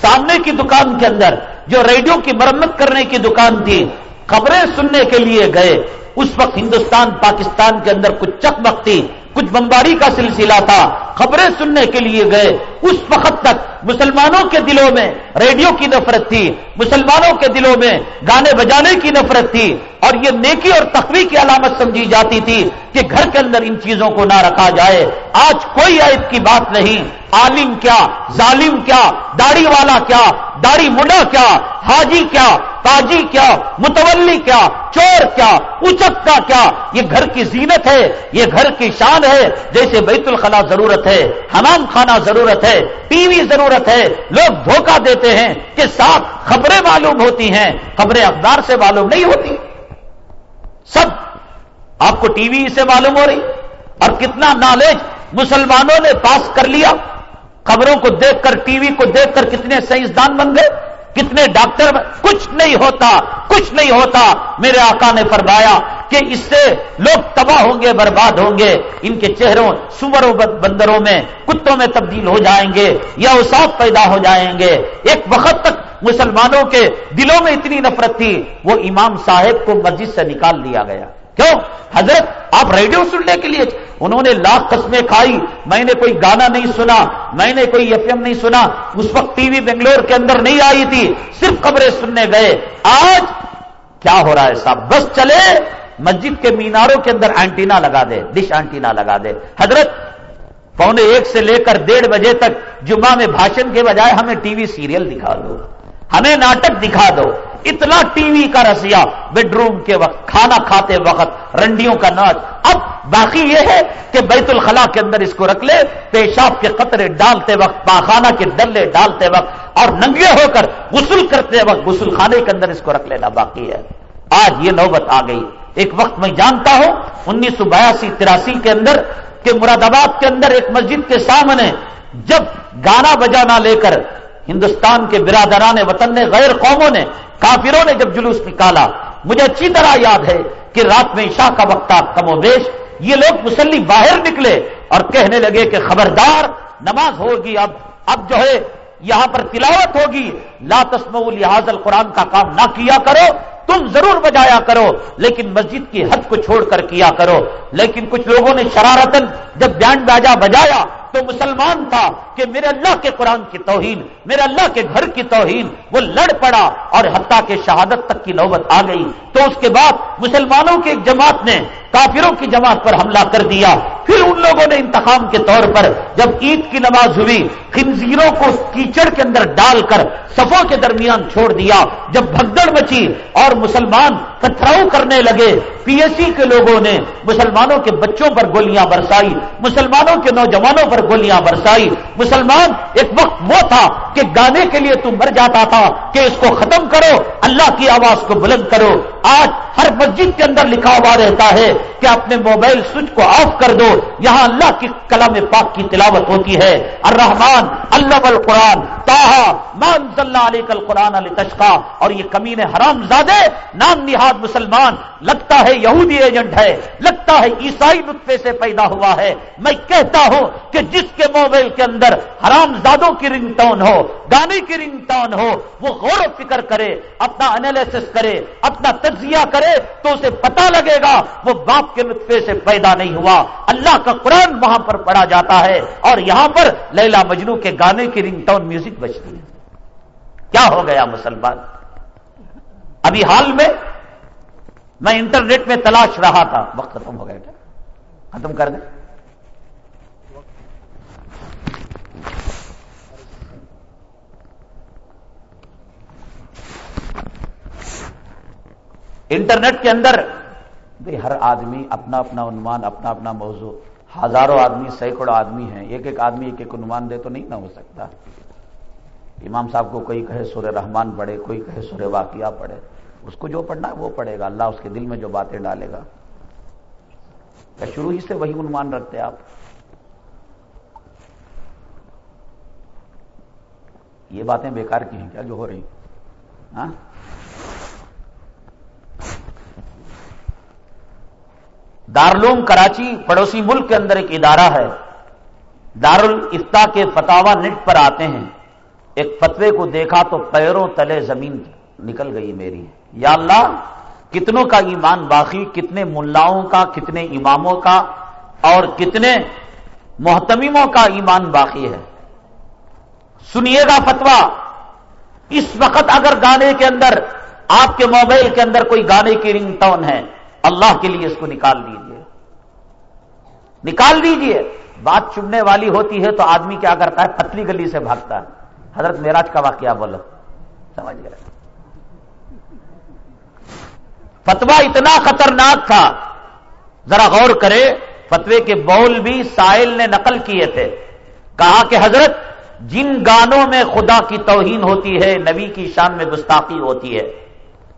سامنے کی دکان کے اندر جو ریڈیو کی مرمت کرنے کی دکان تھی، خبریں سننے کے لیے گئے۔ اس وقت ہندوستان، پاکستان کے اندر کچھ چک تھی۔ کچھ بمباری کا سلسلہ تھا، خبریں سننے کے لیے گئے۔ اس وقت تک مسلمانوں کے دلوں میں ریڈیو کی نفرت تھی، مسلمانوں کے دلوں میں گانے بجانے کی نفرت تھی۔ اور یہ نیکی اور تقوی کی علامت سمجھی جاتی تھی کہ گھر کے اندر ان چیزوں کو نہ رکھا جائے۔ آج کوئی عائد کی بات نہیں۔ عالم کیا، ظالم کیا، داڑھی والا کیا، داڑھی مڈا کیا، حاجی کیا، تاجی کیا، متولی کیا، چور کیا اچکا کیا، یہ گھر کی زینت ہے، یہ گھر کی شان ہے، جیسے بیت الخلا ضرورت ہے، حمام خانہ ضرورت ہے ٹی وی ضرورت ہے، لوگ دھوکہ دیتے ہیں کہ ساتھ خبریں معلوم ہوتی ہیں، خبریں اخبار سے معلوم نہیں ہوتی۔ سب آپ کو ٹی وی سے معلوم ہو رہی، اور کتنا نالج مسلمانوں نے پاس کر لیا۔ خبروں کو دیکھ کر ٹی وی کو دیکھ کر کتنے سائنسدان بن گئے، کتنے ڈاکٹر کچھ نہیں ہوتا، کچھ نہیں ہوتا۔ میرے آقا نے فرمایا کہ اس سے لوگ تباہ ہوں گے، برباد ہوں گے۔ ان کے چہروں سوروں بندروں میں، کتوں میں تبدیل ہو جائیں گے یا اساف پیدا ہو جائیں گے۔ ایک وقت تک مسلمانوں کے دلوں میں اتنی نفرت تھی، وہ امام صاحب کو مسجد سے نکال دیا گیا۔ کیوں؟ حضرت، آپ ریڈیو سننے کے لیے انہوں نے لاکھ قسمیں کھائی۔ میں نے کوئی گانا نہیں سنا۔ میں نے کوئی ایف ایم نہیں سنا۔ اس وقت ٹی وی بنگلور کے اندر نہیں آئی تھی۔ صرف خبریں سننے گئے۔ آج کیا ہو رہا ہے صاحب؟ بس چلے۔ مسجد کے میناروں کے اندر اینٹینا لگا دے۔ ڈش اینٹینا لگا دے۔ حضرت، پونے ایک سے لے کر ڈیڑھ بجے تک جمعہ میں بھاشن کے بجائے ہمیں ٹی وی سیریل دکھا دو۔ ہمیں ناٹک دکھا دو۔ اتنا ٹی وی کا رسیا بیڈ روم کے وقت، کھانا کھاتے وقت، رنڈیوں کا ناچ۔ اب باقی یہ ہے کہ بیت الخلاء کے اندر اس کو رکھ لے، پیشاب کے قطرے ڈالتے وقت، پاخانہ کے ڈلے ڈالتے وقت، اور ننگے ہو کر غسل کرتے وقت غسل خانے کے اندر اس کو رکھ لینا باقی ہے۔ آج یہ نوبت آ گئی۔ ایک وقت میں جانتا ہوں، انیس سو بیاسی تراسی کے اندر کہ مراد آباد کے اندر ایک مسجد کے سامنے جب گانا بجانا لے کر ہندوستان کے برادران وطن نے غیر قوموں نے، کافروں نے جب جلوس نکالا۔ مجھے اچھی طرح یاد ہے کہ رات میں عشاء کا وقت کم و بیش یہ لوگ مسلی باہر نکلے اور کہنے لگے کہ خبردار، نماز ہوگی اب اب جو ہے یہاں پر تلاوت ہوگی۔ لا تسم لحاظ القرآن کا کام نہ کیا کرو۔ تم ضرور بجایا کرو، لیکن مسجد کی حد کو چھوڑ کر کیا کرو۔ لیکن کچھ لوگوں نے شرارتن جب بینڈ باجا بجایا تو مسلمان تھا کہ میرے اللہ کے قرآن کی توہین، میرے اللہ کے گھر کی توہین۔ وہ لڑ پڑا اور حتیٰ کے شہادت تک کی نوبت آ گئی۔ تو اس کے بعد مسلمانوں کی ایک جماعت نے کافروں کی جماعت پر حملہ کر دیا۔ پھر ان لوگوں نے انتقام کے طور پر جب عید کی نماز ہوئی، خنزیروں کو کیچڑ کے اندر ڈال کر صفوں کے درمیان چھوڑ دیا، جب بھگدڑ مچی اور مسلمان پتھراؤ کرنے لگے، پی ایس سی کے لوگوں نے مسلمانوں کے بچوں پر گولیاں برسائی، مسلمانوں کے نوجوانوں پر گولیاں برسائی، مسلمان ایک وقت وہ تھا کہ گانے کے لیے تم مر جاتا تھا کہ اس کو ختم کرو، اللہ کی آواز کو بلند کرو۔ آج ہر مسجد کے اندر لکھا ہوا رہتا ہے کہ اپنے موبائل سوئچ کو آف کر دو، یہاں اللہ کی کلام پاک کی تلاوت ہوتی ہے۔ الرحمان اللہ القرآن تاہا مان اللہ علیہ کل قرآن اور یہ کمین حرام زادے، نام نہاد مسلمان، لگتا ہے یہودی ایجنٹ ہے، لگتا ہے عیسائی نطفے سے پیدا ہوا ہے۔ میں کہتا ہوں کہ جس کے موبائل کے اندر حرام زادوں کی رنگ ٹون ہو، گانے کی رنگ ٹون ہو، وہ غور و فکر کرے، اپنا انالیس کرے، اپنا تجزیہ کرے تو اسے پتا لگے گا وہ باپ کے نطفے سے پیدا نہیں ہوا۔ اللہ کا قرآن وہاں پر پڑھا جاتا ہے اور یہاں پر لیلا مجنو کے گانے کی رنگ ٹون میوزک بجتی ہے۔ کیا ہو گیا مسلمان؟ ابھی حال میں میں انٹرنیٹ میں تلاش رہا تھا۔ وقت ختم ہو گیا۔ ختم کر دیں۔ انٹرنیٹ کے اندر ہر آدمی اپنا اپنا عنوان، اپنا اپنا موضوع، ہزاروں آدمی، سینکڑوں آدمی ہیں، ایک ایک آدمی، ایک ایک عنوان دے تو نہیں نہ ہو سکتا۔ امام صاحب کو کوئی کہے سورہ رحمان پڑھے، کوئی کہے سورہ واقعہ پڑھے، اس کو جو پڑھنا ہے وہ پڑھے گا۔ اللہ اس کے دل میں جو باتیں ڈالے گا۔ کیا شروع ہی سے وہی عنوان رکھتے آپ؟ یہ باتیں بیکار کی ہیں، کیا جو ہو رہی ہاں؟ دارالعلوم کراچی پڑوسی ملک کے اندر ایک ادارہ ہے۔ دارالفتا کے فتوا نٹ پر آتے ہیں۔ ایک فتوے کو دیکھا تو پیروں تلے زمین نکل گئی میری۔ یا اللہ، کتنوں کا ایمان باقی، کتنے ملاؤں کا، کتنے اماموں کا، اور کتنے محتمیموں کا ایمان باقی ہے۔ سنیے گا فتوا اس وقت اگر گانے کے اندر، آپ کے موبائل کے اندر کوئی گانے کی رنگ ٹون ہے اللہ کے لیے اس کو نکال دیجیے نکال دیجیے بات چننے والی ہوتی ہے تو آدمی کیا کرتا ہے؟ پتلی گلی سے بھاگتا ہے۔ حضرت میراج کا واقعہ بولو۔ سمجھ گئے۔ فتوا اتنا خطرناک تھا۔ ذرا غور کرے۔ فتوے کے بول بھی سائل نے نقل کیے تھے۔ کہا کہ حضرت، جن گانوں میں خدا کی توہین ہوتی ہے، نبی کی شان میں گستاخی ہوتی ہے،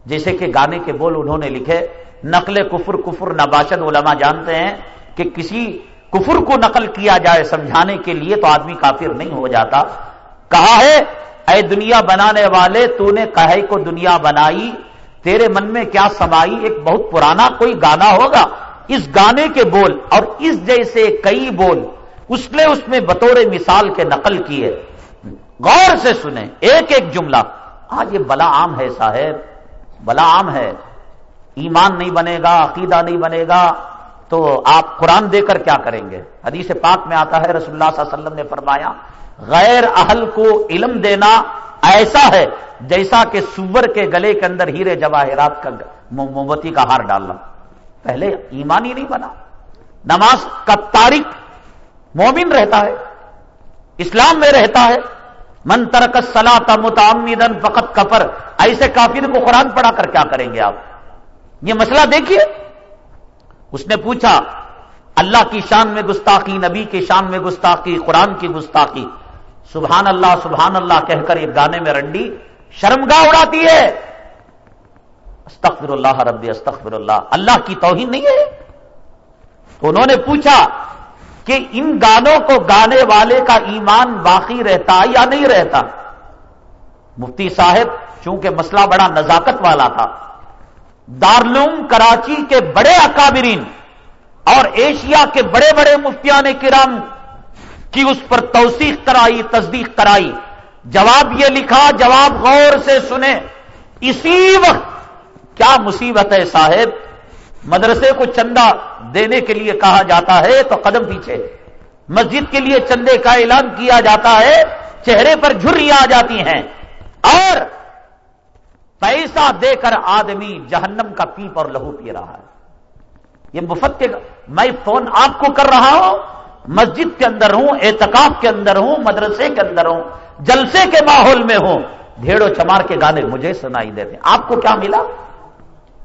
جیسے کہ گانے کے بول انہوں نے لکھے۔ نقل کفر کفر نباشد علماء جانتے ہیں کہ کسی کفر کو نقل کیا جائے سمجھانے کے لیے تو آدمی کافر نہیں ہو جاتا۔ کہا ہے، اے دنیا بنانے والے، تو نے کہے کو دنیا بنائی، تیرے من میں کیا سمائی؟ ایک بہت پرانا کوئی گانا ہوگا۔ اس گانے کے بول اور اس جیسے کئی بول، اس نے اس میں بطور مثال کے نقل کیے۔ غور سے سنیں، ایک ایک جملہ۔ آج یہ بلا عام ہے صاحب، بلا عام ہے۔ ایمان نہیں بنے گا، عقیدہ نہیں بنے گا، تو آپ قرآن دے کر کیا کریں گے؟ حدیث پاک میں آتا ہے، رسول اللہ صلی اللہ علیہ وسلم نے فرمایا، غیر اہل کو علم دینا ایسا ہے جیسا کہ سور کے گلے کے اندر ہیرے جواہرات کا مومبتی کا ہار ڈالنا۔ پہلے ایمان ہی نہیں بنا۔ نماز کا تاریخ مومن رہتا ہے، اسلام میں رہتا ہے۔ من ترک سلا متعمدن فقط کفر۔ ایسے کافر کو قرآن پڑھا کر کیا کریں گے آپ؟ یہ مسئلہ دیکھیے۔ اس نے پوچھا، اللہ کی شان میں گستاخی، نبی کی شان میں گستاخی، قرآن کی گستاخی۔ سبحان اللہ سبحان اللہ کہہ کر ایک گانے میں رنڈی شرمگاہ اڑاتی ہے۔ استغفر اللہ رب استغفر اللہ اللہ کی توہین نہیں ہے۔ تو انہوں نے پوچھا کہ ان گانوں کو گانے والے کا ایمان باقی رہتا یا نہیں رہتا؟ مفتی صاحب، چونکہ مسئلہ بڑا نزاکت والا تھا دارلوم کراچی کے بڑے اکابرین اور ایشیا کے بڑے بڑے مفتیان کرام کی اس پر توثیق کرائی تصدیق کرائی جواب یہ لکھا، جواب غور سے سنے اسی وقت کیا مصیبت ہے صاحب؟ مدرسے کو چندہ دینے کے لیے کہا جاتا ہے تو قدم پیچھے۔ مسجد کے لیے چندے کا اعلان کیا جاتا ہے، چہرے پر جھریاں آ جاتی ہیں۔ اور پیسہ دے کر آدمی جہنم کا پیپ اور لہو پی رہا ہے۔ یہ مفت کے میں فون آپ کو کر رہا ہوں۔ مسجد کے اندر ہوں، اعتکاف کے اندر ہوں، مدرسے کے اندر ہوں، جلسے کے ماحول میں ہوں۔ بھیڑو چمار کے گانے مجھے سنائی دیتے آپ کو کیا ملا؟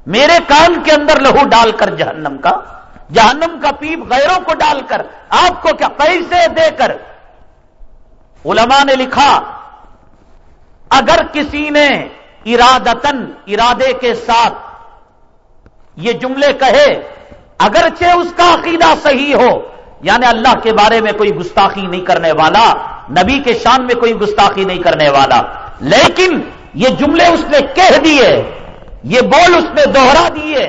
میرے کان کے اندر لہو ڈال کر جہنم کا جہنم کا پیپ غیروں کو ڈال کر، آپ کو کیا پیسے دے کر۔ علماء نے لکھا، اگر کسی نے ارادتن ارادے کے ساتھ یہ جملے کہے، اگرچہ اس کا عقیدہ صحیح ہو یعنی اللہ کے بارے میں کوئی گستاخی نہیں کرنے والا، نبی کے شان میں کوئی گستاخی نہیں کرنے والا، لیکن یہ جملے اس نے کہہ دیے، یہ بول اس نے دوہرا دیے،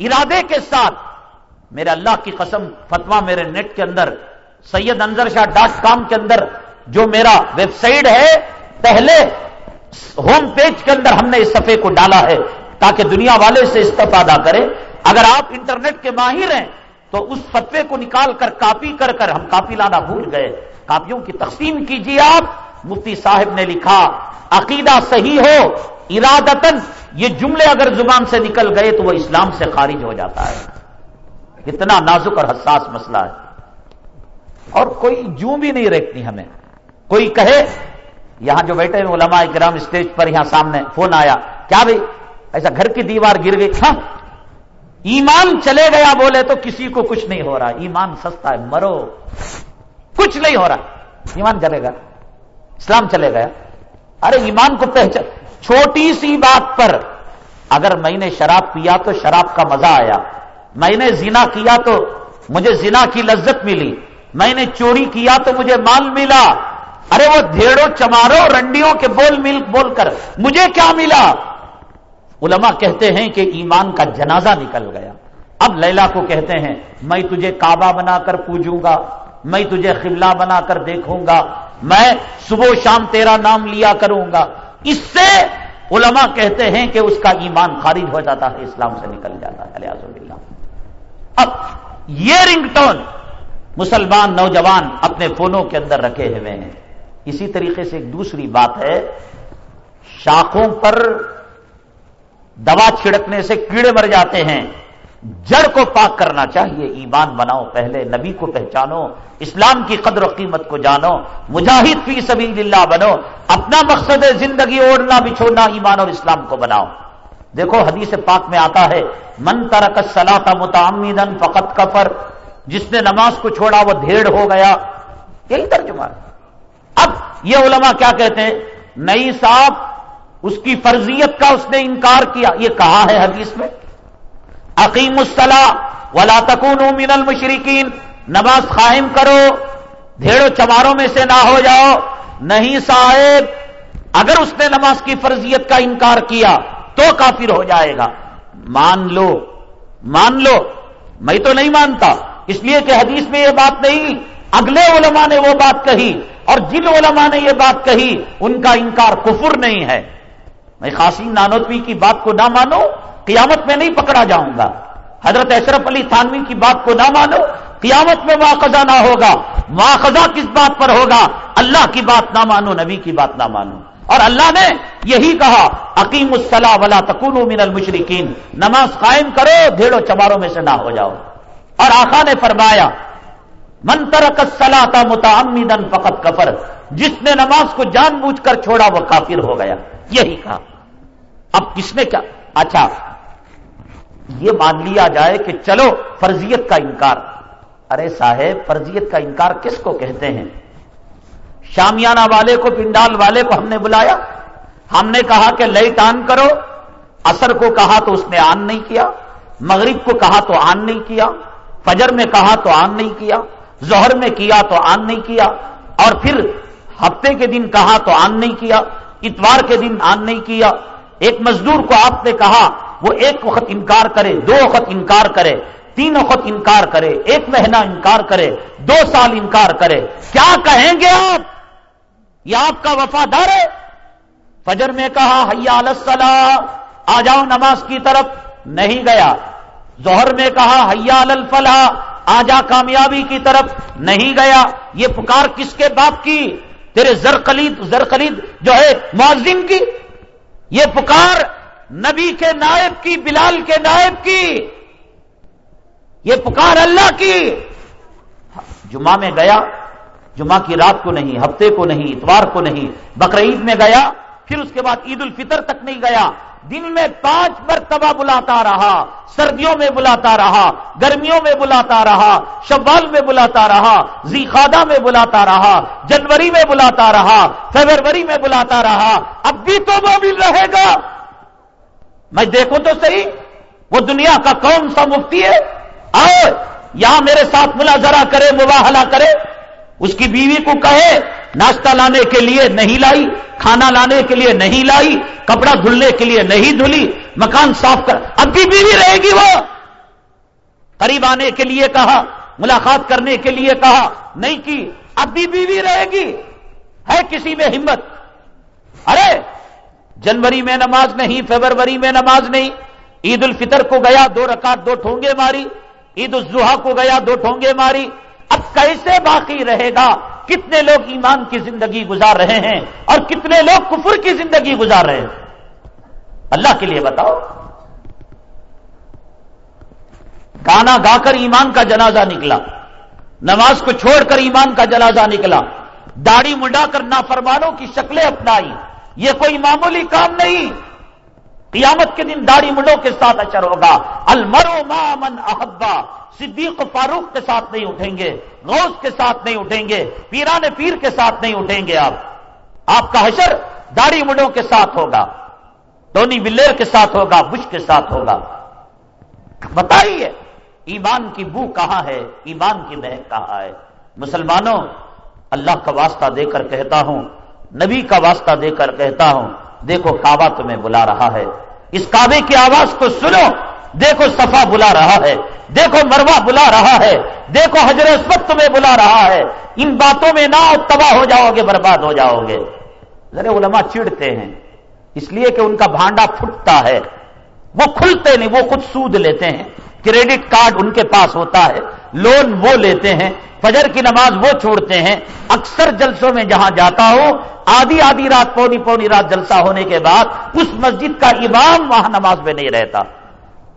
ارادے کے ساتھ، میرے اللہ کی قسم فتوا میرے نیٹ کے اندر، سید انضر شاہ ڈاٹ کام کے اندر، جو میرا ویب سائٹ ہے، پہلے ہوم پیج کے اندر ہم نے اس صفحے کو ڈالا ہے تاکہ دنیا والے سے استفادہ کرے اگر آپ انٹرنیٹ کے ماہر ہیں، تو اس فتوے کو نکال کر کاپی کر کر ہم کاپی لانا بھول گئے۔ کاپیوں کی تقسیم کیجیے آپ۔ مفتی صاحب نے لکھا، عقیدہ صحیح ہو ارادتن یہ جملے اگر زبان سے نکل گئے تو وہ اسلام سے خارج ہو جاتا ہے۔ اتنا نازک اور حساس مسئلہ ہے۔ اور کوئی جو بھی نہیں رکھتی ہمیں۔ کوئی کہے یہاں جو بیٹھے ہیں علماء کرام اسٹیج پر یہاں سامنے فون آیا، کیا بھائی ایسا گھر کی دیوار گر گئی ہاں ایمان چلے گیا بولے تو کسی کو کچھ نہیں ہو رہا، ایمان سستا ہے، مرو! کچھ نہیں ہو رہا۔ ایمان چلے گا اسلام چلے گیا۔ ارے، ایمان کو پہچان، چھوٹی سی بات پر۔ اگر میں نے شراب پیا تو شراب کا مزہ آیا، میں نے زنا کیا تو مجھے زنا کی لذت ملی، میں نے چوری کیا تو مجھے مال ملا۔ ارے وہ دھیڑوں چماروں رنڈیوں کے بول مل بول کر مجھے کیا ملا؟ علماء کہتے ہیں کہ ایمان کا جنازہ نکل گیا۔ اب لیلا کو کہتے ہیں، میں تجھے کعبہ بنا کر پوجوں گا، میں تجھے قبلہ بنا کر دیکھوں گا، میں صبح شام تیرا نام لیا کروں گا۔ اس سے علماء کہتے ہیں کہ اس کا ایمان خارج ہو جاتا ہے، اسلام سے نکل جاتا ہے، علیہ اب یہ رنگ ٹون مسلمان نوجوان اپنے فونوں کے اندر رکھے ہوئے ہیں۔ اسی طریقے سے ایک دوسری بات ہے، شاخوں پر دوا چھڑکنے سے کیڑے مر جاتے ہیں۔ جڑ کو پاک کرنا چاہیے، ایمان بناؤ، پہلے نبی کو پہچانو، اسلام کی قدر و قیمت کو جانو، مجاہد فی سبیل اللہ بنو، اپنا مقصد زندگی اوڑھنا، بچھوڑنا، ایمان اور اسلام کو بناؤ۔ دیکھو، حدیث پاک میں آتا ہے، من ترک سلاتا متعمدن فقط کفر جس نے نماز کو چھوڑا، وہ دھیڑ ہو گیا۔ یہی ترجمہ اب یہ علماء کیا کہتے ہیں؟ نئی صاحب اس کی فرضیت کا اس نے انکار کیا۔ یہ کہا ہے حدیث میں؟ عقیم الصلاح ولا تکون من المشرقین نماز قائم کرو دھیڑوں چماروں میں سے نہ ہو جاؤ۔ نہیں صاحب، اگر اس نے نماز کی فرضیت کا انکار کیا تو کافر ہو جائے گا۔ مان لو مان لو۔ میں تو نہیں مانتا، اس لیے کہ حدیث میں یہ بات نہیں۔ اگلے علماء نے وہ بات کہی۔ اور جن علماء نے یہ بات کہی، ان کا انکار کفر نہیں ہے۔ میں خاصی نانوتوی کی بات کو نہ مانو، قیامت میں نہیں پکڑا جاؤں گا۔ حضرت اشرف علی تھانوی کی بات کو نہ مانو، قیامت میں واقعہ نہ ہوگا۔ واقعہ کس بات پر ہوگا؟ اللہ کی بات نہ مانو، نبی کی بات نہ مانو۔ اور اللہ نے یہی کہا عقیم الصلاح ولا تکون من المشرقین نماز قائم کرو بھیڑو چماروں میں سے نہ ہو جاؤ۔ اور آقا نے فرمایا منترک سلا تھا متعمدن فقط کفر۔ جس نے نماز کو جان بوجھ کر چھوڑا، وہ کافر ہو گیا۔ یہی کہا۔ اب کس نے کیا؟ اچھا یہ مان لیا جائے کہ چلو، فرضیت کا انکار۔ ارے صاحب، فرضیت کا انکار کس کو کہتے ہیں؟ شامیانہ والے کو، پنڈال والے کو ہم نے بلایا۔ ہم نے کہا کہ لائٹ آن کرو۔ اثر کو کہا تو اس نے آن نہیں کیا۔ مغرب کو کہا تو آن نہیں کیا۔ فجر میں کہا تو آن نہیں کیا۔ ظہر میں کیا تو آن نہیں کیا، اور پھر ہفتے کے دن کہا تو آن نہیں کیا، اتوار کے دن آن نہیں کیا۔ ایک مزدور کو آپ نے کہا، وہ ایک وقت انکار کرے، دو وقت انکار کرے، تین وقت انکار کرے، ایک مہینہ انکار کرے، دو سال انکار کرے۔ کیا کہیں گے آپ؟ یہ آپ کا وفادار ہے؟ فجر میں کہا، حیا الصلاح، آ جاؤ نماز کی طرف۔ نہیں گیا۔ ظہر میں کہا، حیا الفلاح آ جا کامیابی کی طرف نہیں گیا۔ یہ پکار کس کے باپ کی؟ تیرے زرقلید زرقلید جو ہے معذن کی۔ یہ پکار نبی کے نائب کی، بلال کے نائب کی۔ یہ پکار اللہ کی۔ جمعہ میں گیا، جمعہ کی رات کو نہیں، ہفتے کو نہیں، اتوار کو نہیں بقرعید میں گیا، پھر اس کے بعد عید الفطر تک نہیں گیا۔ دن میں پانچ مرتبہ بلاتا رہا، سردیوں میں بلاتا رہا، گرمیوں میں بلاتا رہا، شوال میں بلاتا رہا زیخادہ میں بلاتا رہا، جنوری میں بلاتا رہا فیبروری میں بلاتا رہا۔ اب بھی تو وہ رہے گا۔ میں دیکھوں تو صحیح، وہ دنیا کا کون سا مفتی ہے؟ آؤ، یہاں میرے ساتھ ملازرہ کرے مباہلا کرے، اس کی بیوی کو کہے ناشتہ لانے کے لیے نہیں لائی، کھانا لانے کے لیے نہیں لائی، کپڑا دھلنے کے لیے نہیں دھلی، مکان صاف کر اب بھی بیوی رہے گی وہ۔ قریب آنے کے لیے کہا، ملاقات کرنے کے لیے کہا، نہیں کی اب بھی بیوی رہے گی۔ ہے کسی میں ہمت؟ ارے، جنوری میں نماز نہیں فیبروری میں نماز نہیں، عید الفطر کو گیا، دو رکعت، دو ٹھونگے ماری، عید الضحا کو گیا، دو ٹھونگے ماری، اب کیسے باقی رہے گا؟ کتنے لوگ ایمان کی زندگی گزار رہے ہیں اور کتنے لوگ کفر کی زندگی گزار رہے ہیں؟ اللہ کے لیے بتاؤ۔ گانا گا کر ایمان کا جنازہ نکلا، نماز کو چھوڑ کر ایمان کا جنازہ نکلا، داڑھی مڈا کر نافرمانوں کی شکلیں اپنائی، یہ کوئی معمولی کام نہیں۔ قیامت کے دن داڑھی مڈوں کے ساتھ اچر ہوگا۔ المرو مامن احبا صدیق فاروق کے ساتھ نہیں اٹھیں گے، غوث کے ساتھ نہیں اٹھیں گے، پیران پیر کے ساتھ نہیں اٹھیں گے آپ۔ آپ کا حشر داڑھی مڈوں کے ساتھ ہوگا ٹونی بلیر کے ساتھ ہوگا، بش کے ساتھ ہوگا۔ بتائیے، ایمان کی بو کہاں ہے؟ ایمان کی مہک کہاں ہے؟ مسلمانوں، اللہ کا واسطہ دے کر کہتا ہوں، نبی کا واسطہ دے کر کہتا ہوں، دیکھو کعبہ تمہیں بلا رہا ہے۔ اس کعبے کی آواز کو سنو۔ دیکھو صفا بلا رہا ہے، دیکھو مروا بلا رہا ہے، دیکھو حضرت تمہیں بلا رہا ہے۔ ان باتوں میں نہ تباہ ہو جاؤ گے، برباد ہو جاؤ گے۔ ذرا علماء چڑتے ہیں۔ اس لیے کہ ان کا بھانڈا پھٹتا ہے۔ وہ کھلتے نہیں، وہ خود سود لیتے ہیں۔ کریڈٹ کارڈ ان کے پاس ہوتا ہے، لون وہ لیتے ہیں۔ فجر کی نماز وہ چھوڑتے ہیں۔ اکثر جلسوں میں جہاں جاتا ہوں، آدھی آدھی رات پونی پونی رات جلسہ ہونے کے بعد اس مسجد کا امام وہاں نماز میں نہیں رہتا۔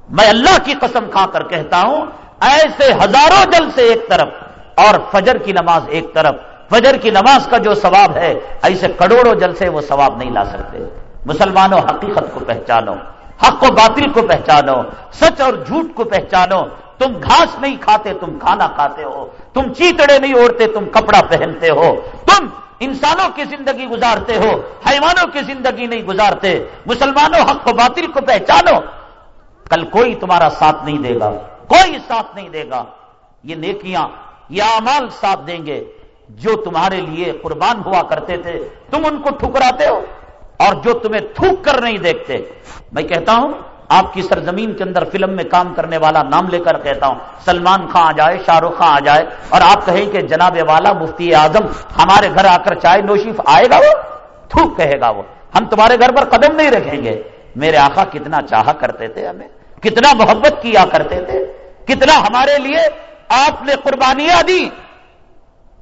میں اللہ کی قسم کھا کر کہتا ہوں، ایسے ہزاروں جلسے ایک طرف اور فجر کی نماز ایک طرف۔ فجر کی نماز کا جو ثواب ہے، ایسے کروڑوں جلسے وہ ثواب نہیں لا سکتے۔ مسلمانوں، حقیقت کو پہچانو، حق و باطل کو پہچانو، سچ اور جھوٹ کو پہچانو۔ تم گھاس نہیں کھاتے، تم کھانا کھاتے ہو۔ تم چیتڑے نہیں اوڑھتے، تم کپڑا پہنتے ہو۔ تم انسانوں کی زندگی گزارتے ہو، حیوانوں کی زندگی نہیں گزارتے۔ مسلمانوں، حق و باطل کو پہچانو۔ کل کوئی تمہارا ساتھ نہیں دے گا۔ کوئی ساتھ نہیں دے گا۔ یہ نیکیاں، یہ امال ساتھ دیں گے۔ جو تمہارے لیے قربان ہوا کرتے تھے، تم ان کو ٹھکراتے ہو۔ اور جو تمہیں تھوک کر نہیں دیکھتے۔ میں کہتا ہوں، آپ کی سرزمین کے اندر فلم میں کام کرنے والا نام لے کر کہتا ہوں، سلمان خان آ جائے، شاہ رخ خان آ جائے، اور آپ کہیں کہ جناب والا مفتی اعظم، ہمارے گھر آ کر چائے نوشیف آئے گا وہ؟ تھوک کہے گا وہ۔ ہم تمہارے گھر پر قدم نہیں رکھیں گے۔ میرے آقا کتنا چاہا کرتے تھے ہمیں، کتنا محبت کیا کرتے تھے، کتنا ہمارے لیے آپ نے قربانیاں دی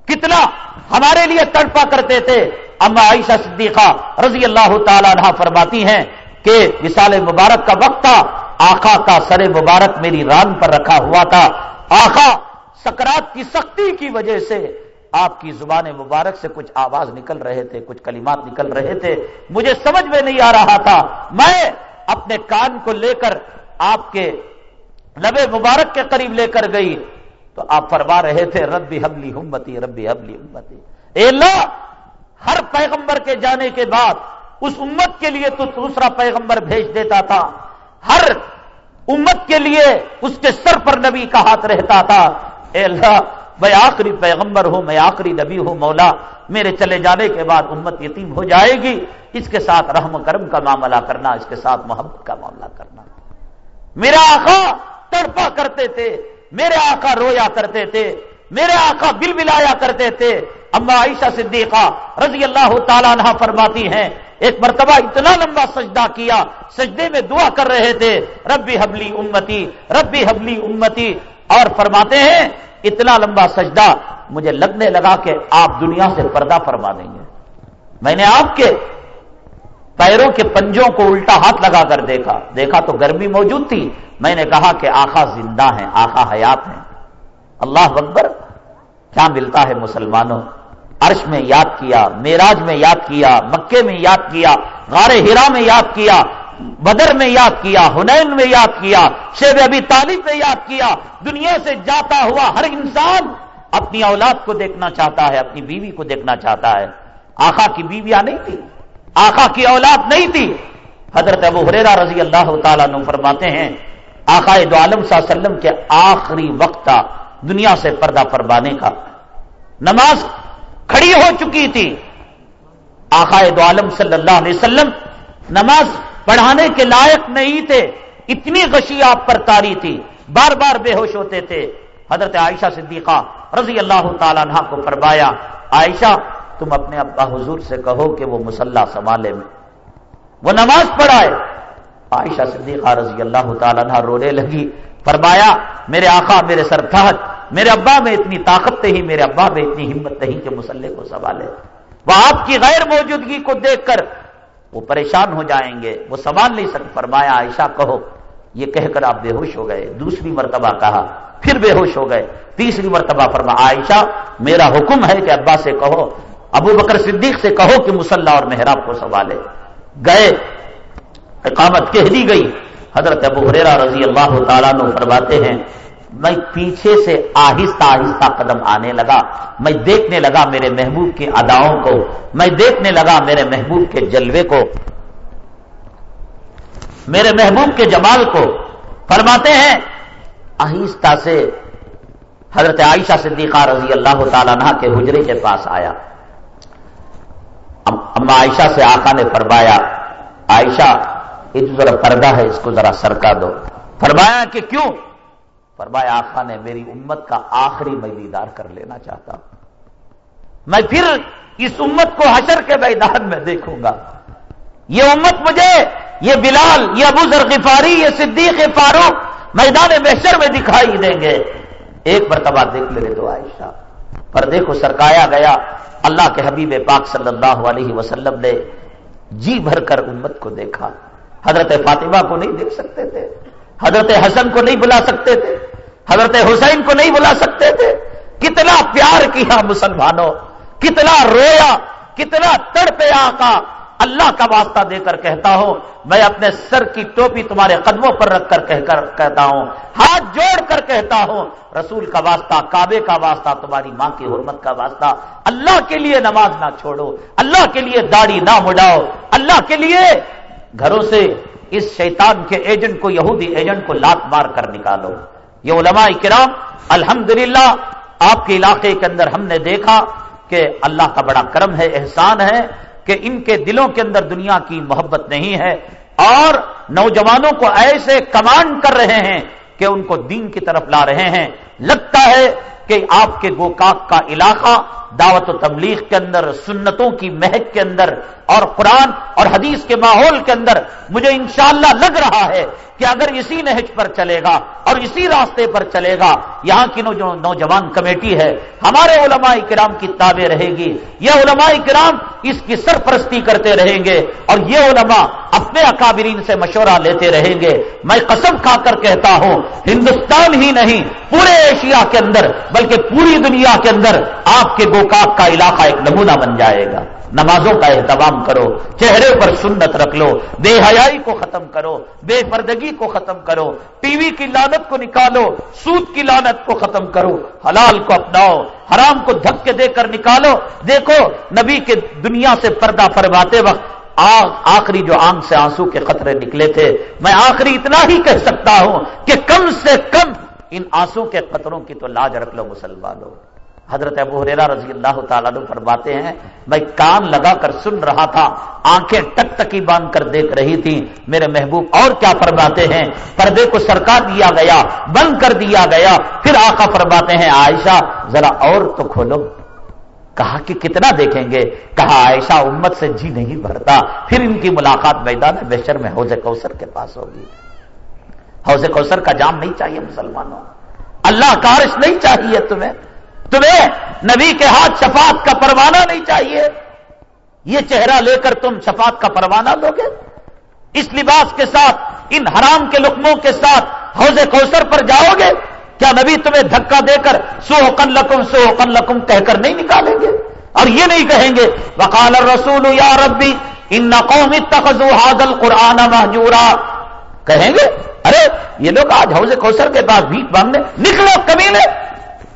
کتنا ہمارے لیے تڑپا کرتے تھے۔ اما عائشہ صدیقہ رضی اللہ تعالی عنہ فرماتی ہیں کہ مثال مبارک کا وقت تھا آخا کا سر مبارک میری ران پر رکھا ہوا تھا۔ آخا سکرات کی سختی کی وجہ سے آپ کی زبان مبارک سے کچھ آواز نکل رہے تھے، کچھ کلمات نکل رہے تھے۔ مجھے سمجھ میں نہیں آ رہا تھا۔ میں اپنے کان کو لے کر آپ کے لبے مبارک کے قریب لے کر گئی۔ تو تو آپ فرما رہے تھے، ربی حبلی ہمتی ربی حبلی ہمتی اے اللہ، ہر پیغمبر کے جانے کے بعد اس امت کے لیے تو دوسرا پیغمبر بھیج دیتا تھا۔ ہر امت کے لیے اس کے سر پر نبی کا ہاتھ رہتا تھا۔ اے اللہ میں آخری پیغمبر ہوں، میں آخری نبی ہوں، مولا، میرے چلے جانے کے بعد امت یتیم ہو جائے گی۔ اس کے ساتھ رحم کرم کا معاملہ کرنا، اس کے ساتھ محبت کا معاملہ کرنا۔ میرا آقا تڑپا کرتے تھے، میرے آقا رویا کرتے تھے، میرے آقا بل بلایا کرتے تھے۔ اما عائشہ صدیقہ رضی اللہ تعالیٰ عنہ فرماتی ہیں، ایک مرتبہ اتنا لمبا سجدہ کیا، سجدے میں دعا کر رہے تھے، ربی حبلی امتی، ربی حبلی امتی، اور فرماتے ہیں اتنا لمبا سجدہ مجھے لگنے لگا کہ آپ دنیا سے پردہ فرما دیں گے۔ میں نے آپ کے پیروں کے پنجوں کو الٹا ہاتھ لگا کر دیکھا۔ دیکھا تو گرمی موجود تھی۔ میں نے کہا کہ آخا زندہ ہیں آخا حیات ہیں۔ اللہ اکبر، کیا ملتا ہے مسلمانوں؟ عرش میں یاد کیا میراج میں یاد کیا مکے میں یاد کیا، غار ہرا میں یاد کیا۔ بدر میں یاد کیا ہنین میں یاد کیا، شیب ابھی طالب میں یاد کیا، دنیا سے جاتا ہوا ہر انسان اپنی اولاد کو دیکھنا چاہتا ہے، اپنی بیوی کو دیکھنا چاہتا ہے۔ آخا کی بیویاں نہیں تھی آخا کی اولاد نہیں تھی۔ حضرت ابو حریرا رضی اللہ تعالیٰ نے فرماتے ہیں آخا دو عالم صلی اللہ علیہ وسلم کے آخری وقت تھا دنیا سے پردہ فرمانے کا۔ نماز کھڑی ہو چکی تھی۔ دو عالم صلی اللہ علیہ وسلم نماز پڑھانے کے لائق نہیں تھے، اتنی غشی آپ پر تاری تھی۔ بار بار بے ہوش ہوتے تھے۔ حضرت عائشہ صدیقہ رضی اللہ تعالیٰ عنہ کو فرمایا، عائشہ، تم اپنے ابا حضور سے کہو کہ وہ مسلح سنبھالے۔ میں وہ نماز پڑھائے۔ عائشہ صدیقہ رضی اللہ تعالیٰ عنہ رونے لگی۔ فرمایا، میرے آقا، میرے سر میرے ابا میں اتنی طاقت نہیں، میرے ابا میں اتنی ہمت نہیں کہ مسلح کو سنبھالے۔ وہ آپ کی غیر موجودگی کو دیکھ کر وہ پریشان ہو جائیں گے، وہ سنبھال نہیں سکتے فرمایا، عائشہ، کہو، یہ کہہ کر آپ بے ہوش ہو گئے، دوسری مرتبہ کہا، پھر بے ہوش ہو گئے، تیسری مرتبہ فرما، عائشہ، میرا حکم ہے کہ ابا سے کہو، ابو بکر صدیق سے کہو کہ مسلح اور محراب کو سنبھالے گئے، اقامت کہہ دی گئی۔ حضرت ابو حریرا رضی اللہ تعالیٰ نے فرماتے ہیں میں پیچھے سے آہستہ آہستہ قدم آنے لگا۔ میں دیکھنے لگا میرے محبوب کی اداؤں کو۔ میں دیکھنے لگا میرے محبوب کے جلوے کو۔ میرے محبوب کے جمال کو۔ فرماتے ہیں، آہستہ سے حضرت عائشہ صدیقہ رضی اللہ تعالیٰ عنہ کے حجرے کے پاس آیا۔ اما عائشہ سے آقا نے فرمایا، عائشہ، یہ جو ذرا پردہ ہے، اس کو ذرا سرکا دو۔ فرمایا کہ کیوں؟ فرمایا آخا نے میری امت کا آخری میں دیدار کر لینا چاہتا ہوں۔ میں پھر اس امت کو حشر کے میدان میں دیکھوں گا۔ یہ امت مجھے، یہ بلال، یہ ابو ذر غفاری، یہ صدیق فاروق میدان محشر میں دکھائی دیں گے۔ ایک مرتبہ دیکھ لے تو عائشہ۔ پر دیکھو، سرکایا گیا۔ اللہ کے حبیب پاک صلی اللہ علیہ وسلم نے جی بھر کر امت کو دیکھا۔ حضرت فاطمہ کو نہیں دیکھ سکتے تھے۔ حضرت حسن کو نہیں بلا سکتے تھے۔ حضرت حسین کو نہیں بلا سکتے تھے۔ کتنا پیار کیا مسلمانوں، کتنا رویا، کتنا تڑپے آقا۔ اللہ کا واسطہ دے کر کہتا ہوں، میں اپنے سر کی ٹوپی تمہارے قدموں پر رکھ کر کہہ کر کہتا ہوں۔ ہاتھ جوڑ کر کہتا ہوں، رسول کا واسطہ، کعبے کا واسطہ، تمہاری ماں کی حرمت کا واسطہ۔ اللہ کے لیے نماز نہ چھوڑو، اللہ کے لیے داڑھی نہ مڈاؤ اللہ کے لیے گھروں سے اس شیطان کے ایجنٹ کو، یہودی ایجنٹ کو لات مار کر نکالو۔ یہ علماء کرام، الحمدللہ، آپ کے علاقے کے اندر ہم نے دیکھا کہ اللہ کا بڑا کرم ہے، احسان ہے کہ ان کے دلوں کے اندر دنیا کی محبت نہیں ہے اور نوجوانوں کو ایسے کمانڈ کر رہے ہیں کہ ان کو دین کی طرف لا رہے ہیں۔ لگتا ہے کہ آپ کے گوکاک کا علاقہ دعوت و تبلیغ کے اندر، سنتوں کی مہک کے اندر اور قرآن اور حدیث کے ماحول کے اندر مجھے انشاءاللہ لگ رہا ہے کہ اگر اسی نہج پر چلے گا اور اسی راستے پر چلے گا، یہاں کی جو نوجوان کمیٹی ہے، ہمارے علماء کرام کی تابع رہے گی۔ یہ علماء کرام اس کی سرپرستی کرتے رہیں گے اور یہ علماء اپنے اکابرین سے مشورہ لیتے رہیں گے۔ میں قسم کھا کر کہتا ہوں، ہندوستان ہی نہیں، پورے ایشیا کے اندر، بلکہ پوری دنیا کے اندر آپ کے گوکاک کا علاقہ ایک نمونہ بن جائے گا۔ نمازوں کا اہتمام کرو، چہرے پر سنت رکھ لو، بے حیائی کو ختم کرو، بے پردگی کو ختم کرو ٹی وی کی لانت کو نکالو، سود کی لانت کو ختم کرو، حلال کو اپناؤ، حرام کو دھکے دے کر نکالو۔ دیکھو، نبی کے دنیا سے پردہ فرماتے وقت آخری جو آنکھ سے آنسو کے خطرے نکلے تھے۔ میں آخری اتنا ہی کہہ سکتا ہوں کہ کم سے کم ان آنسو کے قطروں کی تو لاج رکھ لو مسلمانوں۔ حضرت ابو حریرا رضی اللہ تعالیٰ فرماتے ہیں، میں کان لگا کر سن رہا تھا، آنکھیں ٹک ٹکی باندھ کر دیکھ رہی تھی میرے محبوب اور کیا فرماتے ہیں؟ پردے کو سرکا دیا گیا، بند کر دیا گیا۔ پھر آقا فرماتے ہیں، عائشہ، ذرا اور تو کھولو۔ کہا کہ کتنا دیکھیں گے؟ کہا، عائشہ امت سے جی نہیں بھرتا۔ پھر ان کی ملاقات میدان بشر میں حوض کوثر کے پاس ہوگی۔ حوض کوثر کا جام نہیں چاہیے مسلمانوں۔ اللہ کارش نہیں چاہیے تمہیں۔ تمہیں نبی کے ہاتھ شفاعت کا پروانہ نہیں چاہیے۔ یہ چہرہ لے کر تم شفاعت کا پروانہ لو گے۔ اس لباس کے ساتھ، ان حرام کے لقموں کے ساتھ حوض کوثر پر جاؤ گے۔ کیا نبی تمہیں دھکا دے کر سو کن لکم سو کن لکم کہہ کر نہیں نکالیں گے؟ اور یہ نہیں کہیں گے، وقال رسول یا ربی، ان نقومی تخذو حاضل قرآن محجورا کہیں گے، ارے، یہ لوگ آج حوض کوثر کے پاس بھیٹ مانگنے، نکلو کبھی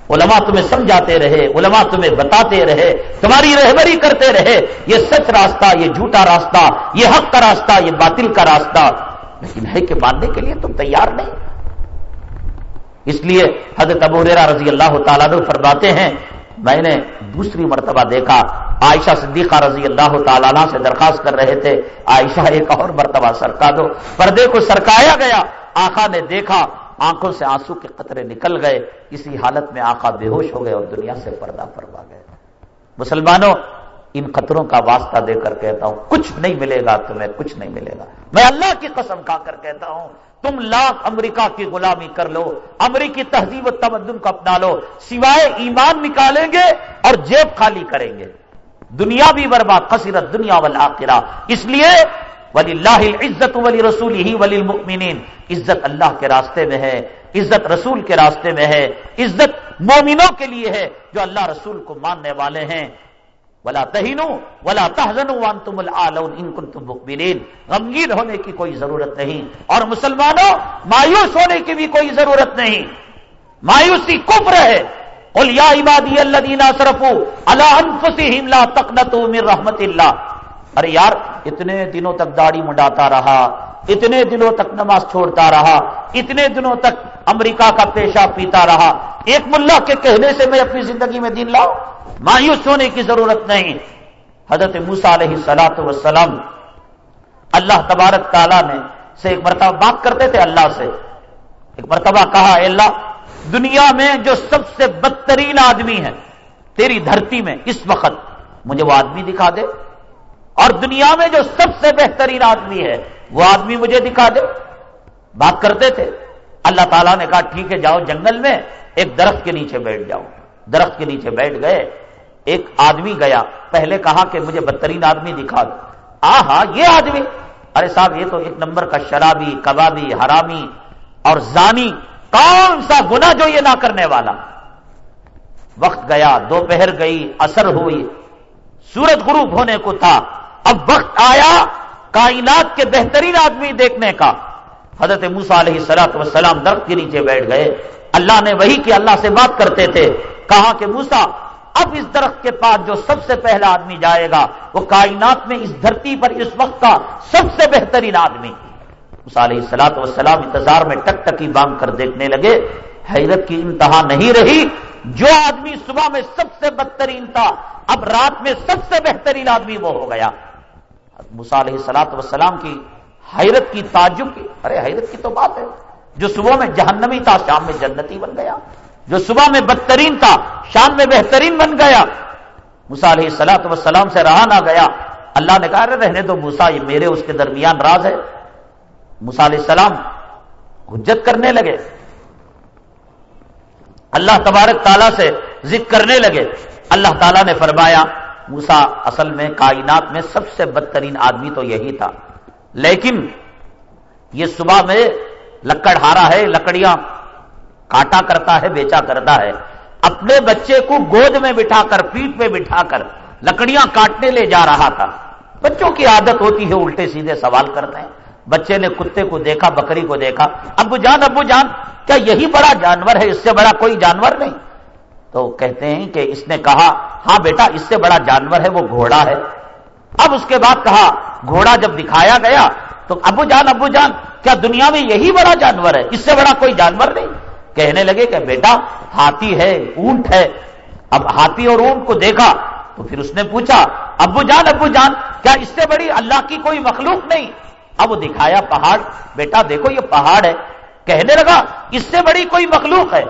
علماء تمہیں سمجھاتے رہے، علماء تمہیں بتاتے رہے، تمہاری رہبری کرتے رہے، یہ سچ راستہ، یہ جھوٹا راستہ، یہ حق کا راستہ، یہ باطل کا راستہ۔ لیکن ہے کہ ماننے کے لیے تم تیار نہیں۔ اس لیے حضرت ابو ریرا رضی اللہ تعالیٰ نے فرماتے ہیں، میں نے دوسری مرتبہ دیکھا، عائشہ صدیقہ رضی اللہ تعالیٰ سے درخواست کر رہے تھے، عائشہ ایک اور مرتبہ سرکا دو۔ پردے کو سرکایا گیا آخا نے دیکھا آنکھوں سے آنسو کے قطرے نکل گئے، اسی حالت میں آقا بے ہوش ہو گئے اور دنیا سے پردہ پروا گئے۔ مسلمانوں، ان قطروں کا واسطہ دے کر کہتا ہوں، کچھ نہیں ملے گا تمہیں، کچھ نہیں ملے گا۔ میں اللہ کی قسم کھا کر کہتا ہوں، تم لاکھ امریکہ کی غلامی کر لو، امریکی تہذیب و تمدن کو اپنا لو، سوائے ایمان نکالیں گے اور جیب خالی کریں گے۔ دنیا بھی برباد خصیرت دنیا والا اس لیے ولی اللہ عزت ولی رسول ہی ولی المؤمنین عزت اللہ کے راستے میں ہے، عزت رسول کے راستے میں ہے، عزت مومنوں کے لیے ہے جو اللہ رسول کو ماننے والے ہیں۔ ولا تہینو ولا تحزن وان تم ان کن تم غمگین ہونے کی کوئی ضرورت نہیں۔ اور مسلمانوں، مایوس ہونے کی بھی کوئی ضرورت نہیں۔ مایوسی کفر ہے۔ قل یا عبادی الذین اسرفوا علی انفسهم لا تقنطوا من رحمت اللہ۔ ارے یار، اتنے دنوں تک داڑھی منڈاتا رہا، اتنے دنوں تک نماز چھوڑتا رہا، اتنے دنوں تک امریکہ کا پیشہ پیتا رہا، ایک ملا کے کہنے سے میں اپنی زندگی میں دین لاؤ مایوس ہونے کی ضرورت نہیں۔ حضرت موسا علیہ سلاۃ وسلم اللہ تبارک تعالیٰ نے سے ایک مرتبہ بات کرتے تھے اللہ سے۔ ایک مرتبہ کہا، اے اللہ، دنیا میں جو سب سے بدترین آدمی ہے، تیری دھرتی میں اس وقت مجھے وہ آدمی دکھا دے۔ اور دنیا میں جو سب سے بہترین آدمی ہے، وہ آدمی مجھے دکھا دے۔ بات کرتے تھے۔ اللہ تعالیٰ نے کہا، ٹھیک ہے، جاؤ جنگل میں، ایک درخت کے نیچے بیٹھ جاؤ۔ درخت کے نیچے بیٹھ گئے۔ ایک آدمی گیا۔ پہلے کہا کہ مجھے بدترین آدمی دکھا دو۔ آ ہاں یہ آدمی۔ ارے صاحب، یہ تو ایک نمبر کا شرابی، کبابی، حرامی اور زانی، کون سا گنا جو یہ نہ کرنے والا۔ وقت گیا، دوپہر گئی، اثر ہوئی۔ سورج غروب ہونے کو تھا۔ اب وقت آیا کائنات کے بہترین آدمی دیکھنے کا۔ حضرت موسا علیہ سلاط وسلام درخت کے نیچے بیٹھ گئے۔ اللہ نے وہی کہ اللہ سے بات کرتے تھے۔ کہا کہ موسا اب اس درخت کے پاس جو سب سے پہلا آدمی جائے گا، وہ کائنات میں اس دھرتی پر اس وقت کا سب سے بہترین آدمی۔ موسا علیہ سلاط وسلام انتظار میں ٹک ٹکی باندھ کر دیکھنے لگے۔ حیرت کی انتہا نہیں رہی۔ جو آدمی صبح میں سب سے بدترین تھا، اب رات میں سب سے بہترین آدمی وہ ہو گیا۔ علیہ سلاط وسلام کی حیرت کی تعجب کی، ارے حیرت کی تو بات ہے۔ جو صبح میں جہنمی تھا، شام میں جنتی بن گیا۔ جو صبح میں بدترین تھا، شام میں بہترین بن گیا۔ علیہ سلاط وسلام سے رہا نہ گیا۔ اللہ نے کہا رہنے دو موسا یہ میرے اس کے درمیان راز ہے۔ علیہ السلام حجت کرنے لگے۔ اللہ تبارک تعالیٰ سے ذکر کرنے لگے۔ اللہ تعالیٰ نے فرمایا موسا اصل میں کائنات میں سب سے بدترین آدمی تو یہی تھا۔ لیکن یہ صبح میں لکڑ ہارا ہے، لکڑیاں کاٹا کرتا ہے، بیچا کرتا ہے۔ اپنے بچے کو گود میں بٹھا کر، پیٹ میں بٹھا کر لکڑیاں کاٹنے لے جا رہا تھا۔ بچوں کی عادت ہوتی ہے، الٹے سیدھے سوال کرتے ہیں۔ بچے نے کتے کو دیکھا، بکری کو دیکھا۔ ابو جان ابو جان، کیا یہی بڑا جانور ہے؟ اس سے بڑا کوئی جانور نہیں۔ تو کہتے ہیں کہ اس نے کہا ہاں بیٹا، اس سے بڑا جانور ہے، وہ گھوڑا ہے۔ اب اس کے بعد کہا، گھوڑا جب دکھایا گیا، تو ابو جان ابو جان، کیا دنیا میں یہی بڑا جانور ہے؟ اس سے بڑا کوئی جانور نہیں۔ کہنے لگے کہ بیٹا، ہاتھی ہے، اونٹ ہے۔ اب ہاتھی اور اونٹ کو دیکھا، تو پھر اس نے پوچھا، ابو جان ابو جان، کیا اس سے بڑی اللہ کی کوئی مخلوق نہیں؟ اب وہ دکھایا پہاڑ۔ بیٹا، دیکھو یہ پہاڑ ہے۔ کہنے لگا، اس سے بڑی کوئی مخلوق ہے۔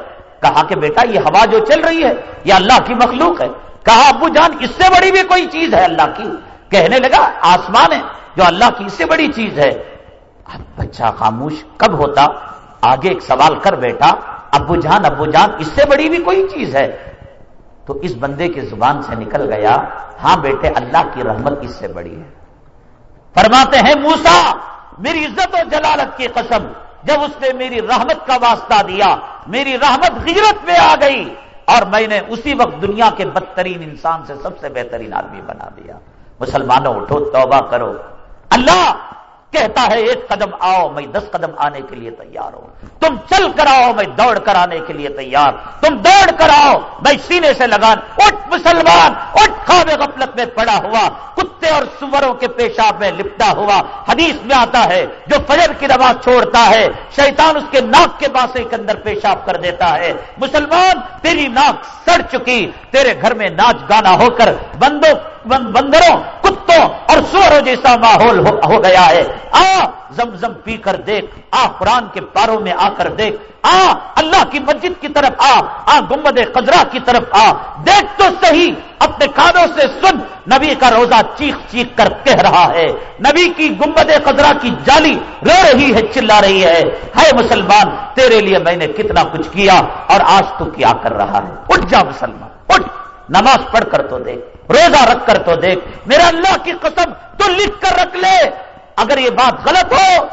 کہا کہ بیٹا، یہ ہوا جو چل رہی ہے، یہ اللہ کی مخلوق ہے۔ کہا، ابو جان، اس سے بڑی بھی کوئی چیز ہے اللہ کی؟ کہنے لگا، آسمان ہے، جو اللہ کی اس سے بڑی چیز ہے۔ اب بچہ خاموش کب ہوتا؟ آگے ایک سوال کر بیٹا، ابو جان ابو جان، اس سے بڑی بھی کوئی چیز ہے؟ تو اس بندے کی زبان سے نکل گیا ہاں بیٹے، اللہ کی رحمت اس سے بڑی ہے۔ فرماتے ہیں موسا میری عزت و جلالت کی قسم جب اس نے میری رحمت کا واسطہ دیا، میری رحمت غیرت میں آ گئی اور میں نے اسی وقت دنیا کے بدترین انسان سے سب سے بہترین آدمی بنا دیا۔ مسلمانوں، اٹھو، توبہ کرو۔ اللہ کہتا ہے ایک قدم آؤ، میں دس قدم آنے کے لیے تیار ہوں۔ تم چل کر آؤ، میں دوڑ کر آنے کے لیے تیار۔ تم دوڑ کر آؤ، میں سینے سے لگان۔ اٹھ مسلمان، اٹھ خواب غفلت میں پڑا ہوا۔ کتے اور سوروں کے پیشاب میں لپٹا ہوا۔ حدیث میں آتا ہے، جو فجر کی نماز چھوڑتا ہے، شیطان اس کے ناک کے باسے کے اندر پیشاب کر دیتا ہے۔ مسلمان، تیری ناک سڑ چکی، تیرے گھر میں ناچ گانا ہو کر بندوں بندروں، کتوں اور سوروں جیسا ماحول ہو گیا ہے۔ آ زم زم پی کر دیکھ، آ، قرآن کے پاروں میں آ کر دیکھ۔ آ، اللہ کی مسجد کی طرف آ آ گمبد قزرا کی طرف آ۔ دیکھ تو صحیح، اپنے کانوں سے سن۔ نبی کا روزہ چیخ چیخ کر کہہ رہا ہے۔ نبی کی گمبد قزرا کی جالی رو رہی ہے، چلا رہی ہے۔ ہے مسلمان، تیرے لیے میں نے کتنا کچھ کیا اور آج تو کیا کر رہا ہے؟ اٹھ جا مسلمان، اٹھ۔ نماز پڑھ کر تو دیکھ۔ روزہ رکھ کر تو دیکھ، میرا اللہ کی قسم تو لکھ کر رکھ لے۔ اگر یہ بات غلط ہو،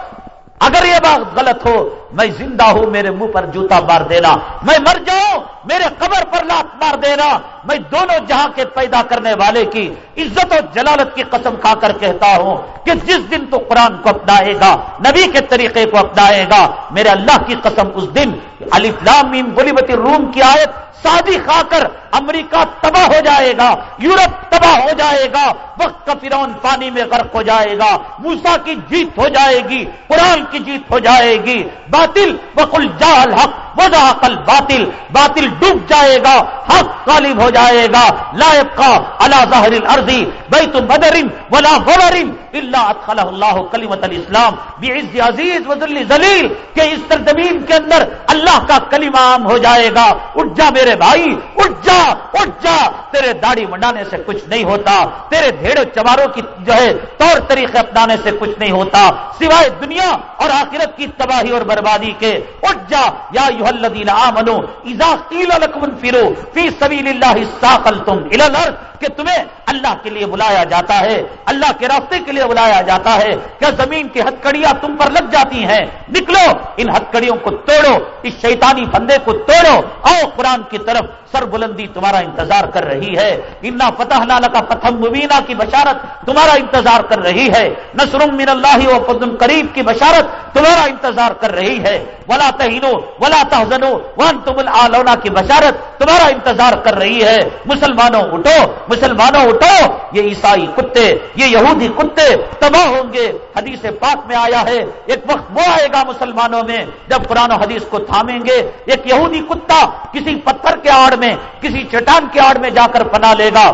اگر یہ بات غلط ہو، میں زندہ ہوں، میرے منہ پر جوتا مار دینا۔ میں مر جاؤں، میرے قبر پر لات مار دینا۔ میں دونوں جہاں کے پیدا کرنے والے کی عزت و جلالت کی قسم کھا کر کہتا ہوں کہ جس دن تو قرآن کو اپنائے گا، نبی کے طریقے کو اپنائے گا، میرے اللہ کی قسم اس دن علی فلام بلیبتی روم کی آیت سادی کھا کر امریکہ تباہ ہو جائے گا، یورپ تباہ ہو جائے گا، وقت کا فرون پانی میں غرق ہو جائے گا موسا کی جیت ہو جائے گی، قرآن کی جیت ہو جائے گی، باطل، وقل جال حق وضا کل باطل باطل ڈوب جائے گا، حق غالب ہو جائے گا لائب کا اللہ ظاہر عرضی بیت بدرین ولا غورن اللہ اطخل اللہ کلیمت الاسلام بعز عزیز وزل ذلیل کہ اس سرزمین کے اندر اللہ کا کلمہ عام ہو جائے گا۔ اٹھ جا میرے بھائی، اٹھ جا اٹھ جا۔ تیرے داڑھی منڈانے سے کچھ نہیں ہوتا، تیرے بھیڑ چواروں کی جو ہے طور طریقے اپنانے سے کچھ نہیں ہوتا۔ سوائے دنیا اور آخرت کی تباہی اور بربادی کے۔ اٹھ جا، یا الذین آمنو، اذا قیل لکم انفروا فی سبیل اللہ ساقلتم الى الارض، کہ تمہیں اللہ کے لیے بلا بلایا جاتا ہے۔ اللہ کے راستے کے لیے بلایا جاتا ہے۔ کیا زمین کی ہتکڑیاں تم پر لگ جاتی ہیں۔ نکلو، ان ہتکڑیوں کو توڑو، اس شیطانی فندے کو توڑو۔ آؤ قرآن کی طرف سر بلندی تمہارا انتظار کر رہی ہے۔ انا فتح نالا کا فتح مبینہ کی بشارت تمہارا انتظار کر رہی ہے۔ نصر من اللہ و فضل قریب کی بشارت تمہارا انتظار کر رہی ہے۔ ولا تہینو، ولا تحزنو وان تم العلونا کی بشارت تمہارا انتظار کر رہی ہے۔ مسلمانوں اٹھو مسلمانوں اٹھو۔ یہ عیسائی کتے، یہ یہودی کتے تباہ ہوں گے۔ حدیث پاک میں آیا ہے، ایک وقت وہ آئے گا مسلمانوں میں جب قرآن و حدیث کو تھامیں گے۔ ایک یہودی کتا کسی پتھر کے آڑ میں، کسی چٹان کے آڑ میں جا کر پنا لے گا۔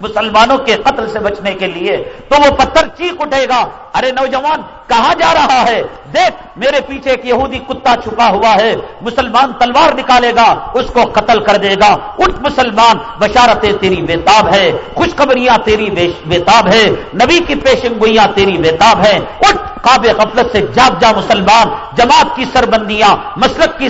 مسلمانوں کے قتل سے بچنے کے لیے تو وہ پتھر چیخ اٹھے گا۔ ارے نوجوان، کہاں جا رہا ہے؟ دیکھ، میرے پیچھے ایک یہودی کتا چھپا ہوا ہے۔ مسلمان تلوار نکالے گا، اس کو قتل کر دے گا۔ اٹھ مسلمان، بشارتیں تیری بےتاب ہے۔ خوشخبریاں تیری بےتاب ہے۔ نبی کی پیشن گوئیاں تیری بےتاب ہے اٹھ، قاب غفلت سے جاگ جا مسلمان۔ جماعت کی سربندیاں، مسلک کی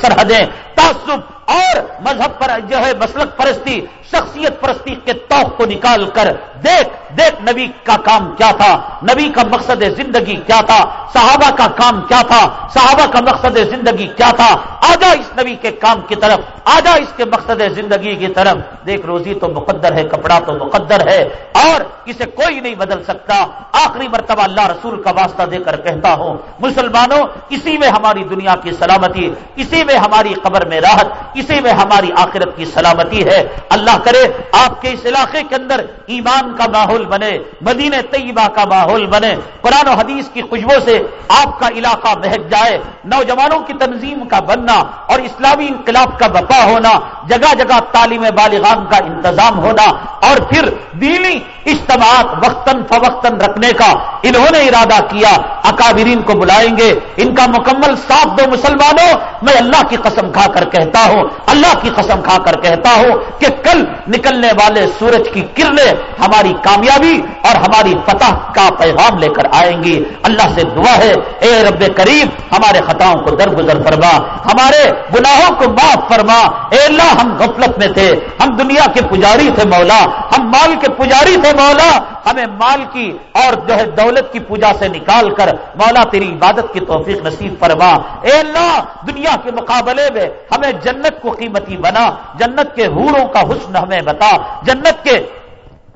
سرحدیں۔ تعصب اور مذہب پر جو ہے، مسلک پرستی، شخصیت پرستی کے توق کو نکال کر دیکھ دیکھ نبی کا کام کیا تھا۔ نبی کا مقصد زندگی کیا تھا؟ صحابہ کا کام کیا تھا؟ صحابہ کا مقصد زندگی کیا تھا؟ آجا اس نبی کے کام کی طرف، آجا اس کے مقصد زندگی کی طرف۔ دیکھ، روزی تو مقدر ہے، کپڑا تو مقدر ہے، اور اسے کوئی نہیں بدل سکتا۔ آخری مرتبہ اللہ رسول کا واسطہ دے کر کہتا ہوں، مسلمانوں، اسی میں ہماری دنیا کی سلامتی، اسی میں ہماری قبر میں راحت، اسی میں ہماری آخرت کی سلامتی ہے۔ اللہ کرے، آپ کے اس علاقے کے اندر ایمان کا ماحول بنے، مدینہ طیبہ کا ماحول بنے۔ قرآن و حدیث کی خوشبو سے آپ کا علاقہ مہک جائے۔ نوجوانوں کی تنظیم کا بننا اور اسلامی انقلاب کا بپا ہونا، جگہ جگہ تعلیم بالغان کا انتظام ہونا اور پھر دینی اجتماعات وقتاً فوقتاً رکھنے کا انہوں نے ارادہ کیا۔ اکابرین کو بلائیں گے، ان کا مکمل ساتھ دو مسلمانوں، میں اللہ کی قسم کھا کر کہتا ہوں، اللہ کی قسم کھا کر کہتا ہوں کہ کل نکلنے والے سورج کی کرنیں ہماری کامیابی اور ہماری فتح کا پیغام لے کر آئیں گی۔ اللہ سے دعا ہے، اے رب کریم، ہمارے خطاؤں کو درگزر فرما، ہمارے گناہوں کو معاف فرما۔ اے اللہ، ہم غفلت میں تھے، ہم دنیا کے پجاری تھے مولا، ہم مال کے پجاری تھے مولا۔ ہمیں مال کی اور جو ہے دولت کی پوجا سے نکال کر مولا تیری عبادت کی توفیق نصیب فرما۔ اے اللہ، دنیا کے مقابلے میں ہمیں جنت کو قیمتی بنا، جنت کے حوروں کا حسن ہمیں بتا، جنت کے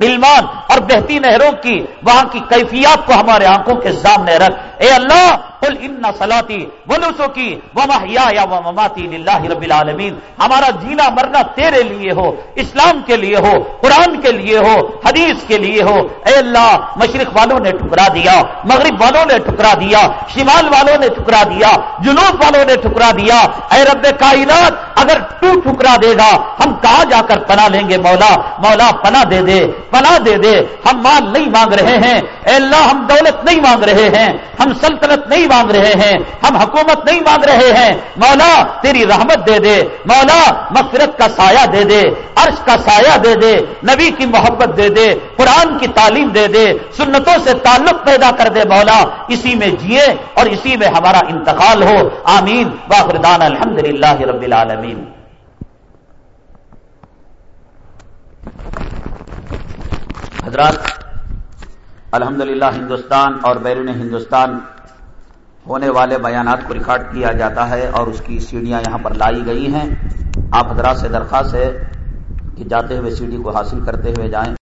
علمان اور بہتی نہروں کی وہاں کی کیفیات کو ہمارے آنکھوں کے سامنے رکھ۔ اے اللہ، قل ان سلاتی ونسو کی ومحیا یا ومماتی للہ رب العالمین۔ ہمارا جینا مرنا تیرے لیے ہو، اسلام کے لیے ہو، قرآن کے لیے ہو، حدیث کے لیے ہو۔ اے اللہ، مشرق والوں نے ٹکرا دیا، مغرب والوں نے ٹکرا دیا، شمال والوں نے ٹکرا دیا، جنوب والوں نے ٹکرا دیا۔ اے رب کائنات، اگر تو ٹکرا دے گا، ہم کہاں جا کر پناہ لیں گے مولا؟ مولا پناہ دے دے، پناہ دے دے۔ ہم مال نہیں مانگ رہے ہیں۔ اے اللہ، ہم دولت نہیں مانگ رہے ہیں۔ ہم ہم سلطنت نہیں مانگ رہے ہیں، ہم حکومت نہیں مانگ رہے ہیں۔ مولا، تیری رحمت دے دے۔ مولا، مغفرت کا سایہ دے دے۔ عرش کا سایہ دے دے۔ نبی کی محبت دے دے۔ قرآن کی تعلیم دے دے۔ سنتوں سے تعلق پیدا کر دے مولا۔ اسی میں جیے اور اسی میں ہمارا انتقال ہو۔ آمین۔ باخردان الحمد للہ رب العالمین۔ حضرات الحمدللہ ہندوستان اور بیرون ہندوستان ہونے والے بیانات کو ریکارڈ کیا جاتا ہے اور اس کی سیڑھیاں یہاں پر لائی گئی ہیں۔ آپ حضرات سے درخواست ہے کہ جاتے ہوئے سیڑھی کو حاصل کرتے ہوئے جائیں۔